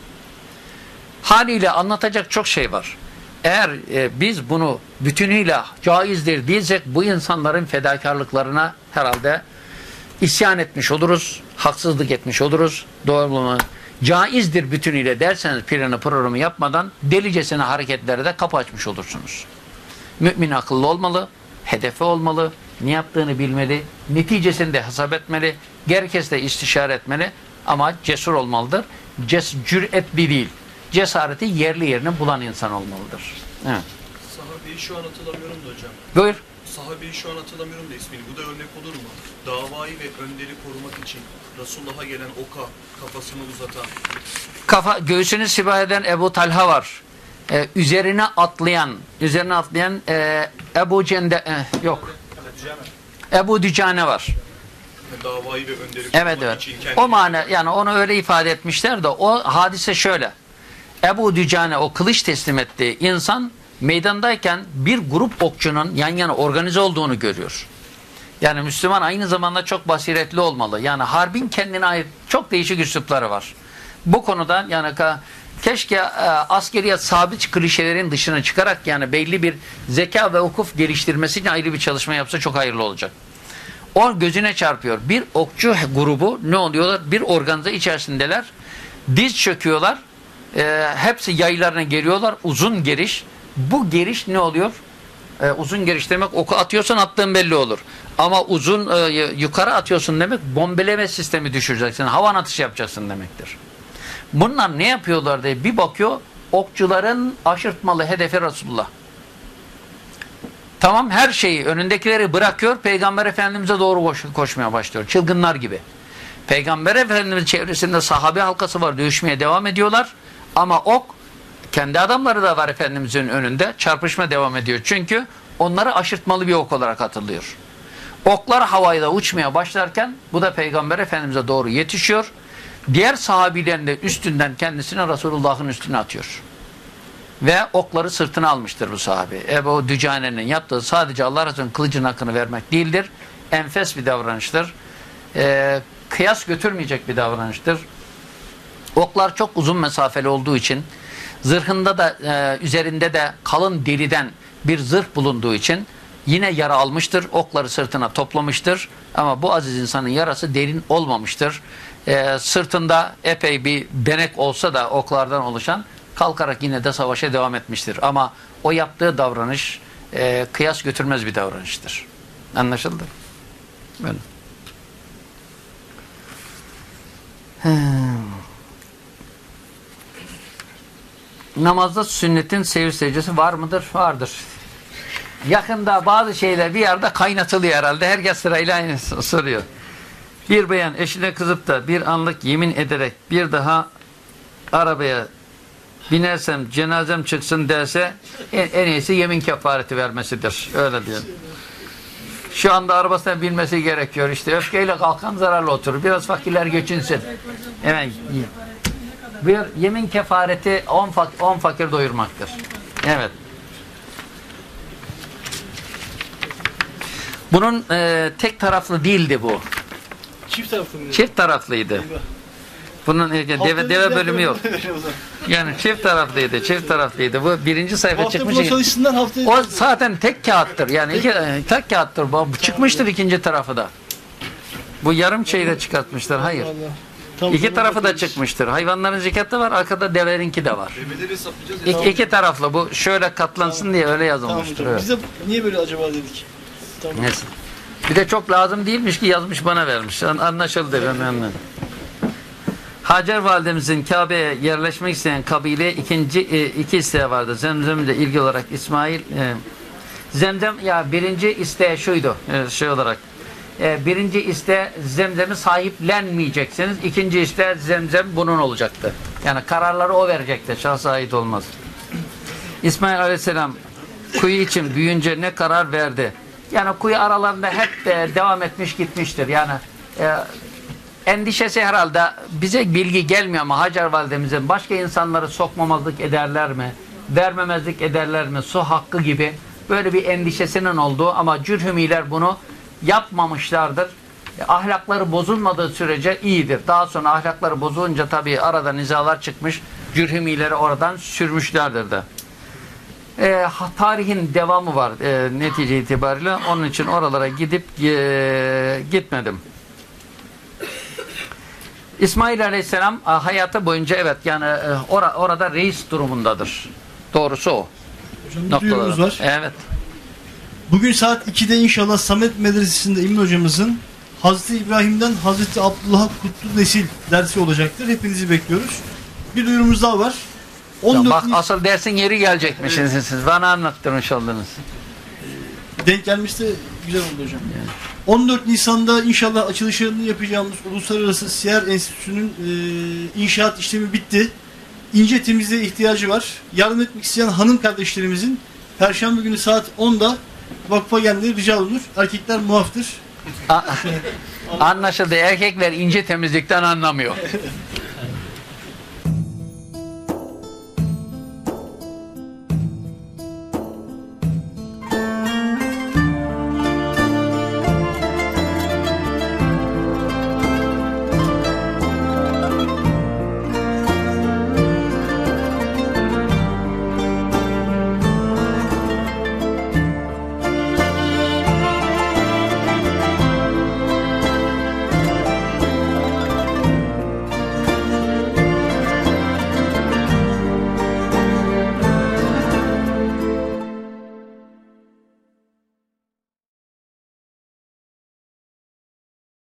Haliyle anlatacak çok şey var. Eğer e, biz bunu bütünüyle caizdir diyecek bu insanların fedakarlıklarına herhalde isyan etmiş oluruz, haksızlık etmiş oluruz. Doğru mu? Caizdir bütünüyle derseniz planı programı yapmadan delicesine hareketlere de kapı açmış olursunuz. Mümin akıllı olmalı, hedefi olmalı, ne yaptığını bilmeli, neticesini de hesap etmeli, gerekirse istişare etmeli ama cesur olmalıdır. Ces cüretli değil. Cesareti yerli yerine bulan insan olmalıdır. Evet. Sahabeyi şu an hatırlamıyorum da hocam. Buyur. Sahabeyi şu an hatırlamıyorum da ismini. Bu da örnek olur mu? Davayı ve önderi korumak için Resulullah'a gelen oka kafasını uzatan. Kafa, göğsünü sibah eden Ebu Talha var. Ee, üzerine atlayan, üzerine atlayan e, Ebu Cende, e, yok. Ebu Dücane var. Davayı ve önderi korumak Evet evet. için kendi O mana yani onu öyle ifade etmişler de o hadise şöyle. Ebu Dücane o kılıç teslim ettiği insan meydandayken bir grup okçunun yan yana organize olduğunu görüyor. Yani Müslüman aynı zamanda çok basiretli olmalı. Yani harbin kendine ait çok değişik üslupları var. Bu konuda yani keşke e, askeriyat sabit klişelerin dışına çıkarak yani belli bir zeka ve ukuf geliştirmesi için ayrı bir çalışma yapsa çok hayırlı olacak. O gözüne çarpıyor. Bir okçu grubu ne oluyorlar? Bir organize içerisindeler. Diz çöküyorlar. Ee, hepsi yaylarına geliyorlar. Uzun geriş. Bu geriş ne oluyor? Ee, uzun geriş demek oku atıyorsan attığın belli olur. Ama uzun e, yukarı atıyorsun demek bombeleme sistemi düşüreceksin. Havan atışı yapacaksın demektir. Bunlar ne yapıyorlar diye bir bakıyor okçuların aşırtmalı hedefi Resulullah. Tamam her şeyi önündekileri bırakıyor Peygamber Efendimiz'e doğru koş, koşmaya başlıyor. Çılgınlar gibi. Peygamber Efendimiz çevresinde sahabe halkası var dövüşmeye devam ediyorlar. Ama ok kendi adamları da var Efendimiz'in önünde çarpışma devam ediyor. Çünkü onları aşırtmalı bir ok olarak atılıyor. Oklar havayla uçmaya başlarken bu da Peygamber Efendimiz'e doğru yetişiyor. Diğer sahabilerin de üstünden kendisine Resulullah'ın üstüne atıyor. Ve okları sırtına almıştır bu sahabe. Ebu Dücane'nin yaptığı sadece Allah Resulü'nün kılıcın hakkını vermek değildir. Enfes bir davranıştır. e, kıyas götürmeyecek bir davranıştır. Oklar çok uzun mesafeli olduğu için zırhında da e, üzerinde de kalın deriden bir zırh bulunduğu için yine yara almıştır. Okları sırtına toplamıştır. Ama bu aziz insanın yarası derin olmamıştır. E, sırtında epey bir benek olsa da oklardan oluşan kalkarak yine de savaşa devam etmiştir. Ama o yaptığı davranış e, kıyas götürmez bir davranıştır. Anlaşıldı? Böyle. Namazda sünnetin sevir secdesi var mıdır? Vardır. Yakında bazı şeyler bir yerde kaynatılıyor herhalde. Herkes sırayla aynı soruyor. Bir bayan eşine kızıp da bir anlık yemin ederek bir daha arabaya binersem cenazem çıksın derse en, en iyisi yemin kefareti vermesidir. Öyle diyor. Şu anda arabasına binmesi gerekiyor. İşte öfkeyle kalkan zararlı oturur. Biraz fakirler geçinsin. Evet. Bir yemin kefareti 10 fak 10 fakir doyurmaktır. Evet. Bunun e, tek taraflı değildi bu. Çift taraflı mı? Çift taraflıydı. Bunun e, deve, deve bölümü yok. Yani çift taraflıydı, çift taraflıydı. Bu birinci sayfa Hafta çıkmış. buna çalışsınlar haftaya. O zaten tek kağıttır. Yani iki, e, tek kağıttır. Bu çıkmıştır ikinci tarafı da. Bu yarım şeyi de çıkartmışlar. Hayır. Allah. Tam İki tarafı da çıkmıştır. Hayvanların zekatı var, arkada deverinki de var. İki, iki taraflı. Bu şöyle katlansın diye öyle Tamam yazılmıştır. hocam. evet. Biz de niye böyle acaba dedik. Tamam. Neyse. Bir de çok lazım değilmiş ki yazmış bana vermiş. An- Anlaşıldı ben anladım. Hacer validemizin Kabe'ye yerleşmek isteyen kabile ikinci e, iki isteği vardı. Zemzem'le ilgili olarak İsmail e, Zemzem ya birinci isteği şuydu e, şey olarak. E, birinci iste zemzemi sahiplenmeyeceksiniz. İkinci iste zemzem bunun olacaktı. Yani kararları o verecekti. Şahsa ait olmaz. İsmail Aleyhisselam kuyu için büyüyünce ne karar verdi? Yani kuyu aralarında hep e, devam etmiş gitmiştir. Yani e, endişesi herhalde bize bilgi gelmiyor ama Hacer validemizin başka insanları sokmamazlık ederler mi? Vermemezlik ederler mi? Su hakkı gibi böyle bir endişesinin olduğu ama cürhümiler bunu yapmamışlardır. Ahlakları bozulmadığı sürece iyidir. Daha sonra ahlakları bozulunca tabii arada nizalar çıkmış. Cürhümileri oradan sürmüşlerdir de. E, tarihin devamı var e, netice itibariyle. Onun için oralara gidip e, gitmedim. İsmail Aleyhisselam e, hayatı boyunca evet yani e, ora- orada reis durumundadır. Doğrusu o. Hocam var. Evet. Bugün saat 2'de inşallah Samet Medresesi'nde Emin hocamızın Hazreti İbrahim'den Hazreti Abdullah'a Kutlu Nesil dersi olacaktır. Hepinizi bekliyoruz. Bir duyurumuz daha var. 14 Bak Nisan- asıl dersin yeri gelecekmişsiniz siz. Bana anlattırmış oldunuz. denk gelmişti güzel oldu hocam. 14 Nisan'da inşallah açılışını yapacağımız Uluslararası Siyer Enstitüsü'nün e, inşaat işlemi bitti. İnce temizliğe ihtiyacı var. Yardım etmek isteyen hanım kardeşlerimizin Perşembe günü saat 10'da vakfa gelmeleri rica olunur. Erkekler muaftır. A- Anlaşıldı. Erkekler ince temizlikten anlamıyor.